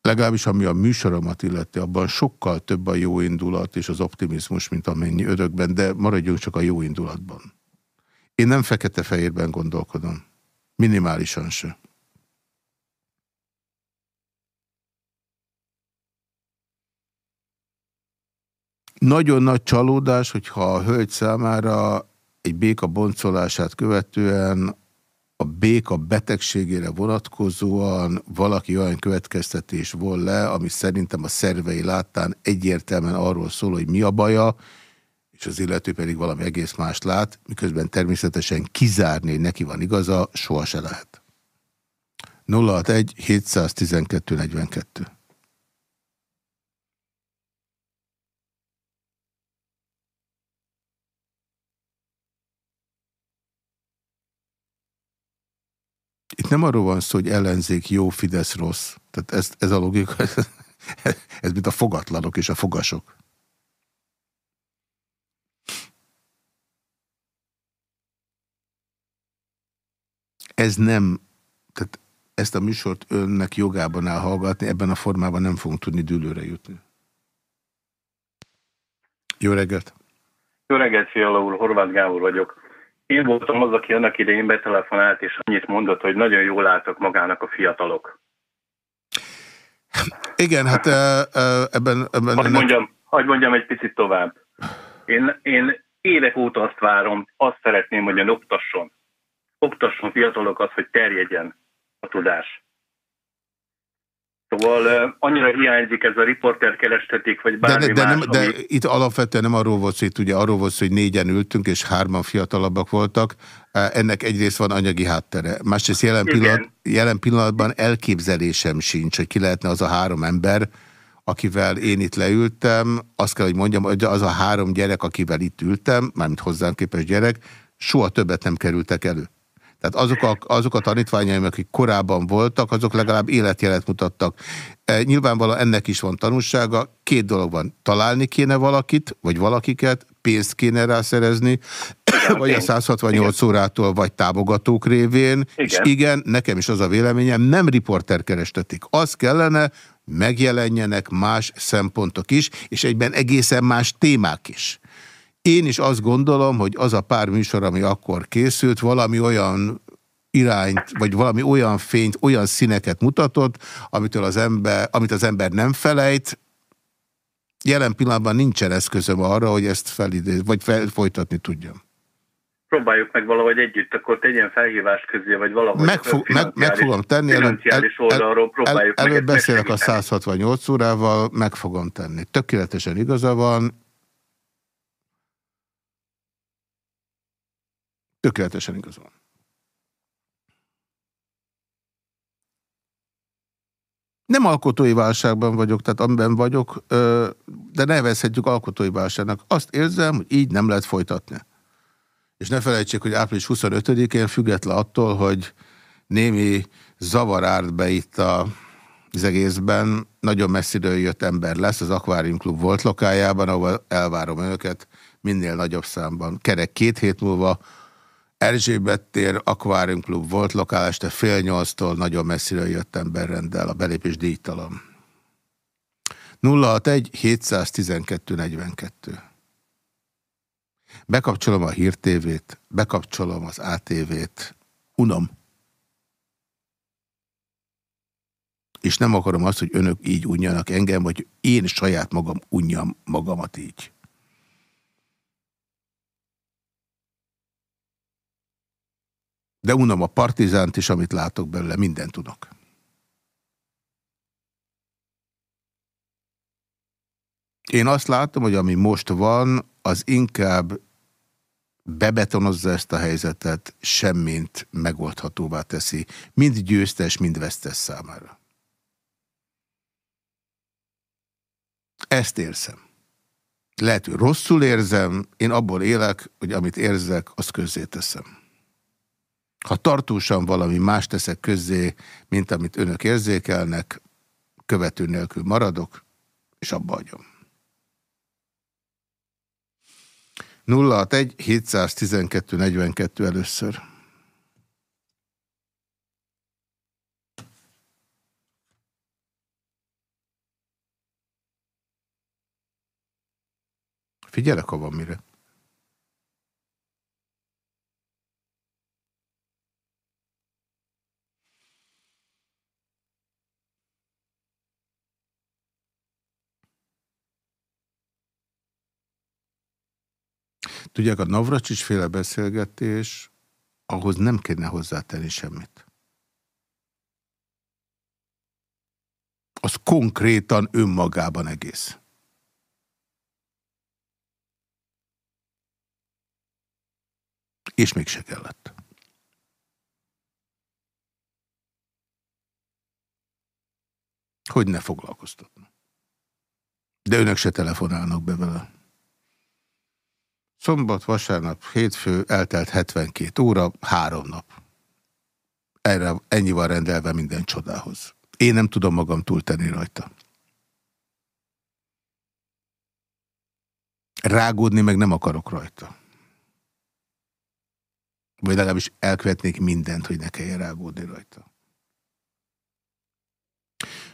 Speaker 1: legalábbis ami a műsoromat illeti, abban sokkal több a jó indulat és az optimizmus, mint amennyi örökben, de maradjunk csak a jó indulatban. Én nem fekete-fehérben gondolkodom. Minimálisan se. Nagyon nagy csalódás, hogyha a hölgy számára egy béka boncolását követően a béka betegségére vonatkozóan valaki olyan következtetés vol le, ami szerintem a szervei láttán egyértelműen arról szól, hogy mi a baja, és az illető pedig valami egész mást lát, miközben természetesen kizárni, neki van igaza, soha se lehet. 061 712 42 Itt nem arról van szó, hogy ellenzék jó, Fidesz rossz. Tehát ez, ez a logika, ez, ez mint a fogatlanok és a fogasok. Ez nem, tehát ezt a műsort önnek jogában áll hallgatni, ebben a formában nem fogunk tudni dűlőre jutni. Jó reggelt!
Speaker 10: Jó reggelt, Fiala úr, Horváth Gábor vagyok. Én voltam az, aki annak idején betelefonált, és annyit mondott, hogy nagyon jól álltak magának a fiatalok.
Speaker 1: Igen, hát ebben... ebben
Speaker 10: hogy, mondjam, hogy mondjam egy picit tovább. Én, én évek óta azt várom, azt szeretném, hogy ön oktasson. Oktasson fiatalokat, hogy terjedjen a tudás. Szóval annyira hiányzik ez a riporter kerestetik, vagy bármi de, de, más, nem,
Speaker 1: de ami... itt alapvetően nem arról volt hogy ugye arról volt hogy négyen ültünk, és hárman fiatalabbak voltak. Ennek egyrészt van anyagi háttere. Másrészt jelen, pillanat, jelen pillanatban elképzelésem sincs, hogy ki lehetne az a három ember, akivel én itt leültem. Azt kell, hogy mondjam, hogy az a három gyerek, akivel itt ültem, mármint hozzám képes gyerek, soha többet nem kerültek elő. Tehát azok a, azok a tanítványaim, akik korábban voltak, azok legalább életjelet mutattak. E, nyilvánvalóan ennek is van tanulsága. Két dolog van. Találni kéne valakit, vagy valakiket, pénzt kéne rászerezni, vagy a 168 igen. órától, vagy támogatók révén. Igen. És igen, nekem is az a véleményem, nem riporter kerestetik. Az kellene, megjelenjenek más szempontok is, és egyben egészen más témák is. Én is azt gondolom, hogy az a pár műsor, ami akkor készült, valami olyan irányt, vagy valami olyan fényt, olyan színeket mutatott, amitől az ember, amit az ember nem felejt. Jelen pillanatban nincsen eszközöm arra, hogy ezt felidéz, vagy fel, folytatni tudjam.
Speaker 10: próbáljuk meg valahogy együtt, akkor tegyen felhívás közé, vagy valahogy
Speaker 1: meg, fog, meg, meg fogom tenni,
Speaker 10: előbb, el, oldalról próbáljuk
Speaker 1: el, el, Előbb beszélek a 168 órával, meg fogom tenni. Tökéletesen igaza van. Tökéletesen igaza van. Nem alkotói válságban vagyok, tehát amiben vagyok, de nevezhetjük alkotói válságnak. Azt érzem, hogy így nem lehet folytatni. És ne felejtsék, hogy április 25-én független attól, hogy némi zavar árt be itt a, az egészben, nagyon messziről jött ember lesz, az Aquarium Klub volt lokájában, ahol elvárom önöket minél nagyobb számban. Kerek két hét múlva Erzsébet tér, Aquarium Klub volt lokál, este fél nyolctól nagyon messziről jött ember rendel, a belépés díjtalan. 061 712 42 Bekapcsolom a hírtévét, bekapcsolom az ATV-t, unom. És nem akarom azt, hogy önök így unjanak engem, vagy én saját magam unjam magamat így. De unom a partizánt is, amit látok belőle, mindent tudok. Én azt látom, hogy ami most van, az inkább bebetonozza ezt a helyzetet, semmint megoldhatóvá teszi, mind győztes, mind vesztes számára. Ezt érzem. Lehet, hogy rosszul érzem, én abból élek, hogy amit érzek, azt közzé teszem. Ha tartósan valami más teszek közzé, mint amit önök érzékelnek, követő nélkül maradok, és abba hagyom. 061 712 42 először. Figyelek, ha van mire. Tudják, a Navracsics féle beszélgetés, ahhoz nem kéne hozzátenni semmit. Az konkrétan önmagában egész. És mégse kellett. Hogy ne foglalkoztatna. De önök se telefonálnak be vele. Szombat, vasárnap, hétfő, eltelt 72 óra, három nap. Erre ennyi van rendelve minden csodához. Én nem tudom magam túltenni rajta. Rágódni meg nem akarok rajta. Vagy legalábbis elkövetnék mindent, hogy ne kelljen rágódni rajta.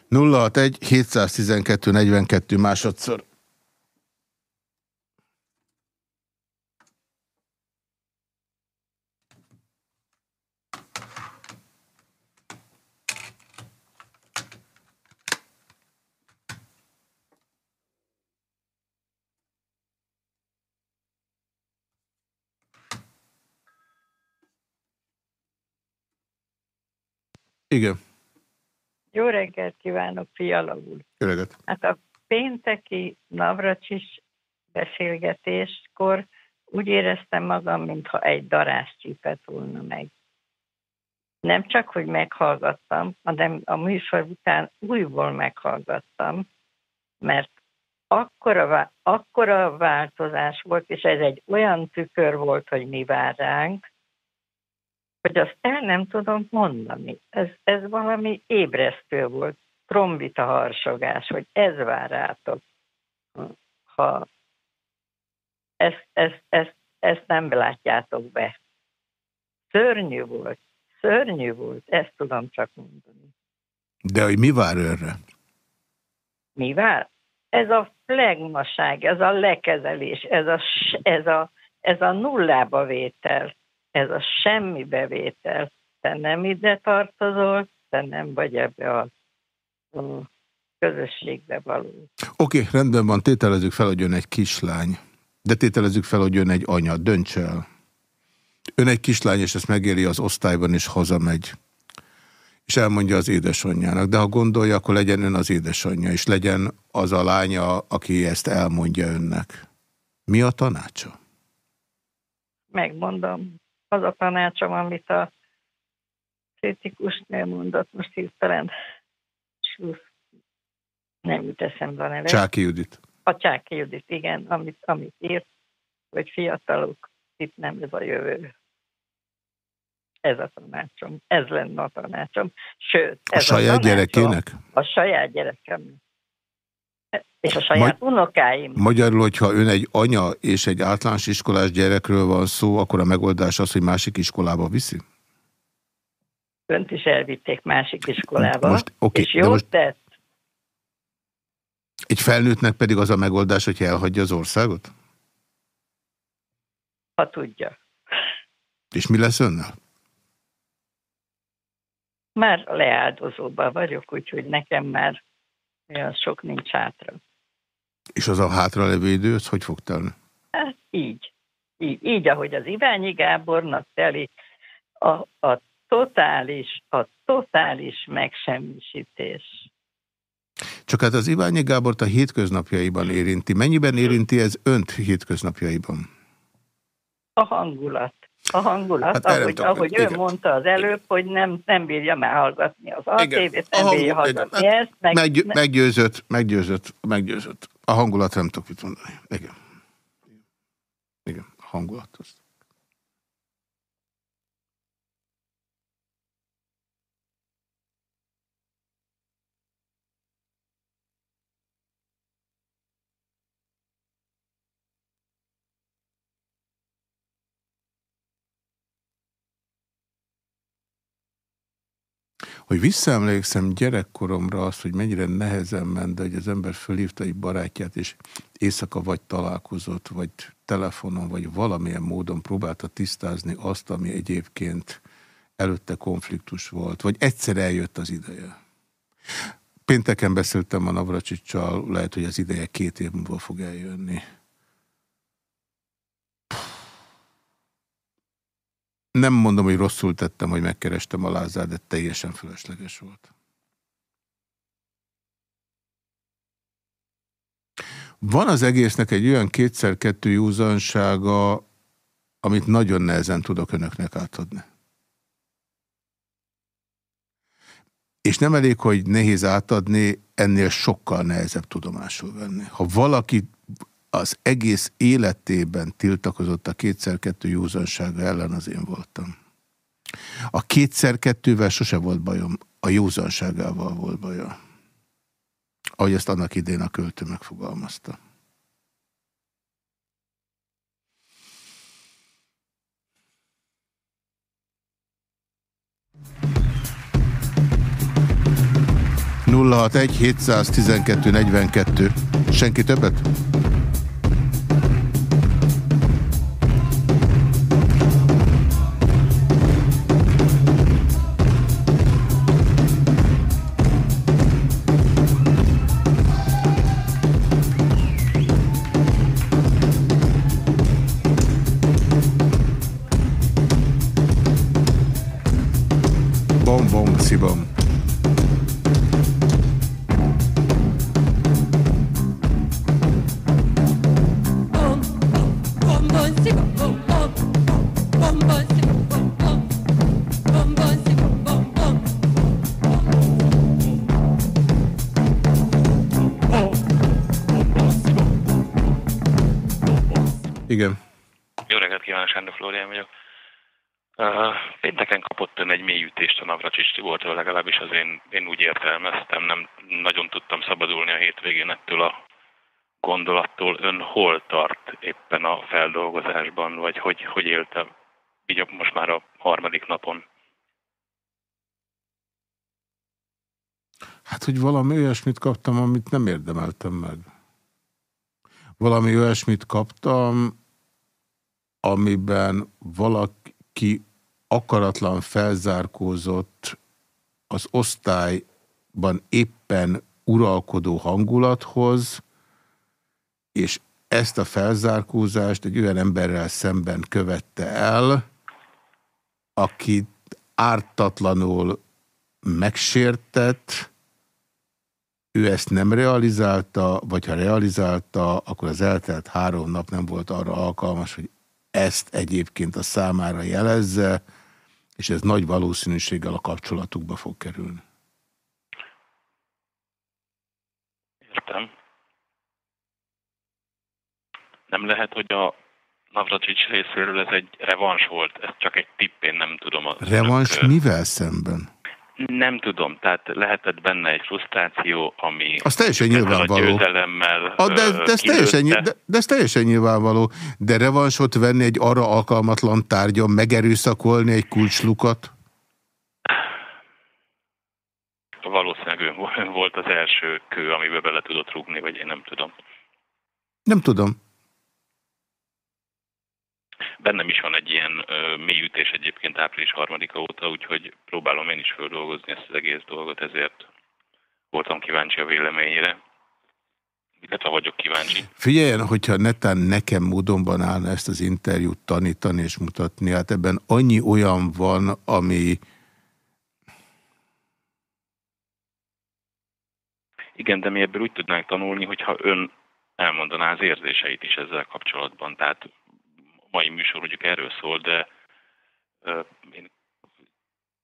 Speaker 1: 061 712 42 másodszor. Igen.
Speaker 11: Jó reggelt kívánok, Fiala úr.
Speaker 1: Jó reggelt.
Speaker 11: Hát a pénteki Navracsis beszélgetéskor úgy éreztem magam, mintha egy darás csípet volna meg. Nem csak, hogy meghallgattam, hanem a műsor után újból meghallgattam, mert akkora, akkora változás volt, és ez egy olyan tükör volt, hogy mi vár ránk, hogy azt el nem tudom mondani. Ez, ez valami ébresztő volt, trombita harsogás, hogy ez vár rátok. Ha ezt, ezt, ezt, ezt nem látjátok be. Szörnyű volt, szörnyű volt, ezt tudom csak mondani.
Speaker 1: De hogy mi vár őre?
Speaker 11: Mi vár? Ez a flegmaság, ez a lekezelés, ez a, ez a, ez a nullába vétel ez a semmi bevétel. Te nem ide tartozol, te nem vagy ebbe a, a közösségbe való.
Speaker 1: Oké, okay, rendben van, tételezzük fel, hogy jön egy kislány. De tételezzük fel, hogy jön egy anya. Dönts el. Ön egy kislány, és ezt megéri az osztályban, és hazamegy. És elmondja az édesanyjának. De ha gondolja, akkor legyen ön az édesanyja, és legyen az a lánya, aki ezt elmondja önnek. Mi a tanácsa?
Speaker 11: Megmondom. Az a tanácsom, amit a kritikusnál mondott most hirtelen. Nem jut eszembe a neve.
Speaker 1: Csáki Judit.
Speaker 11: A Csáki Judit, igen, amit, amit írt, hogy fiatalok, itt nem ez a jövő. Ez a tanácsom. Ez lenne a tanácsom. Sőt,
Speaker 1: A
Speaker 11: ez
Speaker 1: saját
Speaker 11: tanácsom
Speaker 1: gyerekének?
Speaker 11: A saját gyerekem. És a saját
Speaker 1: Magy-
Speaker 11: unokáim.
Speaker 1: Magyarul, hogyha ön egy anya és egy általános iskolás gyerekről van szó, akkor a megoldás az, hogy másik iskolába viszi?
Speaker 11: Önt is elvitték másik iskolába.
Speaker 1: Most, oké,
Speaker 11: és jót
Speaker 1: most-
Speaker 11: tett.
Speaker 1: Egy felnőttnek pedig az a megoldás, hogy elhagyja az országot?
Speaker 11: ha tudja.
Speaker 1: És mi lesz önnel?
Speaker 11: Már leáldozóban vagyok, úgyhogy nekem már olyan sok nincs hátra.
Speaker 1: És az a hátralevő idő, az hogy fog telni?
Speaker 11: Hát így. Így, így ahogy az Iványi Gábornak teli, a, a totális, a totális megsemmisítés.
Speaker 1: Csak hát az Iványi Gábort a hétköznapjaiban érinti. Mennyiben érinti ez önt hétköznapjaiban?
Speaker 11: A hangulat. A hangulat,
Speaker 1: Hát
Speaker 11: hát ahogy, ahogy ő
Speaker 1: igen.
Speaker 11: mondta az előbb, hogy nem, nem bírja már hallgatni az ATV-t, nem
Speaker 1: A
Speaker 11: bírja hallgatni
Speaker 1: igen.
Speaker 11: ezt, meg,
Speaker 1: Meggy meggyőzött, meggyőzött, meggyőzött. A hangulat nem tudok mit mondani. Igen. Igen, a hangulat. Az. Hogy visszaemlékszem gyerekkoromra azt, hogy mennyire nehezen ment, de hogy az ember fölhívta egy barátját, és éjszaka vagy találkozott, vagy telefonon, vagy valamilyen módon próbálta tisztázni azt, ami egyébként előtte konfliktus volt, vagy egyszer eljött az ideje. Pénteken beszéltem a Navracsicsal, lehet, hogy az ideje két év múlva fog eljönni. Nem mondom, hogy rosszul tettem, hogy megkerestem a Lázár, de teljesen fölösleges volt. Van az egésznek egy olyan kétszer-kettő józansága, amit nagyon nehezen tudok önöknek átadni. És nem elég, hogy nehéz átadni, ennél sokkal nehezebb tudomásul venni. Ha valaki az egész életében tiltakozott a kétszer-kettő józansága ellen, az én voltam. A kétszer-kettővel sose volt bajom, a józanságával volt baja. Ahogy ezt annak idén a költő megfogalmazta. nulla egy 712 42. Senki többet? Szibom. Igen.
Speaker 12: Jó reggelt kívánok, Sándor Flórián vagyok. Pénteken kapott ön egy mély ütést a Navracsics Tibortól, legalábbis az én, én úgy értelmeztem, nem nagyon tudtam szabadulni a hétvégén ettől a gondolattól. Ön hol tart éppen a feldolgozásban, vagy hogy, hogy élte így most már a harmadik napon?
Speaker 1: Hát, hogy valami olyasmit kaptam, amit nem érdemeltem meg. Valami olyasmit kaptam, amiben valaki akaratlan felzárkózott az osztályban éppen uralkodó hangulathoz, és ezt a felzárkózást egy olyan emberrel szemben követte el, aki ártatlanul megsértett, ő ezt nem realizálta, vagy ha realizálta, akkor az eltelt három nap nem volt arra alkalmas, hogy ezt egyébként a számára jelezze, és ez nagy valószínűséggel a kapcsolatukba fog kerülni.
Speaker 12: Értem. Nem lehet, hogy a Navracsics részéről ez egy revans volt, ez csak egy tipp, én nem tudom.
Speaker 1: Revans mivel szemben?
Speaker 12: Nem tudom, tehát lehetett benne egy frusztráció, ami...
Speaker 1: Az teljesen nyilvánvaló.
Speaker 12: A
Speaker 1: a, de, de, ez teljesen, de, de ez teljesen nyilvánvaló. De revansot venni egy arra alkalmatlan tárgyon, megerőszakolni egy kulcslukat?
Speaker 12: Valószínűleg ő volt az első kő, amiben bele tudott rúgni, vagy én nem tudom.
Speaker 1: Nem tudom
Speaker 12: bennem is van egy ilyen ö, mélyütés egyébként április harmadika óta, úgyhogy próbálom én is földolgozni ezt az egész dolgot, ezért voltam kíváncsi a véleményére. Illetve vagyok kíváncsi.
Speaker 1: Figyeljen, hogyha netán nekem módonban állna ezt az interjút tanítani és mutatni, hát ebben annyi olyan van, ami...
Speaker 12: Igen, de mi ebből úgy tudnánk tanulni, hogyha ön elmondaná az érzéseit is ezzel kapcsolatban. Tehát mai műsor mondjuk erről szól, de én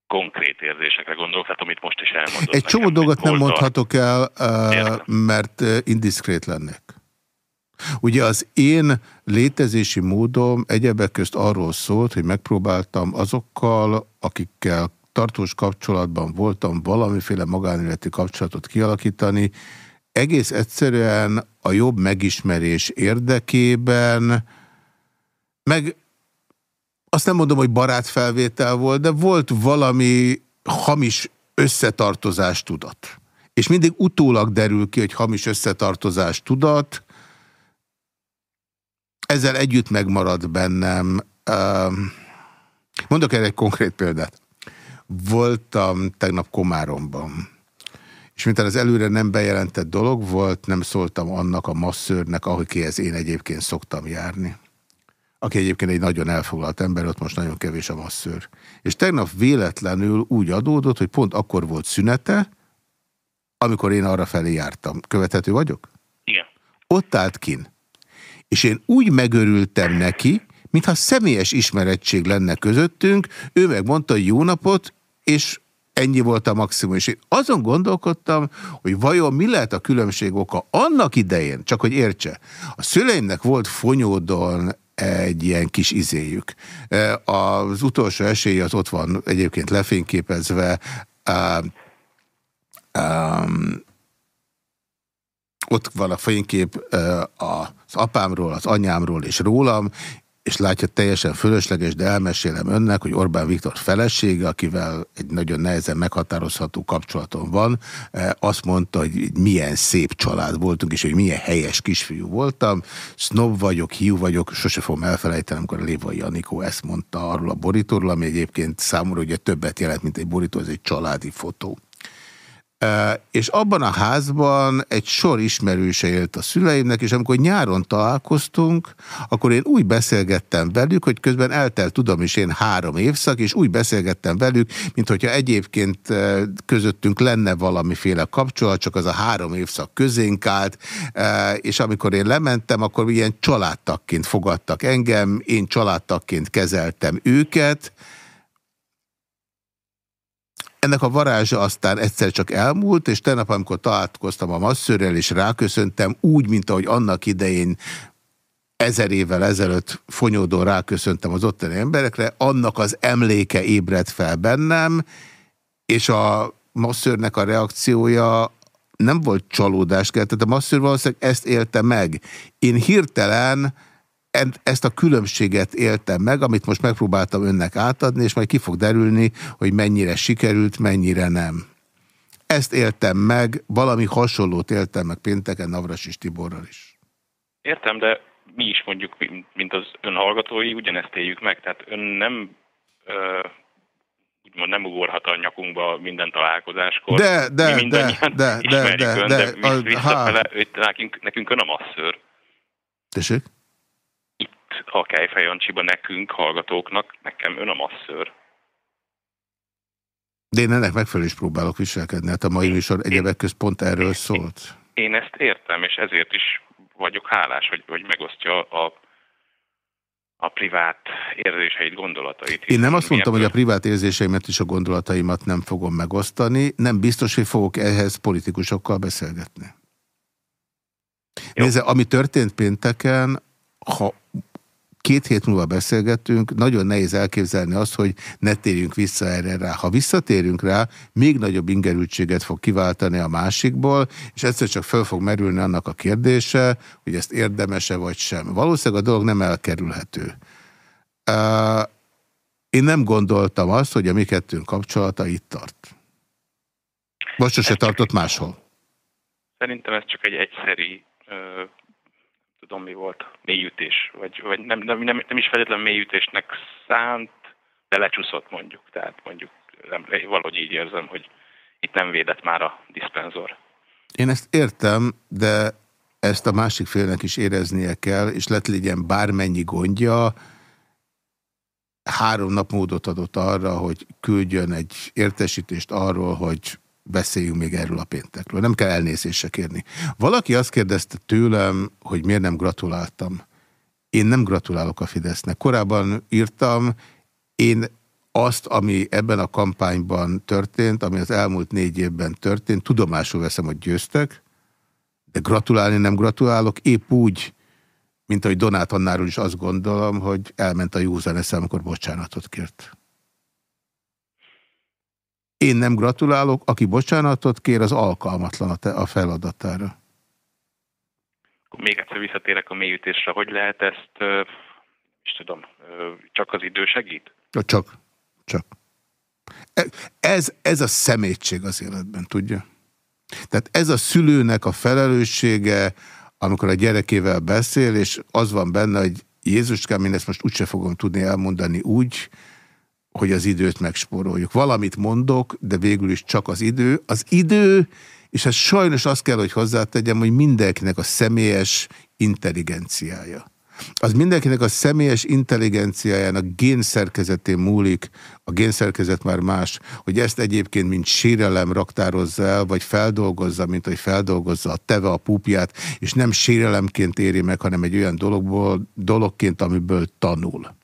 Speaker 12: konkrét érzésekre gondolok, tehát amit most is elmondott.
Speaker 1: Egy csomó dolgot nem mondhatok el, mert indiszkrét lennék. Ugye az én létezési módom egyebek közt arról szólt, hogy megpróbáltam azokkal, akikkel tartós kapcsolatban voltam, valamiféle magánéleti kapcsolatot kialakítani, egész egyszerűen a jobb megismerés érdekében, meg azt nem mondom, hogy barátfelvétel volt, de volt valami hamis összetartozás tudat. És mindig utólag derül ki, hogy hamis összetartozás tudat. Ezzel együtt megmarad bennem. Mondok erre egy konkrét példát. Voltam tegnap Komáromban. És mint az előre nem bejelentett dolog volt, nem szóltam annak a masszőrnek, akihez én egyébként szoktam járni aki egyébként egy nagyon elfoglalt ember, ott most nagyon kevés a masszőr. És tegnap véletlenül úgy adódott, hogy pont akkor volt szünete, amikor én arra felé jártam. Követhető vagyok?
Speaker 12: Igen.
Speaker 1: Ott állt kin. És én úgy megörültem neki, mintha személyes ismerettség lenne közöttünk, ő megmondta, hogy jó napot, és ennyi volt a maximum. És én azon gondolkodtam, hogy vajon mi lehet a különbség oka annak idején, csak hogy értse. A szüleimnek volt fonyódon egy ilyen kis izéjük. Az utolsó esély az ott van egyébként lefényképezve. Um, ott van a fénykép az apámról, az anyámról és rólam, és látja teljesen fölösleges, de elmesélem önnek, hogy Orbán Viktor felesége, akivel egy nagyon nehezen meghatározható kapcsolatom van, eh, azt mondta, hogy milyen szép család voltunk, és hogy milyen helyes kisfiú voltam. Snob vagyok, hiú vagyok, sose fogom elfelejteni, amikor a Lévai Janikó ezt mondta arról a borítóról, ami egyébként számomra ugye többet jelent, mint egy borító, ez egy családi fotó. És abban a házban egy sor ismerőse élt a szüleimnek, és amikor nyáron találkoztunk, akkor én úgy beszélgettem velük, hogy közben eltelt tudom is én három évszak, és úgy beszélgettem velük, mint hogyha egyébként közöttünk lenne valamiféle kapcsolat, csak az a három évszak közénk állt, és amikor én lementem, akkor ilyen családtakként fogadtak engem, én családtakként kezeltem őket, ennek a varázsa aztán egyszer csak elmúlt, és tegnap, amikor találkoztam a masszőrrel, és ráköszöntem, úgy, mint ahogy annak idején ezer évvel ezelőtt fonyódó ráköszöntem az ottani emberekre, annak az emléke ébredt fel bennem, és a masszőrnek a reakciója nem volt csalódás kell, tehát a masszőr valószínűleg ezt élte meg. Én hirtelen ezt a különbséget éltem meg, amit most megpróbáltam önnek átadni, és majd ki fog derülni, hogy mennyire sikerült, mennyire nem. Ezt éltem meg, valami hasonlót éltem meg pénteken Navrasis Tiborral is.
Speaker 12: Értem, de mi is mondjuk, mint az ön hallgatói, ugyanezt éljük meg. Tehát ön nem ö, úgymond nem ugorhat a nyakunkba minden találkozáskor.
Speaker 1: De, de,
Speaker 12: mi
Speaker 1: de, de, de, de,
Speaker 12: ön,
Speaker 1: de,
Speaker 12: de, de visszafele, nekünk, nekünk ön a masször.
Speaker 1: Tessék?
Speaker 12: a Kejfej Jancsiba nekünk, hallgatóknak, nekem ön a masször.
Speaker 1: De én ennek megfelelő is próbálok viselkedni. Hát a mai műsor egyebek közt pont erről szólt.
Speaker 12: Én ezt értem, és ezért is vagyok hálás, hogy, hogy megosztja a, a privát érzéseit, gondolatait.
Speaker 1: Én nem azt mondtam, hogy a privát érzéseimet és a gondolataimat nem fogom megosztani. Nem biztos, hogy fogok ehhez politikusokkal beszélgetni. Nézze, ami történt pénteken, ha két hét múlva beszélgetünk, nagyon nehéz elképzelni azt, hogy ne térjünk vissza erre rá. Ha visszatérünk rá, még nagyobb ingerültséget fog kiváltani a másikból, és egyszer csak föl fog merülni annak a kérdése, hogy ezt érdemese vagy sem. Valószínűleg a dolog nem elkerülhető. Uh, én nem gondoltam azt, hogy a mi kettőnk kapcsolata itt tart. Most sose tartott máshol.
Speaker 12: Szerintem ez csak egy egyszeri tudom mi volt, mélyütés, vagy, vagy nem, nem, nem, nem is feltétlenül mélyütésnek szánt, de lecsúszott mondjuk. Tehát mondjuk nem, valahogy így érzem, hogy itt nem védett már a diszpenzor.
Speaker 1: Én ezt értem, de ezt a másik félnek is éreznie kell, és lett legyen bármennyi gondja, három nap módot adott arra, hogy küldjön egy értesítést arról, hogy beszéljünk még erről a péntekről. Nem kell elnézésre kérni. Valaki azt kérdezte tőlem, hogy miért nem gratuláltam. Én nem gratulálok a Fidesznek. Korábban írtam, én azt, ami ebben a kampányban történt, ami az elmúlt négy évben történt, tudomásul veszem, hogy győztek, de gratulálni nem gratulálok, épp úgy, mint ahogy Donát Annáról is azt gondolom, hogy elment a józan eszem, amikor bocsánatot kért. Én nem gratulálok, aki bocsánatot kér, az alkalmatlan a, feladatára.
Speaker 12: Még egyszer visszatérek a mélyütésre. Hogy lehet ezt, is tudom, csak az idő segít?
Speaker 1: Csak. Csak. E, ez, ez a szemétség az életben, tudja? Tehát ez a szülőnek a felelőssége, amikor a gyerekével beszél, és az van benne, hogy Jézuskám, én ezt most úgyse fogom tudni elmondani úgy, hogy az időt megspóroljuk. Valamit mondok, de végül is csak az idő. Az idő, és ez sajnos azt kell, hogy hozzátegyem, hogy mindenkinek a személyes intelligenciája. Az mindenkinek a személyes intelligenciájának génszerkezetén múlik, a génszerkezet már más, hogy ezt egyébként mint sérelem raktározza el, vagy feldolgozza, mint hogy feldolgozza a teve a púpját, és nem sérelemként éri meg, hanem egy olyan dologból, dologként, amiből tanul.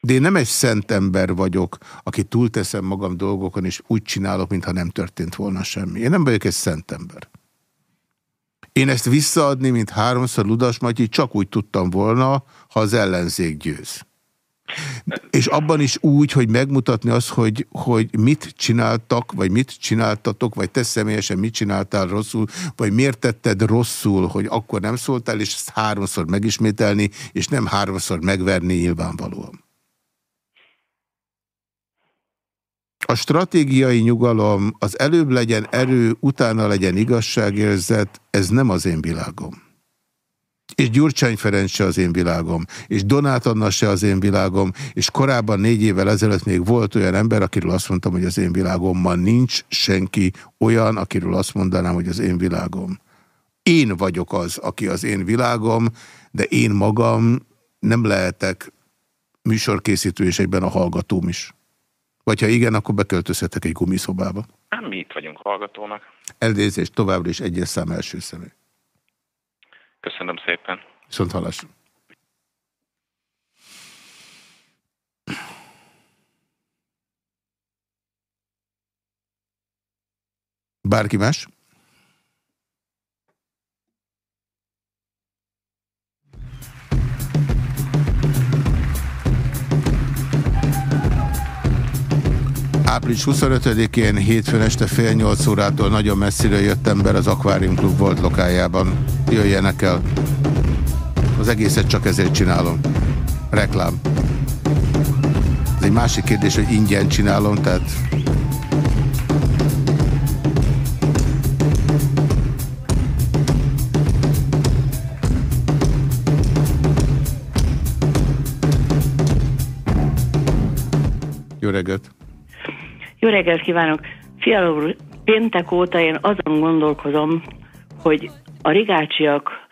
Speaker 1: De én nem egy szent ember vagyok, aki túlteszem magam dolgokon, és úgy csinálok, mintha nem történt volna semmi. Én nem vagyok egy szent ember. Én ezt visszaadni, mint háromszor Ludas Matyi, csak úgy tudtam volna, ha az ellenzék győz. És abban is úgy, hogy megmutatni azt, hogy, hogy mit csináltak, vagy mit csináltatok, vagy te személyesen mit csináltál rosszul, vagy miért tetted rosszul, hogy akkor nem szóltál, és ezt háromszor megismételni, és nem háromszor megverni nyilvánvalóan. A stratégiai nyugalom, az előbb legyen erő, utána legyen igazságérzet, ez nem az én világom. És Gyurcsány Ferenc se az én világom, és Donát Anna se az én világom, és korábban négy évvel ezelőtt még volt olyan ember, akiről azt mondtam, hogy az én világom. Ma nincs senki olyan, akiről azt mondanám, hogy az én világom. Én vagyok az, aki az én világom, de én magam nem lehetek műsorkészítő és egyben a hallgatóm is. Vagy ha igen, akkor beköltözhetek egy gumiszobába.
Speaker 12: Nem, mi itt vagyunk hallgatónak.
Speaker 1: Eldézést továbbra is egyes szám első személy.
Speaker 12: Köszönöm szépen.
Speaker 1: Viszont hallásra. Bárki más? Április 25-én hétfőn este fél nyolc órától nagyon messziről jött ember az Aquarium Club volt lokájában. Jöjjenek el. Az egészet csak ezért csinálom. Reklám. Ez egy másik kérdés, hogy ingyen csinálom, tehát... Jó reggelt!
Speaker 13: Jó reggelt kívánok! Fiala úr, péntek óta én azon gondolkozom, hogy a rigácsiak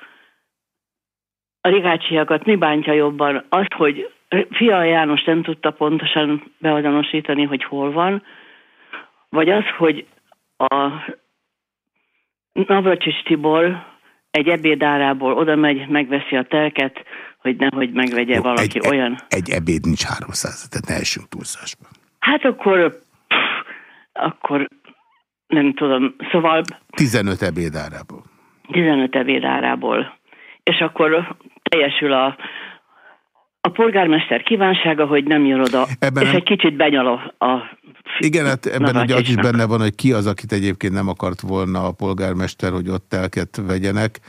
Speaker 13: a rigácsiakat mi bántja jobban? Az, hogy Fia János nem tudta pontosan beazonosítani, hogy hol van, vagy az, hogy a Navracsis Tibor egy ebédárából oda megy, megveszi a telket, hogy nehogy megvegye Jó, valaki
Speaker 1: egy,
Speaker 13: olyan.
Speaker 1: Egy ebéd nincs 300, tehát ne essünk túlzásba.
Speaker 13: Hát akkor, akkor nem tudom, szóval...
Speaker 1: 15 ebédárából.
Speaker 13: 15 ebédárából. És akkor teljesül a, a polgármester kívánsága, hogy nem jön oda, ebben és nem... egy kicsit benyal a... a
Speaker 1: Igen, hát ebben ugye az is benne van, hogy ki az, akit egyébként nem akart volna a polgármester, hogy ott telket vegyenek.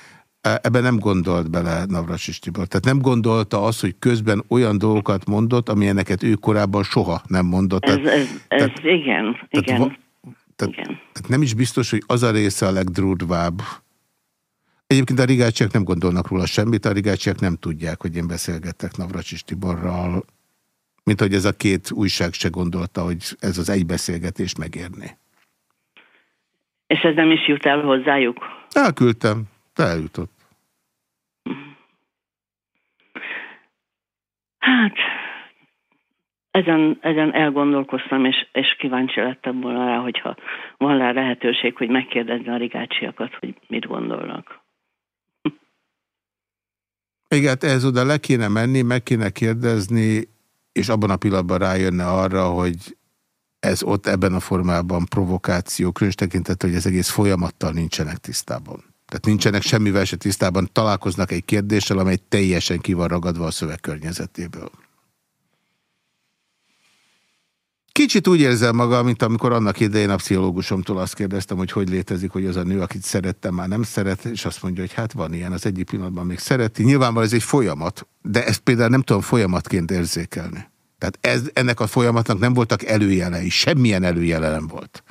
Speaker 1: Ebben nem gondolt bele Navracsis Tibor. Tehát nem gondolta azt, hogy közben olyan dolgokat mondott, amilyeneket ő korábban soha nem mondott.
Speaker 13: Ez, ez, ez tehát, igen,
Speaker 1: tehát
Speaker 13: igen.
Speaker 1: Tehát, igen. tehát nem is biztos, hogy az a része a legdrúdvább, Egyébként a rigácsiak nem gondolnak róla semmit, a rigácsiak nem tudják, hogy én beszélgettek Navracsis Tiborral, mint hogy ez a két újság se gondolta, hogy ez az egy beszélgetés megérni.
Speaker 13: És ez nem is jut el hozzájuk?
Speaker 1: Elküldtem, te eljutott.
Speaker 13: Hát, ezen, ezen elgondolkoztam, és, és kíváncsi lettem volna rá, hogyha van rá lehetőség, hogy megkérdezni a rigácsiakat, hogy mit gondolnak.
Speaker 1: Igen, ehhez oda le kéne menni, meg kéne kérdezni, és abban a pillanatban rájönne arra, hogy ez ott ebben a formában provokáció, különös tekintet, hogy ez egész folyamattal nincsenek tisztában. Tehát nincsenek semmivel se tisztában, találkoznak egy kérdéssel, amely teljesen ki van ragadva a szövegkörnyezetéből. Kicsit úgy érzem magam, mint amikor annak idején a pszichológusomtól azt kérdeztem, hogy hogy létezik, hogy az a nő, akit szerettem, már nem szeret, és azt mondja, hogy hát van ilyen, az egyik pillanatban még szereti. Nyilvánvalóan ez egy folyamat, de ezt például nem tudom folyamatként érzékelni. Tehát ez, ennek a folyamatnak nem voltak előjelei, semmilyen előjele nem volt.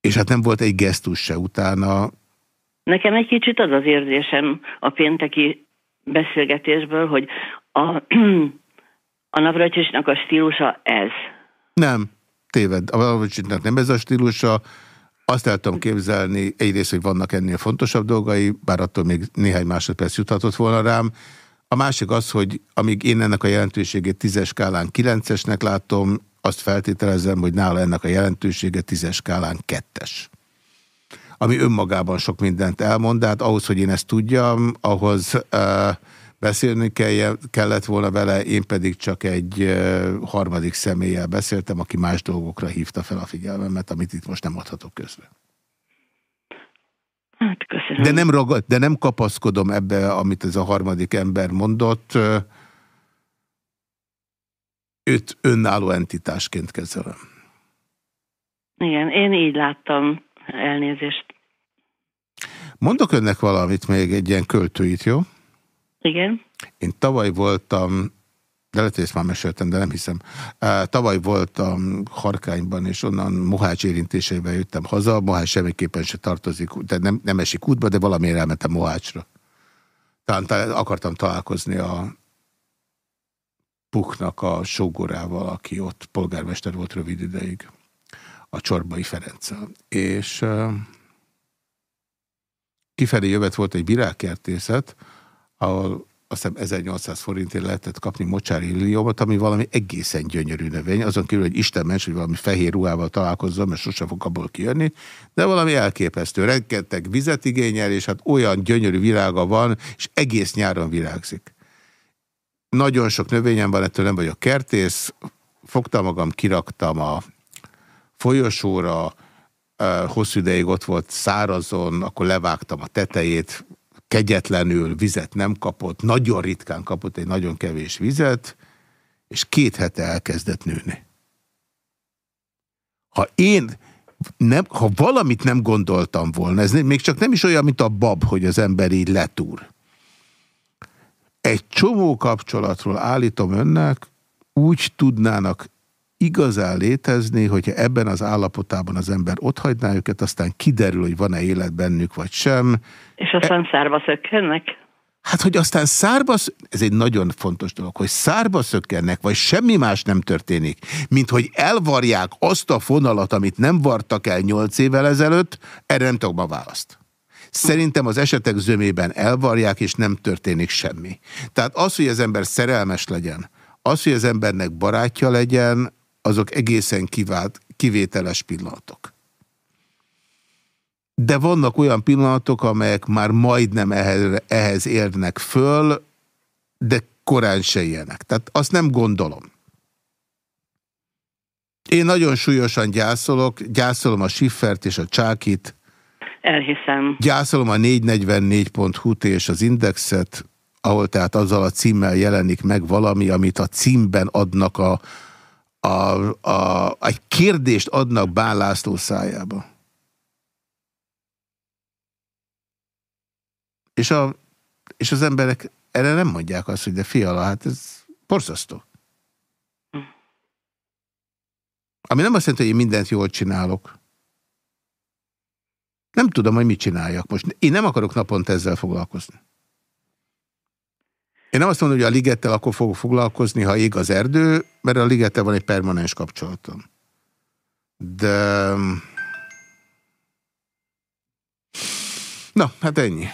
Speaker 1: És hát nem volt egy gesztus se utána.
Speaker 13: Nekem egy kicsit az az érzésem a pénteki beszélgetésből, hogy a A Navracsisnak a stílusa ez.
Speaker 1: Nem, téved. A Navracsisnak nem ez a stílusa. Azt el tudom képzelni, egyrészt, hogy vannak ennél fontosabb dolgai, bár attól még néhány másodperc juthatott volna rám. A másik az, hogy amíg én ennek a jelentőségét tízes skálán kilencesnek látom, azt feltételezem, hogy nála ennek a jelentősége tízes skálán kettes. Ami önmagában sok mindent elmond, de hát ahhoz, hogy én ezt tudjam, ahhoz... Uh, beszélni kellett volna vele, én pedig csak egy harmadik személlyel beszéltem, aki más dolgokra hívta fel a figyelmemet, amit itt most nem adhatok közben.
Speaker 13: Hát, köszönöm.
Speaker 1: De nem, ragad, de nem kapaszkodom ebbe, amit ez a harmadik ember mondott. Őt önálló entitásként kezelem.
Speaker 13: Igen, én így láttam elnézést.
Speaker 1: Mondok önnek valamit, még egy ilyen költőit, jó?
Speaker 13: Igen.
Speaker 1: Én tavaly voltam, de lehet, ezt már meséltem, de nem hiszem. Tavaly voltam Harkányban, és onnan Mohács érintéseivel jöttem haza. Mohács semmiképpen se tartozik, de nem, nem esik útba, de valamiért elmentem Mohácsra. Talán, talán akartam találkozni a Puknak a sógorával, aki ott polgármester volt rövid ideig, a Csorbai Ferenccel. És kifelé jövet volt egy virágkertészet, ahol azt hiszem 1800 forintért lehetett kapni mocsári liliomot, ami valami egészen gyönyörű növény, azon kívül, hogy Isten ments, hogy valami fehér ruhával találkozzon, mert sosem fog abból kijönni, de valami elképesztő. Rengeteg vizet igényel, és hát olyan gyönyörű virága van, és egész nyáron virágzik. Nagyon sok növényem van, ettől nem vagyok kertész, fogtam magam, kiraktam a folyosóra, hosszú ideig ott volt szárazon, akkor levágtam a tetejét, kegyetlenül vizet nem kapott, nagyon ritkán kapott egy nagyon kevés vizet, és két hete elkezdett nőni. Ha én, nem, ha valamit nem gondoltam volna, ez még csak nem is olyan, mint a bab, hogy az ember így letúr. Egy csomó kapcsolatról állítom önnek, úgy tudnának igazán létezni, hogyha ebben az állapotában az ember ott hagyná őket, aztán kiderül, hogy van-e élet bennük, vagy sem.
Speaker 13: És aztán e szárba szökkennek?
Speaker 1: Hát, hogy aztán szárba, ez egy nagyon fontos dolog, hogy szárba szökkennek, vagy semmi más nem történik, mint hogy elvarják azt a fonalat, amit nem vartak el nyolc évvel ezelőtt, erre nem tudok ma választ. Szerintem az esetek zömében elvarják, és nem történik semmi. Tehát az, hogy az ember szerelmes legyen, az, hogy az embernek barátja legyen, azok egészen kivált, kivételes pillanatok. De vannak olyan pillanatok, amelyek már majdnem ehhez, ehhez érnek föl, de korán se ilyenek. Tehát azt nem gondolom. Én nagyon súlyosan gyászolok, gyászolom a Siffert és a Csákit.
Speaker 13: Elhiszem.
Speaker 1: Gyászolom a 444.hu-t és az Indexet, ahol tehát azzal a címmel jelenik meg valami, amit a címben adnak a, a, a, egy kérdést adnak Bán László szájába. És, a, és az emberek erre nem mondják azt, hogy de fiala, hát ez borzasztó. Ami nem azt jelenti, hogy én mindent jól csinálok. Nem tudom, hogy mit csináljak most. Én nem akarok naponta ezzel foglalkozni. Én nem azt mondom, hogy a ligettel akkor fogok foglalkozni, ha ég az erdő, mert a ligettel van egy permanens kapcsolatom. De... Na, hát ennyi.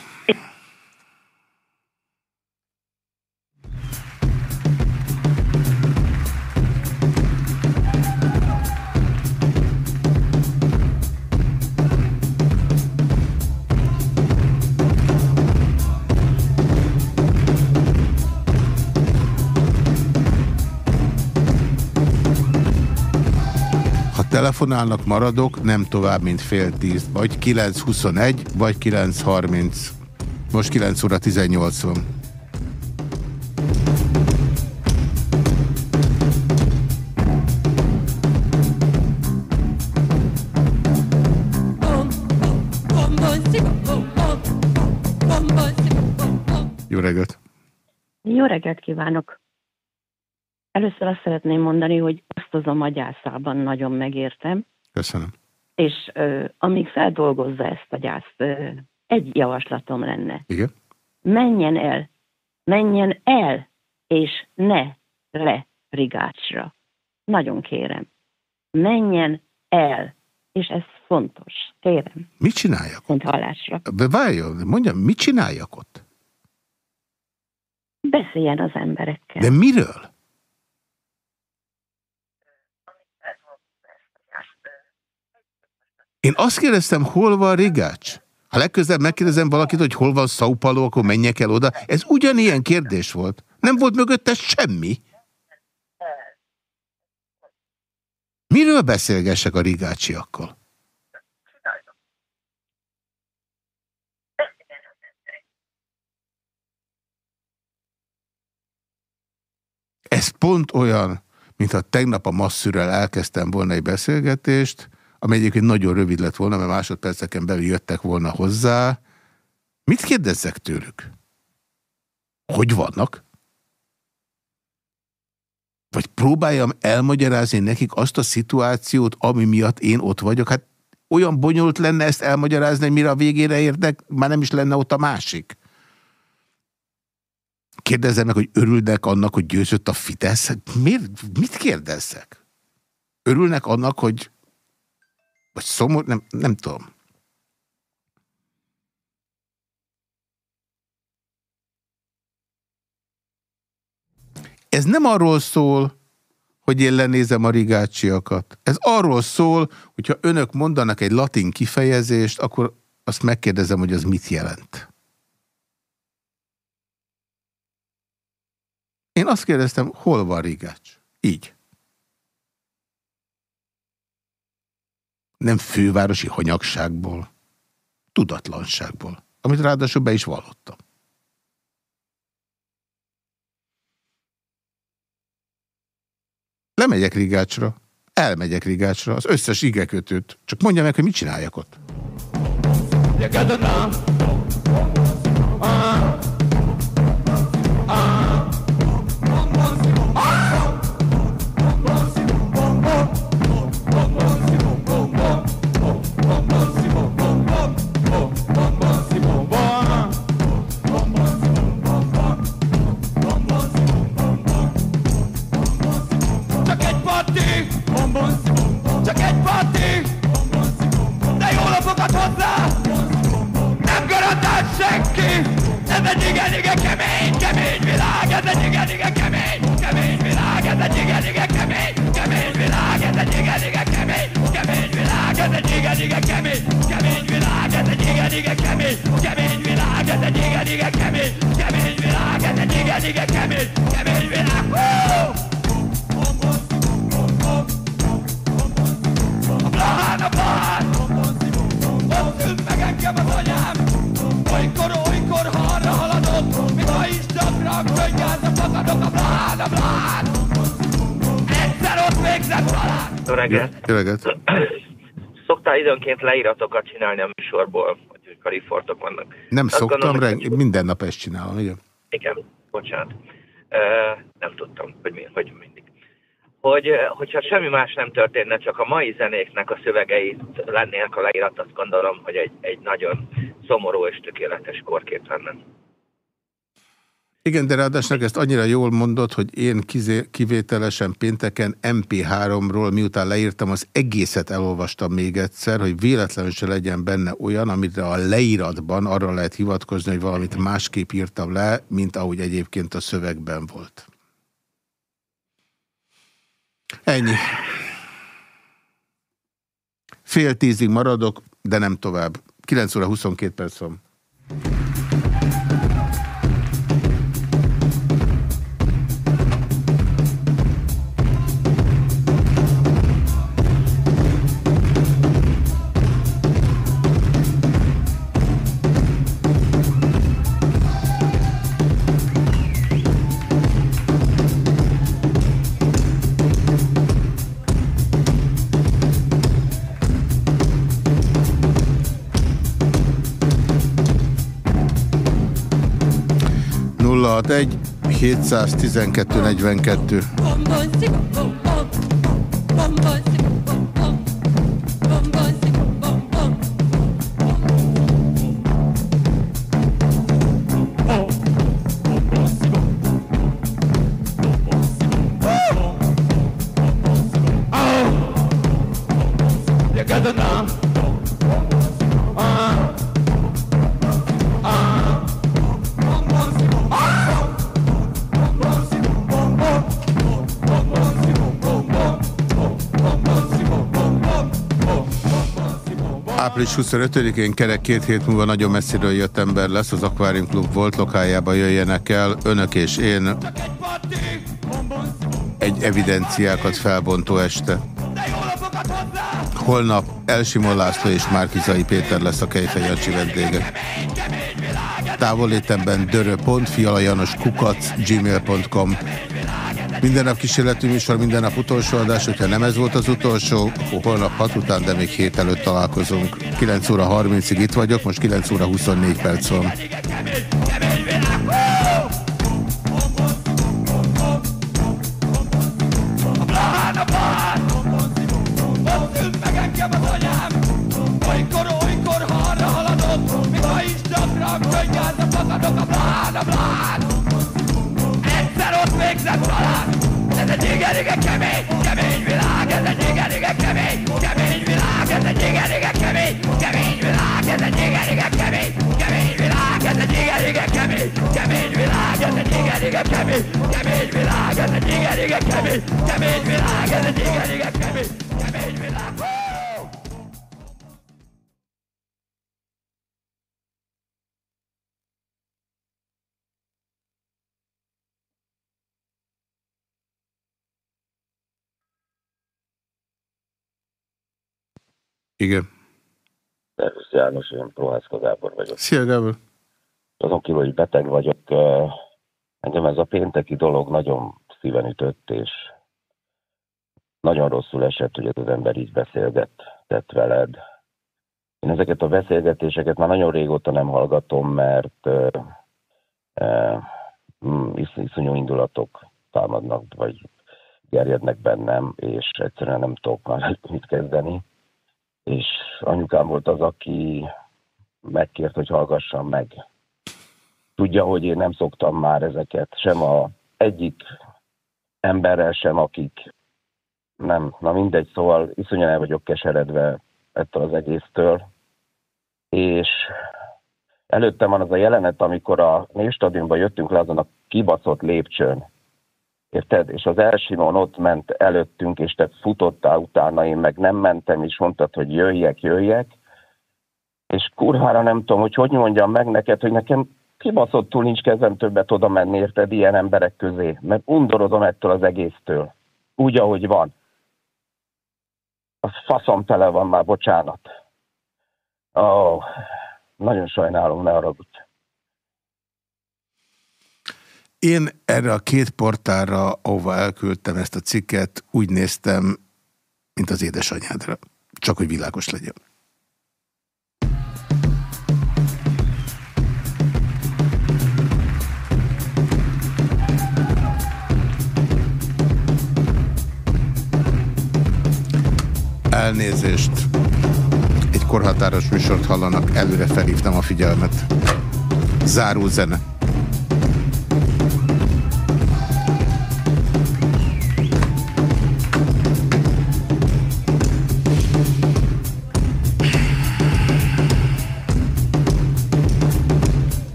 Speaker 1: Telefonálnak, maradok, nem tovább, mint fél tíz. Vagy 9.21, vagy 9.30. Most 9 óra 18 van. Jó reggelt!
Speaker 14: Jó reggelt kívánok! Először azt szeretném mondani, hogy azt az a magyászában nagyon megértem.
Speaker 1: Köszönöm.
Speaker 14: És uh, amíg feldolgozza ezt a gyászt, uh, egy javaslatom lenne.
Speaker 1: Igen?
Speaker 14: Menjen el, menjen el, és ne le Rigácsra. Nagyon kérem. Menjen el, és ez fontos. Kérem.
Speaker 1: Mit csináljak?
Speaker 14: Pont hallásra.
Speaker 1: Várjon, mondjam, mit csináljak ott?
Speaker 14: Beszéljen az emberekkel.
Speaker 1: De miről? Én azt kérdeztem, hol van Rigács? Ha legközelebb megkérdezem valakit, hogy hol van Paulo, akkor menjek el oda. Ez ugyanilyen kérdés volt. Nem volt mögötte semmi. Miről beszélgessek a rigácsiakkal? Ez pont olyan, mintha tegnap a masszűrrel elkezdtem volna egy beszélgetést, ami egyébként nagyon rövid lett volna, mert másodperceken belül jöttek volna hozzá. Mit kérdezzek tőlük? Hogy vannak? Vagy próbáljam elmagyarázni nekik azt a szituációt, ami miatt én ott vagyok. Hát olyan bonyolult lenne ezt elmagyarázni, hogy mire a végére érnek, már nem is lenne ott a másik. Kérdezzem meg, hogy örülnek annak, hogy győzött a Fidesz? Miért, mit kérdezzek? Örülnek annak, hogy vagy szomorú, nem, nem tudom. Ez nem arról szól, hogy én lenézem a rigácsiakat. Ez arról szól, hogyha önök mondanak egy latin kifejezést, akkor azt megkérdezem, hogy az mit jelent. Én azt kérdeztem, hol van rigács? Így. Nem fővárosi hanyagságból, tudatlanságból, amit ráadásul be is vallottam. Lemegyek Rigácsra, elmegyek Rigácsra, az összes igekötőt. Csak mondja meg, hogy mit csináljak ott.
Speaker 7: Maradás igen, igen kemény, kemény világ Ez egy igen, igen kemény, kemény világ Ez egy igen, igen kemény, kemény világ Ez egy igen, igen kemény, kemény világ Ez egy igen, igen kemény, kemény világ Ez egy igen, igen kemény, kemény világ Ez egy igen, igen kemény, kemény világ Ez egy igen, igen kemény, kemény világ A plán, a plán Ott meg engem az anyám Olykor, olykor is gyakran könnyeltem fakadok a plán, a plán Egyszer ott végzett talán
Speaker 15: Jó reggelt!
Speaker 1: Jó reggelt!
Speaker 15: Szoktál időnként leíratokat csinálni a műsorból, hogy karifortok vannak.
Speaker 1: Nem
Speaker 15: Azt
Speaker 1: szoktam,
Speaker 15: gondolom,
Speaker 1: reng- minden nap ezt csinálom, igen.
Speaker 15: Igen, bocsánat. Uh, nem tudtam, hogy, mi, hogy mindig. Hogy, hogyha semmi más nem történne, csak a mai zenéknek a szövegeit lennének a leírat, azt gondolom, hogy egy, egy nagyon szomorú és tökéletes korkép lenne.
Speaker 1: Igen, de ráadásul ezt annyira jól mondod, hogy én kivételesen pénteken MP3-ról, miután leírtam, az egészet elolvastam még egyszer, hogy véletlenül se legyen benne olyan, amire a leíratban arra lehet hivatkozni, hogy valamit másképp írtam le, mint ahogy egyébként a szövegben volt. Ennyi. Fél tízig maradok, de nem tovább. 9 óra 22 perc van. 061 712 42. Április 25-én kerek két hét múlva nagyon messziről jött ember lesz, az Aquarium Club volt lokájába jöjjenek el, önök és én egy evidenciákat felbontó este. Holnap Elsimon László és Márkizai Péter lesz a Kejfej Jancsi vendége. Távolétemben gmail.com Minden nap kísérletű műsor, minden nap utolsó adás, hogyha nem ez volt az utolsó, holnap 6 után, de még hét előtt találkozunk. 9 óra 30-ig itt vagyok, most 9 óra 24 perc van.
Speaker 7: Igen.
Speaker 16: Szervusz János, én Prohászka Gábor vagyok.
Speaker 1: Szia Gábor.
Speaker 16: Azon kívül, hogy beteg vagyok, engem ez a pénteki dolog nagyon szíven ütött, és nagyon rosszul esett, hogy ez az ember így beszélgetett veled. Én ezeket a beszélgetéseket már nagyon régóta nem hallgatom, mert uh, uh, is, iszonyú indulatok támadnak, vagy gerjednek bennem, és egyszerűen nem tudok már mit kezdeni. És anyukám volt az, aki megkért, hogy hallgassam meg. Tudja, hogy én nem szoktam már ezeket, sem a egyik emberrel, sem akik nem, na mindegy, szóval iszonyan el vagyok keseredve ettől az egésztől, és Előttem van az a jelenet, amikor a névstadionba jöttünk le azon a kibaszott lépcsőn. Érted? És az Elsimon ott ment előttünk, és te futottál utána, én meg nem mentem, és mondtad, hogy jöjjek, jöjjek. És kurvára nem tudom, hogy hogy mondjam meg neked, hogy nekem kibaszottul nincs kezem többet oda menni, érted, ilyen emberek közé. Mert undorodom ettől az egésztől. Úgy, ahogy van. A faszom tele van már, bocsánat. Ó, oh, nagyon sajnálom, ne haragudj.
Speaker 1: Én erre a két portára, ahova elküldtem ezt a cikket, úgy néztem, mint az édesanyádra. Csak, hogy világos legyen. Elnézést. Egy korhatáros műsort hallanak, előre felhívtam a figyelmet. Záró zene.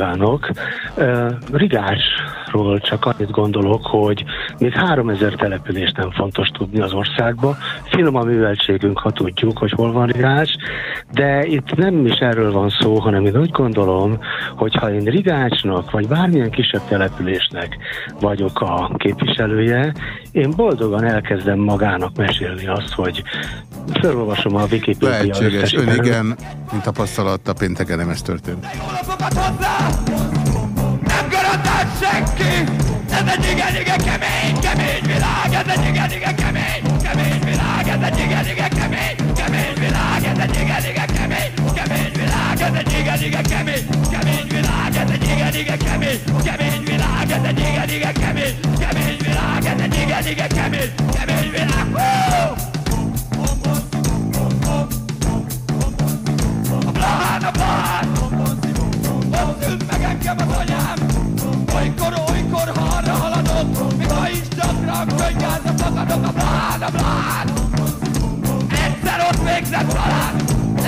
Speaker 17: Kívánok! Rigásról csak annyit gondolok, hogy még 3000 települést nem fontos tudni az országba. Finom a műveltségünk, ha tudjuk, hogy hol van Rigás, de itt nem is erről van szó, hanem én úgy gondolom, hogy ha én Rigácsnak, vagy bármilyen kisebb településnek vagyok a képviselője, én boldogan elkezdem magának mesélni azt, hogy felolvasom a Wikipedia
Speaker 1: Lehetséges, ön igen, mint tapasztalatta pénteken nem ez történt. Nem garantál senki! Ez egy igen, igen kemény, kemény világ! Ez egy igen, igen kemény, kemény világ! Ez egy igen, igen kemény, kemény világ! Ez egy igen, igen kemény, kemény világ! Ez egy igen, igen kemény, kemény világ! Ez egy igen, igen kemény, kemény világ! Ez egy igen, igen kemény, kemény világ! Ez egy igen, igen kemény, kemény világ! A blahán anyám Olykor, olykor, ha arra haladok Mintha is gyakran a a ott végzett talán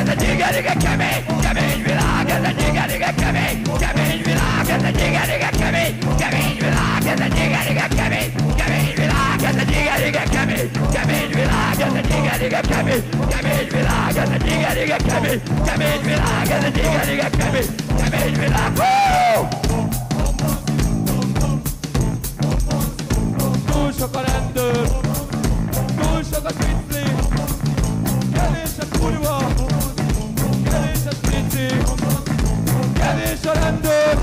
Speaker 1: Ez egy igen, igen kemény, kemény világ Ez egy igen, igen kemény, kemény világ Ez egy igen, igen kemény, kemény világ Ez egy igen, igen kemény, kemény világ Ez egy igen, igen kemény, kemény világ Ez egy igen, igen kemény, kemény világ Ez egy igen, igen kemény, kemény világ Ez egy igen, igen kemény, kemény világ. Túl sok a rendőr Túl sok a kurva Kevés ez pici Kevés a rendőr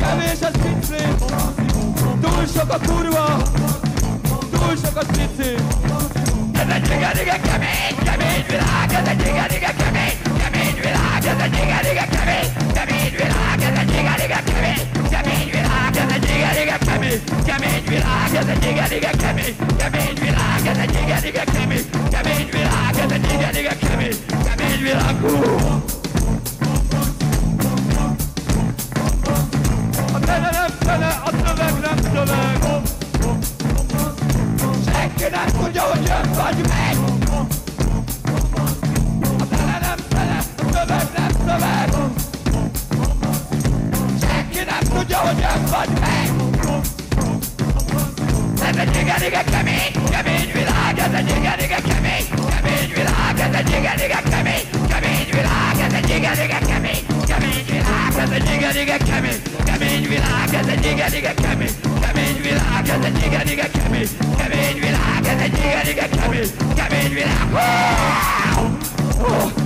Speaker 1: Kevés ez pici Túl sok a kurva Túl sok a pici Ez egy igen, igen kemény, kemény
Speaker 2: világ Ez egy igen, igen kemény, kemény világ Ez egy igen, igen kemény, kemény világ Ez egy igen, igen kemény igen, igen, kemény, kemény világ, ez egy igen, igen, kemény, kemény világ, ez egy igen, igen, kemény, kemény világ, ez egy igen, igen, kemény, kemény világ, hú! A tene nem tene, a szöveg nem szöveg, senki nem tudja, hogy jön vagy megy. A tele nem tele, a szöveg nem szöveg, senki nem tudja, hogy jön vagy ez egy igen, igen kemény, kemény világ, ez egy igen, igen kemény, kemény világ, ez egy igen, igen kemény, kemény világ, ez egy igen, igen kemény, kemény világ, ez egy igen, igen kemény, kemény világ, ez egy igen, igen kemény, kemény világ, ez egy igen, igen kemény, kemény világ, ez egy igen, igen kemény, kemény világ. Oh! Oh!